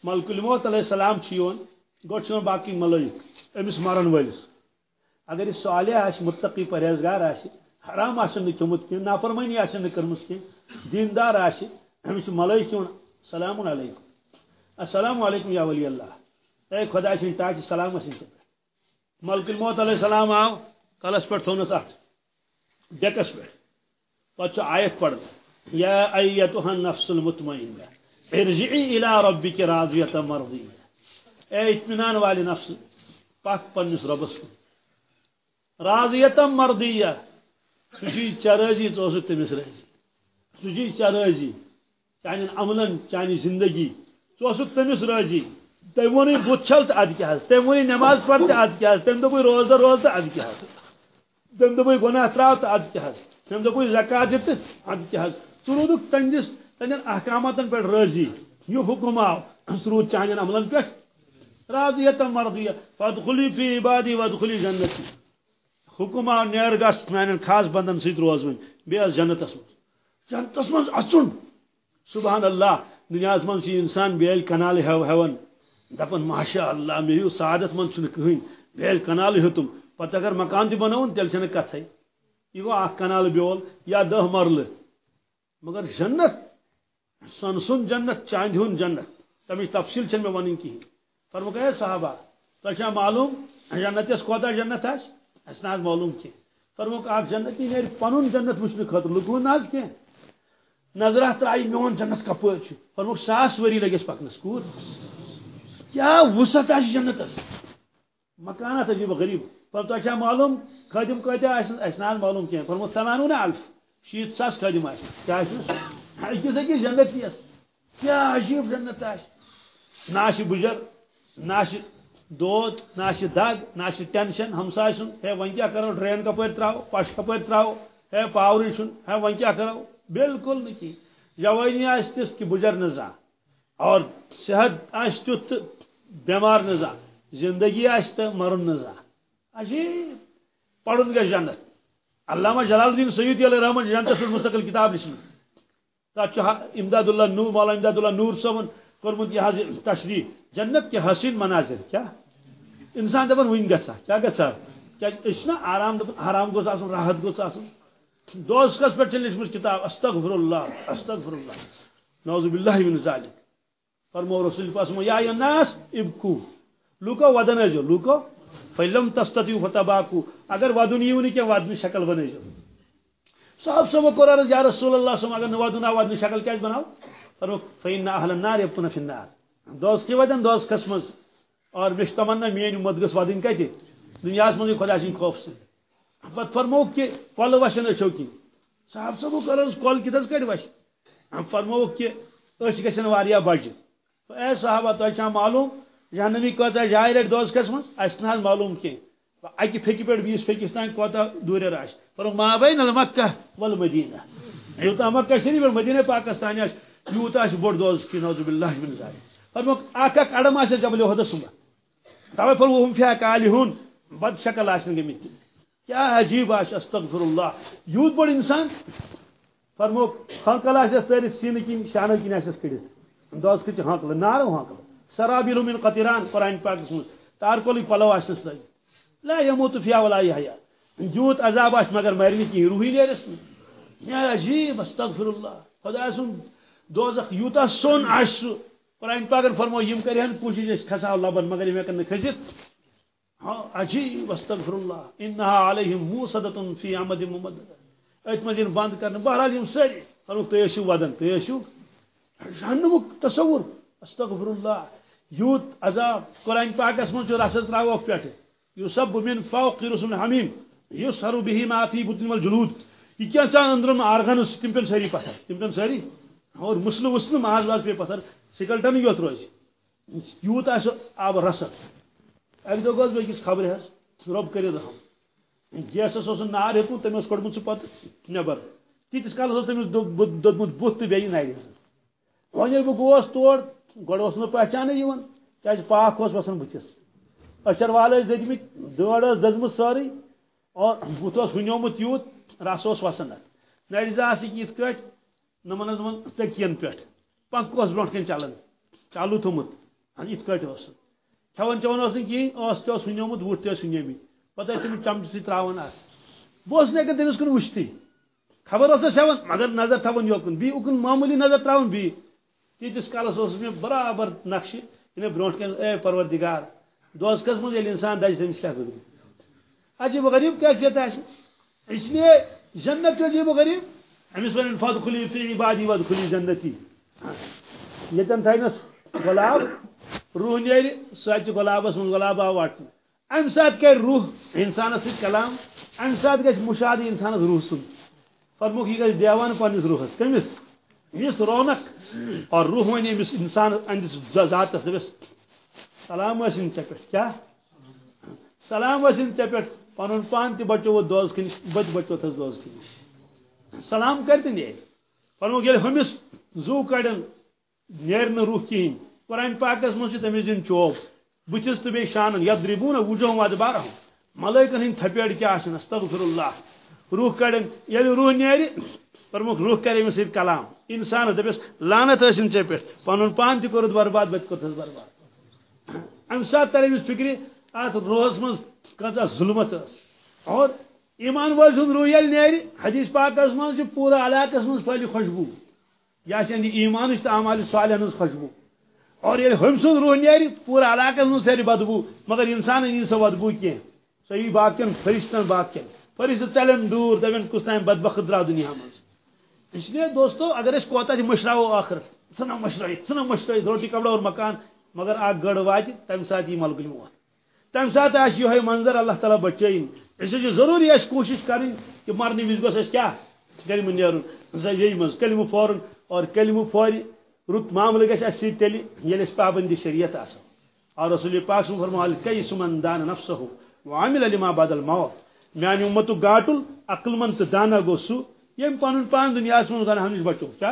ملک الموت علیہ السلام یون گوٹ باقی ملائک امس مرن ولس اگر یہ صالح آس متقی پرہیزگار آس حرام آسن کھومت کی نافرمانی آسن کرمس کی دیندار آس امس ملائک یون سلام علیکم۔ السلام علیکم یا ولی اللہ۔ اے خدا سن تاج، سلام سن ملک الموت علیہ السلام آو، کلس پہ تھونس ات ڈیکس پہ پتہ آیت پڑھ یا ایتها النفس المطمئنہ، ارجعی الى ربک راضیت مرضیہ۔ اے اطمینان والی نفس پک پنس ربس راضیت مرضیہ سجی چرازی ژوسک تمس رازی سجی چرازی چانین عملن چانی زندگی ژوسک تمس رازی تم ون بت چھل تو اد کیا تم ون نماز پڑھ تو اد کیا تم دپ روزہ روز اد کیا تم دپ گناہ تراو تو اد کیا تم دپ زکات دت اد کیا ژٕ روٗدُکھ تہنٛدِس تہنٛدٮ۪ن احکاماتن پٮ۪ٹھ رٲضی یہِ حُکم آو سُہ روٗد چانٮ۪ن عملن پٮ۪ٹھ راضیت مرضیہ فدخلی فی عبادی ودخلی جنتی حُکم آو نیر گژھ میانٮ۪ن خاص بندن سۭتۍ روز وۄنۍ بیٚیہِ جنتس منٛز جنتس منٛز اژُن سبحان اللہ دُنیاہس منٛز چھِ انسان بیلۍ کنالہٕ ہٮ۪و ہٮ۪وان دپان ماشاء اللہ مےٚ ہیوٗ سعادت منٛز چھُنہٕ کٕہٕنۍ بیلۍ کنالہٕ ہیوٚتُم پتہٕ اگر مکان تہِ بنووُن تیٚلہِ چھنہٕ کتھے یہ گو اخ کنال بیول یا دہ مرلہ مگر جنت سن سن جنت چاند ہن جنت۔ تمچ تفصیل چھ میں ونن کہین فرمو کہ صحابہ تہ معلوم؟ جنت اس کوتا جنت آس اس ناز معلوم کی۔ فرمو کہ اخ جنتی نیر پنن جنت وچھن خاطر لکو ناز کی۔ نظرہ ترائی میون جنت کپور چھ فرمو ساس وری لگس پکنس کور کیا وسعت آس جنتس مکانات عجیب غریب۔ پر تو معلوم خادم کتیا اس ناز معلوم کی فرمو سنانون الف شیت ساس خادم آس کیا اس أکِس أکِس جنت یس کیا عجیب جنت آس نہ بجر نہ دود نہ دگ نہ ٹینشن ہمسائے سن ہے ون کیا کرو ڈرین کپر تراو پش کپر تراو ہے پاورے چھن ہے ون کیا کرو بالکل نہ کی جوانی آس تس کہ بجر نہ اور صحت آس تیت بیمار نہ زندگی آس تو مرن نہ عجیب پڑھن گژھِ جنت. علامہ جلال الدین سیدی علیہ رحمن جنتس مستقل کتاب لچھمت تک امداد اللہ نور، مولا امداد اللہ نور صبن کورمت یہ تشریح. جنت کے حسین مناظر کیا انسان دپان ون گسا کیا گسا؟ کیا آرام دپان آرام گوس آسن، راحت گوس آسن؟ دوس کس پہ لچھمت کتاب؟ استغفر اللہ استغفر اللہ نعوذ باللہ من ذالک. فرمو رسول پاس یا الناس، ابکو. لوکو ودن ازو لوکو فلم تستطیع فتباکو اگر ودن یو نہیں کیا ودن شکل بنائیو صاحب صاحب کو عرض یا رسول اللہ صلی اللہ علیہ وسلم، اگر ودن ودن شکل کیا بناو فرمو فین اهل النار یبتون فی النار۔ دوست کی ودن دوست قسمس اور مش تمنا مین امت گس ودن کتی دنیا مجھے خدا سن خوف سے۔ پہ فرمو کہ کل وشن اچھو کن صاحب سب صاحب کر کل کت کڑ وش فرمو کہ اچھ گھن واریا بجہ اے صحابہ تہ اچھا معلوم یعنی جہنمی کوتا جائے رٹ دوز کس من اس معلوم کی اکہ پھیکہ پہ بیس پھیکس تان کوتا دور راش. پر ما بین المکہ والمدینہ. یوتا مکہ شریف اور مدینہ پاکستان یوتا بوڑ دوز کی نعوذ باللہ من ذلک فرمو اک اک اڑم آسے جبل ہدہ سنگا. توے فرمو ہم فیا کالہون، بد شکل آسن گمت کیا عجیب آس استغفر اللہ یوت بڑ انسان، فرمو ہنکل آس تر سین کن شانہ کن آس کڑت دوز کچھ ہنکل نارو ہنکل سرابیل من قطران قرآن پاک من تارکول پلو آسنس لگ لا يموت فيها ولا يحيى جوت عذاب آس مگر مرنی کی روحی نیرس یا عجیب استغفر اللہ خدا سن، دوزخ یوتا سون آس قرآن پاکن فرمو یم کرہن کوشش اس کھسا لبن مگر یم کن کھسیت. ہاں عجیب استغفر اللہ انها علیہم موصدۃ فی عمد ممدد ات مزین بند کرن بہرحال یم سری فرمو تیشو ودن تیشو جہنمک تصور. استغفر اللہ یوت عذاب قرآن پاکس من رسل تراوک پہ یوسب من فوق رسول حمیم. یسر به ما فی بطن والجلود. یہ کیا چان اندرم آرگنس تم پن ساری پتھر؟ تم پن ساری اور مسلم مسلم آز واز پہ پتھر. سکلٹن یوت روز یوت آس آب رسل. اک دہ گوس بیس خبر حس رب کر رحم گیسس اس نار ہیکو تم اس کڑمت سہ پتہ نبر. تیتس کالس تمس دودمت بت تو بیٚیہِ نرِ وۄنۍ ییٚلہِ بہٕ گوس تور گۄڈٕ نا پہچانے کیٛازِ پاک وسان بتس اچر وال دٔدمٕتۍ دٲر ٲس دٔزمٕژ سٲرٕے، اور بُتھ اوس ہُنیومُت یوٗت، رس اوس وسان اتھ۔ نرِ زٕ آسٕکۍ یِتھ کٲٹھۍ، نمن حظ وۄنۍ پٮ۪ٹھ۔ پنکھ اوس برونٛٹھ کَنۍ چلان، چالو تھوٚمُت۔ یِتھ کٲٹھۍ اوس۔ سُہ کھٮ۪وان چٮ۪وان اوس نہٕ کِہیٖنۍ ٲس تہِ اوس ہُنیومُت، وُٹھ تہِ ٲسۍ ہُنیمٕتۍ ٲسۍ تٔمِس سۭتۍ تراوان اتھ۔ بہٕ اوسُس نہٕ ہٮ۪کان تٔمِس کُن وٕچھتٕے خبر ٲسس ہٮ۪وان مگر نظر تھاوان یوکُن۔ بیٚیہِ اُکُن معموٗلی نظر تراوان بیٚیہِ۔ تیٖتِس کالس اوس مےٚ برابر نقشہِ یعنی برونٛٹھ کَنۍ اے پروردگار دوزکس منٛز ییٚلہِ اِنسان دَزِ تٔمِس کیٛاہ گٔے عجیب و غریب کیفیت آسہِ اس لیے جنت عجیب و غریب أمِس وَنن فد کھُلی، فی عبادی ود کھُلی جنتی۔ ییٚتٮ۪ن تھاینَس گۄلاب روح نیرِ سُہ اَتہِ گۄلابس منٛز گۄلاب آو وٹنہٕ اَمہِ ساتہٕ کَرِ روح اِنسانس سۭتۍ کلام اَمہِ ساتہٕ گژھِ مُشاہدٕ اِنسانس روح سُنٛد فرموک یہِ گژھِ دیوان پنٛنِس روحس کٔمِس یس رونق. اور روح ون امس انسان اندس ذاتس دپس سلام ٲسِن ژےٚ پٮ۪ٹھ کیٛاہ سلام ٲسِن ژےٚ پٮ۪ٹھ پنُن پان تہِ بچووُتھ دوزکہِ نِش بہٕ تہِ بچوتھس دوزکہِ نِش سلام کر تہِ نیرِ پنُن ییٚلہِ ہُمِس زوٗ کڑن، نیرِ نہٕ روح کِہیٖنۍ قرآن پاکس منٛز چھُ تٔمِس دِنۍ چوب. بٕتھِس تہٕ بیٚیہِ شانن یتھ درِبوٗ نہ وُجوم واد بارہم ملٲیکن ہٕنٛدۍ تھپیڑ کیٛاہ آسن، استغفر اللہ. روح کڑن ییٚلہِ روح نیرِ فرموک روح کرے أمِس سۭتۍ کلام۔ انسان دپس لانت ٲسِن ژےٚ پٮ۪ٹھ پنُن پان تہِ کوٚرُتھ برباد بہٕ تہِ برباد۔ امہِ ساتہٕ تر أمِس فکرِ اتھ روحس منٛز کۭژاہ ظُلمت ٲس اور ایمان وٲلۍ سُنٛد روح ییٚلہِ نیرِ حدیث پاکس منٛز چھِ پوٗرٕ علاقس منٛز پھہلہِ خوشبوٗ۔ یا چھِ یہِ ایمانٕچ تہٕ اعمالہِ صالحن ہٕنٛز خوشبوٗ۔ اور ییٚلہِ ہُمہِ سُنٛد روح نیرِ پوٗرٕ علاقس منٛز پھیرِ بدبوٗ۔ مگر انسانن یی سۄ بدبوٗ کینٛہہ سۄ یی باقین فرشتن باقین فرشتہٕ ژلن دوٗر دپن کُس تام بدبخت درٛاو دُنیا منٛز اس لیے دوستو، اگر اس کوتا جی مشراو آخر ژھنو مشرائیت ژھنو مشرائیت روٹی، کپڑا اور مکان، مگر اخ گڑ وات تمہ سات یہ ملک موت تمہ سات آس یہ منظر، اللہ تعالیٰ بچین اس ضروری اس کوشش کریں کہ مرنے وز گوس کیا؟ کلم نیرن یہی مز کلم فورن اور کلم فور رت معاملہ گھس اس تیل یل اس پابندی شریعت آس اور رسول پاک سن فرمال کئی سمن دان نفسہ وعمل لما بعد الموت. میان امت گاٹل عقل مند دانا گو سہ یم پن پان دنیا من گناہ نش بچو کیا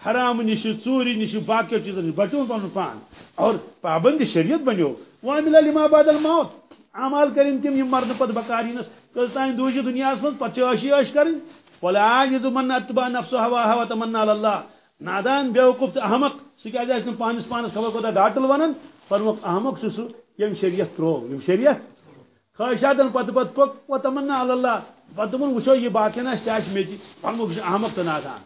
حرام نش ژوری نش باقی چیزن نش بچو پن پان اور پابند شریعت بنو وامل لما بعد الموت اعمال کریں تم یم مرن پت بکارینس کس تان دوج دنیا من پت عشی عش کریں ولا عاجز من اتبع نفسه هوا هوا تمنا على الله نادان بیوقوف احمق سہ کیا جائے پانس پانس خبر کوتا ڈاٹل ونن فرمک احمق سہ یم شریعت ترو یم شریعت خواہشاتن پت پت پک و تمنا علی اللہ پتہ دن وچو یہ باقی نا کیا میچ پنک احمد تو نادان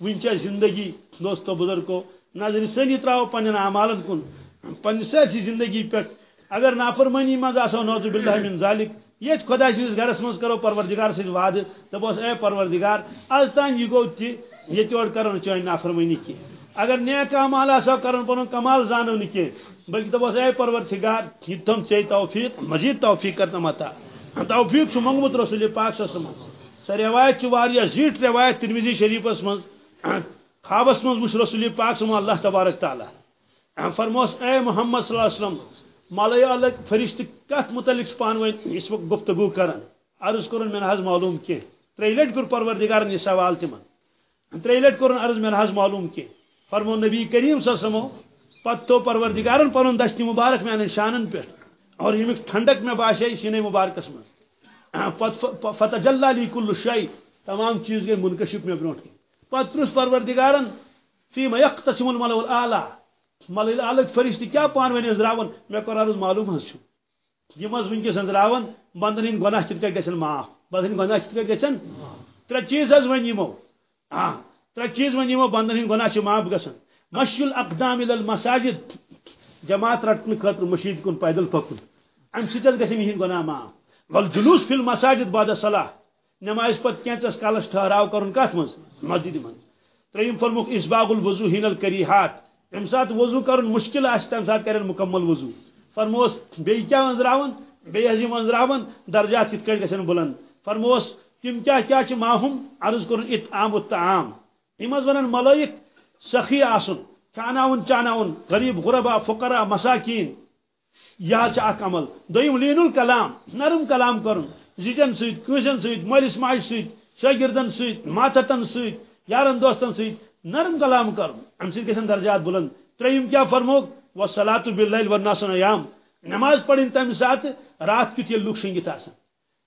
ون زندگی دوستو بزرگو نظر سنی تراو پن اعمالن کن۔ پن سرسی زندگی پہ اگر نافرمانی مز آسو نوز باللہ من ذالک۔ یہ خدا سندس گرس مز کرو، پروردگار سی وعد۔ دپوس اے پروردگار آز تان یہ گو تہ یہ اور کرو چٲنۍ نافرمٲنی کی۔ اگر نیک اعمال آسا کرن پنن، کمال زانو نہ کی بلکہ دپس اے پروردگار یہ تم چے توفیق، مزید توفیق کرتا متا توفیق منگمت رسول پاک صلی سر روایت چھ واریا زیٹ روایت ترمذی شریفس من خوابس من وچ رسول پاک صلی اللہ تبارک تعالی۔ فرموس، اے محمد صلی اللہ علیہ وسلم مالے الگ فرشت کت متعلق پان ون اس وقت گفتگو کرن۔ عرض کرن میں حض معلوم کی تری لٹ کر پروردگار یہ سوال تمن تری لٹ کرن، عرض میں حض معلوم کی فرمو نبی کریم صلی اللہ علیہ وسلم پت تو پروردگارن پنن دشت مبارک میں شانن پہ۔ اور یہ ٹھنڈک میں باشے سینے مبارکس من فتح لی کل شائی تمام چیز گئی منکشف میں برونٹ کی۔ پت پرس پروردگارن فی ما یقتسم الملو الاعلی ملو الاعلی فرشتہ کیا پان ونی ازراون میں کر عرض معلوم ہس چھ یم از ونکس ازراون بندن ہند گناہ کت گژھن معاف۔ بندن گناہ کت گژھن ترے چیز از ون یمو۔ ہاں ترے چیز ون یمو، بندن ہند گناہ چھ معاف گژھن مشی الاقدام الى المساجد۔ جماعت رٹن خاطر مشید کن پیدل پکن۔ ام سۭتۍ حظ گژھن یِہنٛدۍ گۄناہ معاف والجلوس فی المساجد بعد الصلاة نماز پتہ کینٛژس کالس ٹھہراو کرُن کتھ منٛز؟ مسجد منٛز۔ ترٛیٚیِم فرمُکھ اسباغ الوضو ہین الکریحات۔ ییٚمہِ ساتہٕ وضو کرُن مشکل آسہِ تمہِ ساتہٕ کرن مکمل وضو۔ فرموس بیٚیہِ کیٛاہ أنٛزراوُن بیٚیہِ حظ یِم درجات کِتھ کٲٹھۍ گژھن بُلند۔ فرموس تِم کیٛاہ کیٛاہ چھِ ماہُم؟ عرض کوٚرُن اطعام الطعام یِم حظ ونان ملٲیِک سخی آسُن۔ کھاناوُن چاناوُن. غریب، غربا، فقرا، مساکین. یہ اخ عمل. دویم لین الکلام نرم کلام کرن. زیجن سیت کنسن سیت مالس ماج سیت شاگردن سیت ماتتن سیت یارن دوستن سیت نرم کلام کرن. ام سیت گژھن درجات بلند. تریم کیا فرموک؟ والصلاة باللیل والناس نیام. نماز پڑھن تم سات رات کیت یہ لوک شنگت آسان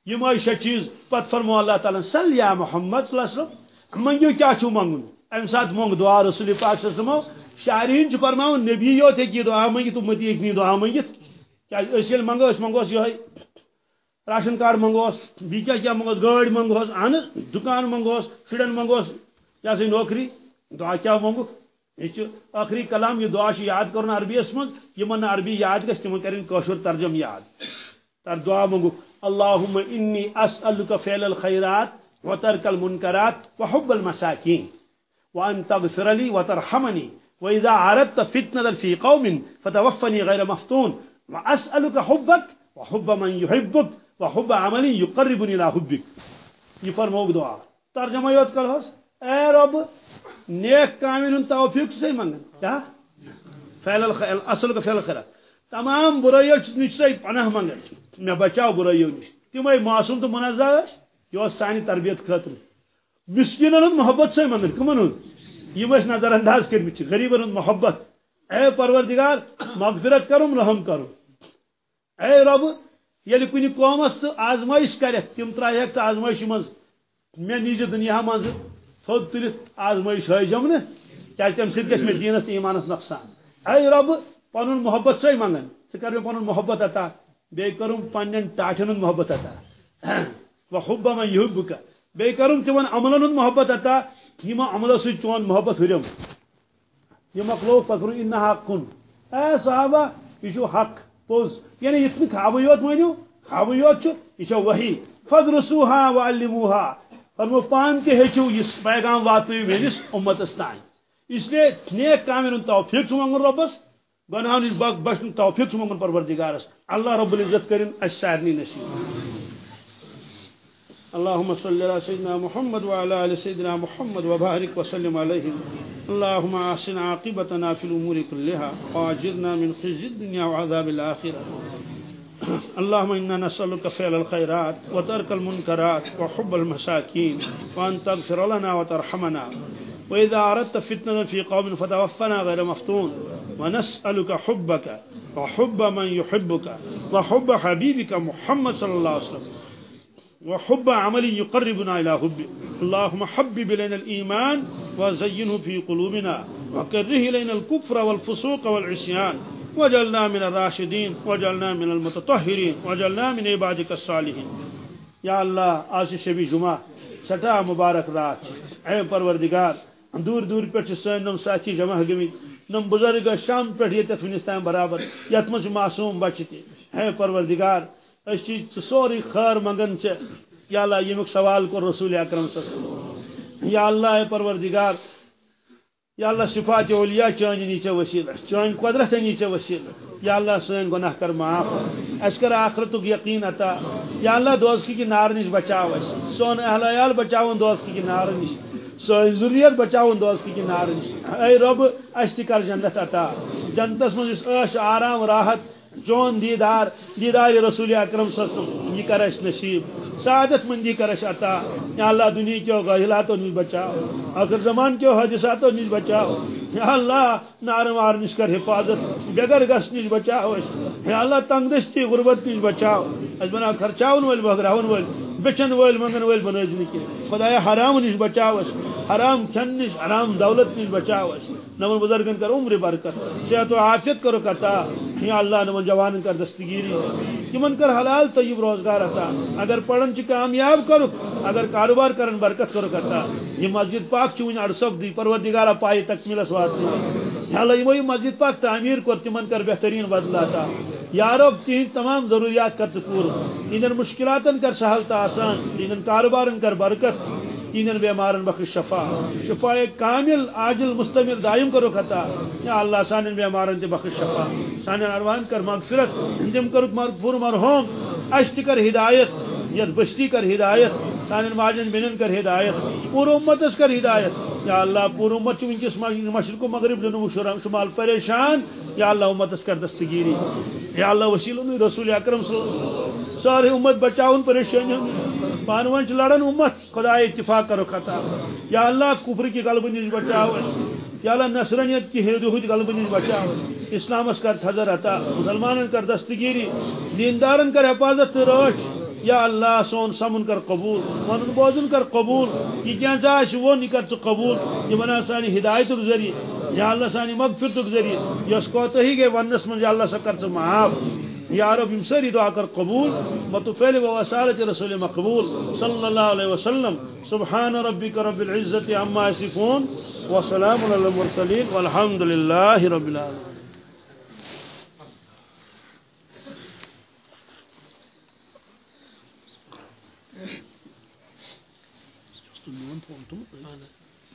یہ مائی شہ چیز پت فرمو اللہ تعالیٰ صلی یا محمد صلی اللہ علیہ وسلم. منگیو کیا چھو منگن ام سات مونگ دعا رسول پاک صلی اللہ علیہ وسلم. شاعرین چھ فرماؤں، نبی یوت ہے کی دعا منگی متی ایک دعا منگت کیا منگو اس منگوس یہ راشن کارڈ منگوس بی کیا کیا منگوس، گاڑی منگوس اہن دکان منگوس شرین منگوس کیا سی نوکری، دعا کیا منگو؟ یہ آخری کلام، یہ دعا یاد کرن عربی اس من یمن عربی یاد گس تم کرن کوشر ترجم یاد۔ تر دعا منگو۔ اللهم انی اسالک فعل الخيرات وترك المنكرات وحب المساكين وان تغفر لي وترحمني وإذا عرضت فتنة في قوم فتوفني غير مفتون. وأسألك حبك وحب من يحبك وحب عمل يقربني إلى حبك. يفرموك دعاء ترجمة يوت كالهوس. اے رب نیک کامل توفیق سے منگن کیا فعل الخير. اصل کا فعل الخير. تمام برائیو نش سے پناہ منگن میں بچاو برائیو نش تمے معصوم تو منزہ اس یہ سانی تربیت خاطر مسکینن محبت سے منگن کمن یہ نظر انداز کرمت غریبن محبت۔ اے پروردگار، مغفرت کرم، رحم کرم۔ اے رب یعنی یل کن قومس آزمائش کرک تم ترائے ٹھہ آزمائش مز مے نیز دنیا مز تھوت تلت آزمائش ہم نا کیا تم سی گھر مے دینس ایمانس نقصان۔ اے رب پن محبت سی منگن۔ ثہ کر پن محبت عطا بی کرم پن ٹاٹن محبت عطا وحب من يحبك بی کرم تمن عملن محبت عطا یم عملو سی چون محبت ہرم یہ مکلو پکر ان حق کن اے صحابہ یہ حق پوز. یعنی یہ خواب یوت ونو خواب یوت یہ وہی فدرسوها وعلموها فرمو پان تہ ہیچو یہ پیغام واتو میس امتس تان اس لیے نیک کامن توفیق منگن ربس گناہ نش بچن توفیق منگن پروردگارس اللہ رب العزت کرن اس سارنی نصیب اللهم صل على سيدنا محمد وعلى ال سيدنا محمد وبارك وسلم عليه اللهم احسن عاقبتنا في الامور كلها واجرنا من خزي الدنيا وعذاب الاخره اللهم انا نسالك فعل الخيرات وترك المنكرات وحب المساكين وان تغفر لنا وترحمنا. واذا اردت فتنه في قوم فتوفنا غير مفتون. ونسالك حبك وحب من يحبك وحب حبيبك محمد صلى الله عليه وسلم. وحب عمل يقربنا إلى حب اللهم حبب إلينا الإيمان وزينه في قلوبنا وكره إلينا الكفر والفسوق والعصيان. وجعلنا من الراشدين، وجعلنا من المتطهرين، وجعلنا من عبادك الصالحين. يا الله آج شبی جمعہ سٹھا مبارک رات. اے پروردگار دور دور پہ سن نم ساتھی جمع گمت نم بزرگ شام پہ یہ ونس تام برابر یت مجھ معصوم بچہ تہ اے پروردگار اسی سوری خیر منگن چھ یا اللہ یہ سوال کو رسول اکرم صلی اللہ علیہ وسلم یا اللہ پروردگار، یا اللہ صفات اولیاء چان نیچے وسیلہ چان قدرت نیچے وسیلہ۔ یا اللہ سن گناہ کر معاف۔ اس کر آخرت یقین عطا۔ یا اللہ دوزکی کی نار نش بچاو اس۔ سون اہل عیال بچاون دوزکی کی نار نش سون ذریت بچاون دوزکی کی نار نش اے رب اس کر جنت عطا۔ جنتس من اس آرام، راحت۔ جون دیدار دیدار رسول اکرم صلی اللہ علیہ وسلم، یہ کرش نصیب، سعادت مندی کرش عطا، یا اللہ دنیا کے غیلاتوں نیز بچاؤ، آخر زمان کے حادثاتوں نیز بچاؤ، یا اللہ نار مار نش کر حفاظت بغیر گس نش بچاؤ، یا اللہ تنگ دستی غربت نش بچاؤ اس بنا خرچاون ول بغراون ول بچن ول منگن ول بنوز نکی خدایا حرام نش بچاؤ حرام کھن نش حرام دولت نش بچاؤ نمن بزرگن کر، عمر برکت صحت و عافیت کرو کتا یا اللہ نمن جوان کر، دستگیری. تمن کر حلال طیب روزگار عطا اگر پڑھن چ کامیاب کرو، اگر کاروبار کرن برکت کرو کرتا. یہ مسجد پاک چون اڑسک دی پروردگارا پائے تکمیلس وات یا اللہ، یہ مسجد پاک تعمیر کر تمن کر بہترین بدلا عطا یا رب تین تمام ضروریات کر پور ان مشکلات کر سہل تا آسان ان کاروبار کر برکت تین بیمارن بخش شفا۔ شفا کامل، عاجل، مستمر، دائم کرو خطا یا اللہ سان بیمارن تے بخش شفا۔ سان اروان کر مغفرت تم کرو مرحوم اش کر ہدایت۔ یت بستی کر ہدایت سان ماجن بنن کر ہدایت پور امت کر ہدایت۔ یا اللہ پور امت ونکس مشرق و مغرب جنوب شمال پریشان، یا اللہ امت کر دستگیری۔ یا اللہ وسیل رسول اکرم سارے امت بچاؤن پریشان پانون لڑن امت خدا اتفاق کرو خطا۔ یا اللہ، کفر کی غلب نش بچاؤ۔ یا اللہ نصرنیت کی ہد غلب نش بچاؤ۔ اسلامس کر تھزر عطا مسلمان کر دستگیری۔ دیندارن کر حفاظت روش۔ یا اللہ سون سمن کر قبول ون بوزن کر قبول، یہ کیا چاہ وہ نہیں کر تو قبول، یہ بنا سانی ہدایت ذریعہ یا اللہ سانی مغفرت ذریعہ یس کو تو ہی گئے ونس من یا اللہ سا کر تو معاف۔ یا رب سری دعا کر قبول متفعل و وسالت رسول مقبول صلی اللہ علیہ وسلم۔ سبحان ربک رب العزت عما یصفون، وسلام علی المرسلین والحمد للہ رب العالمین۔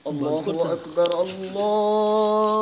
الله أكبر. الله.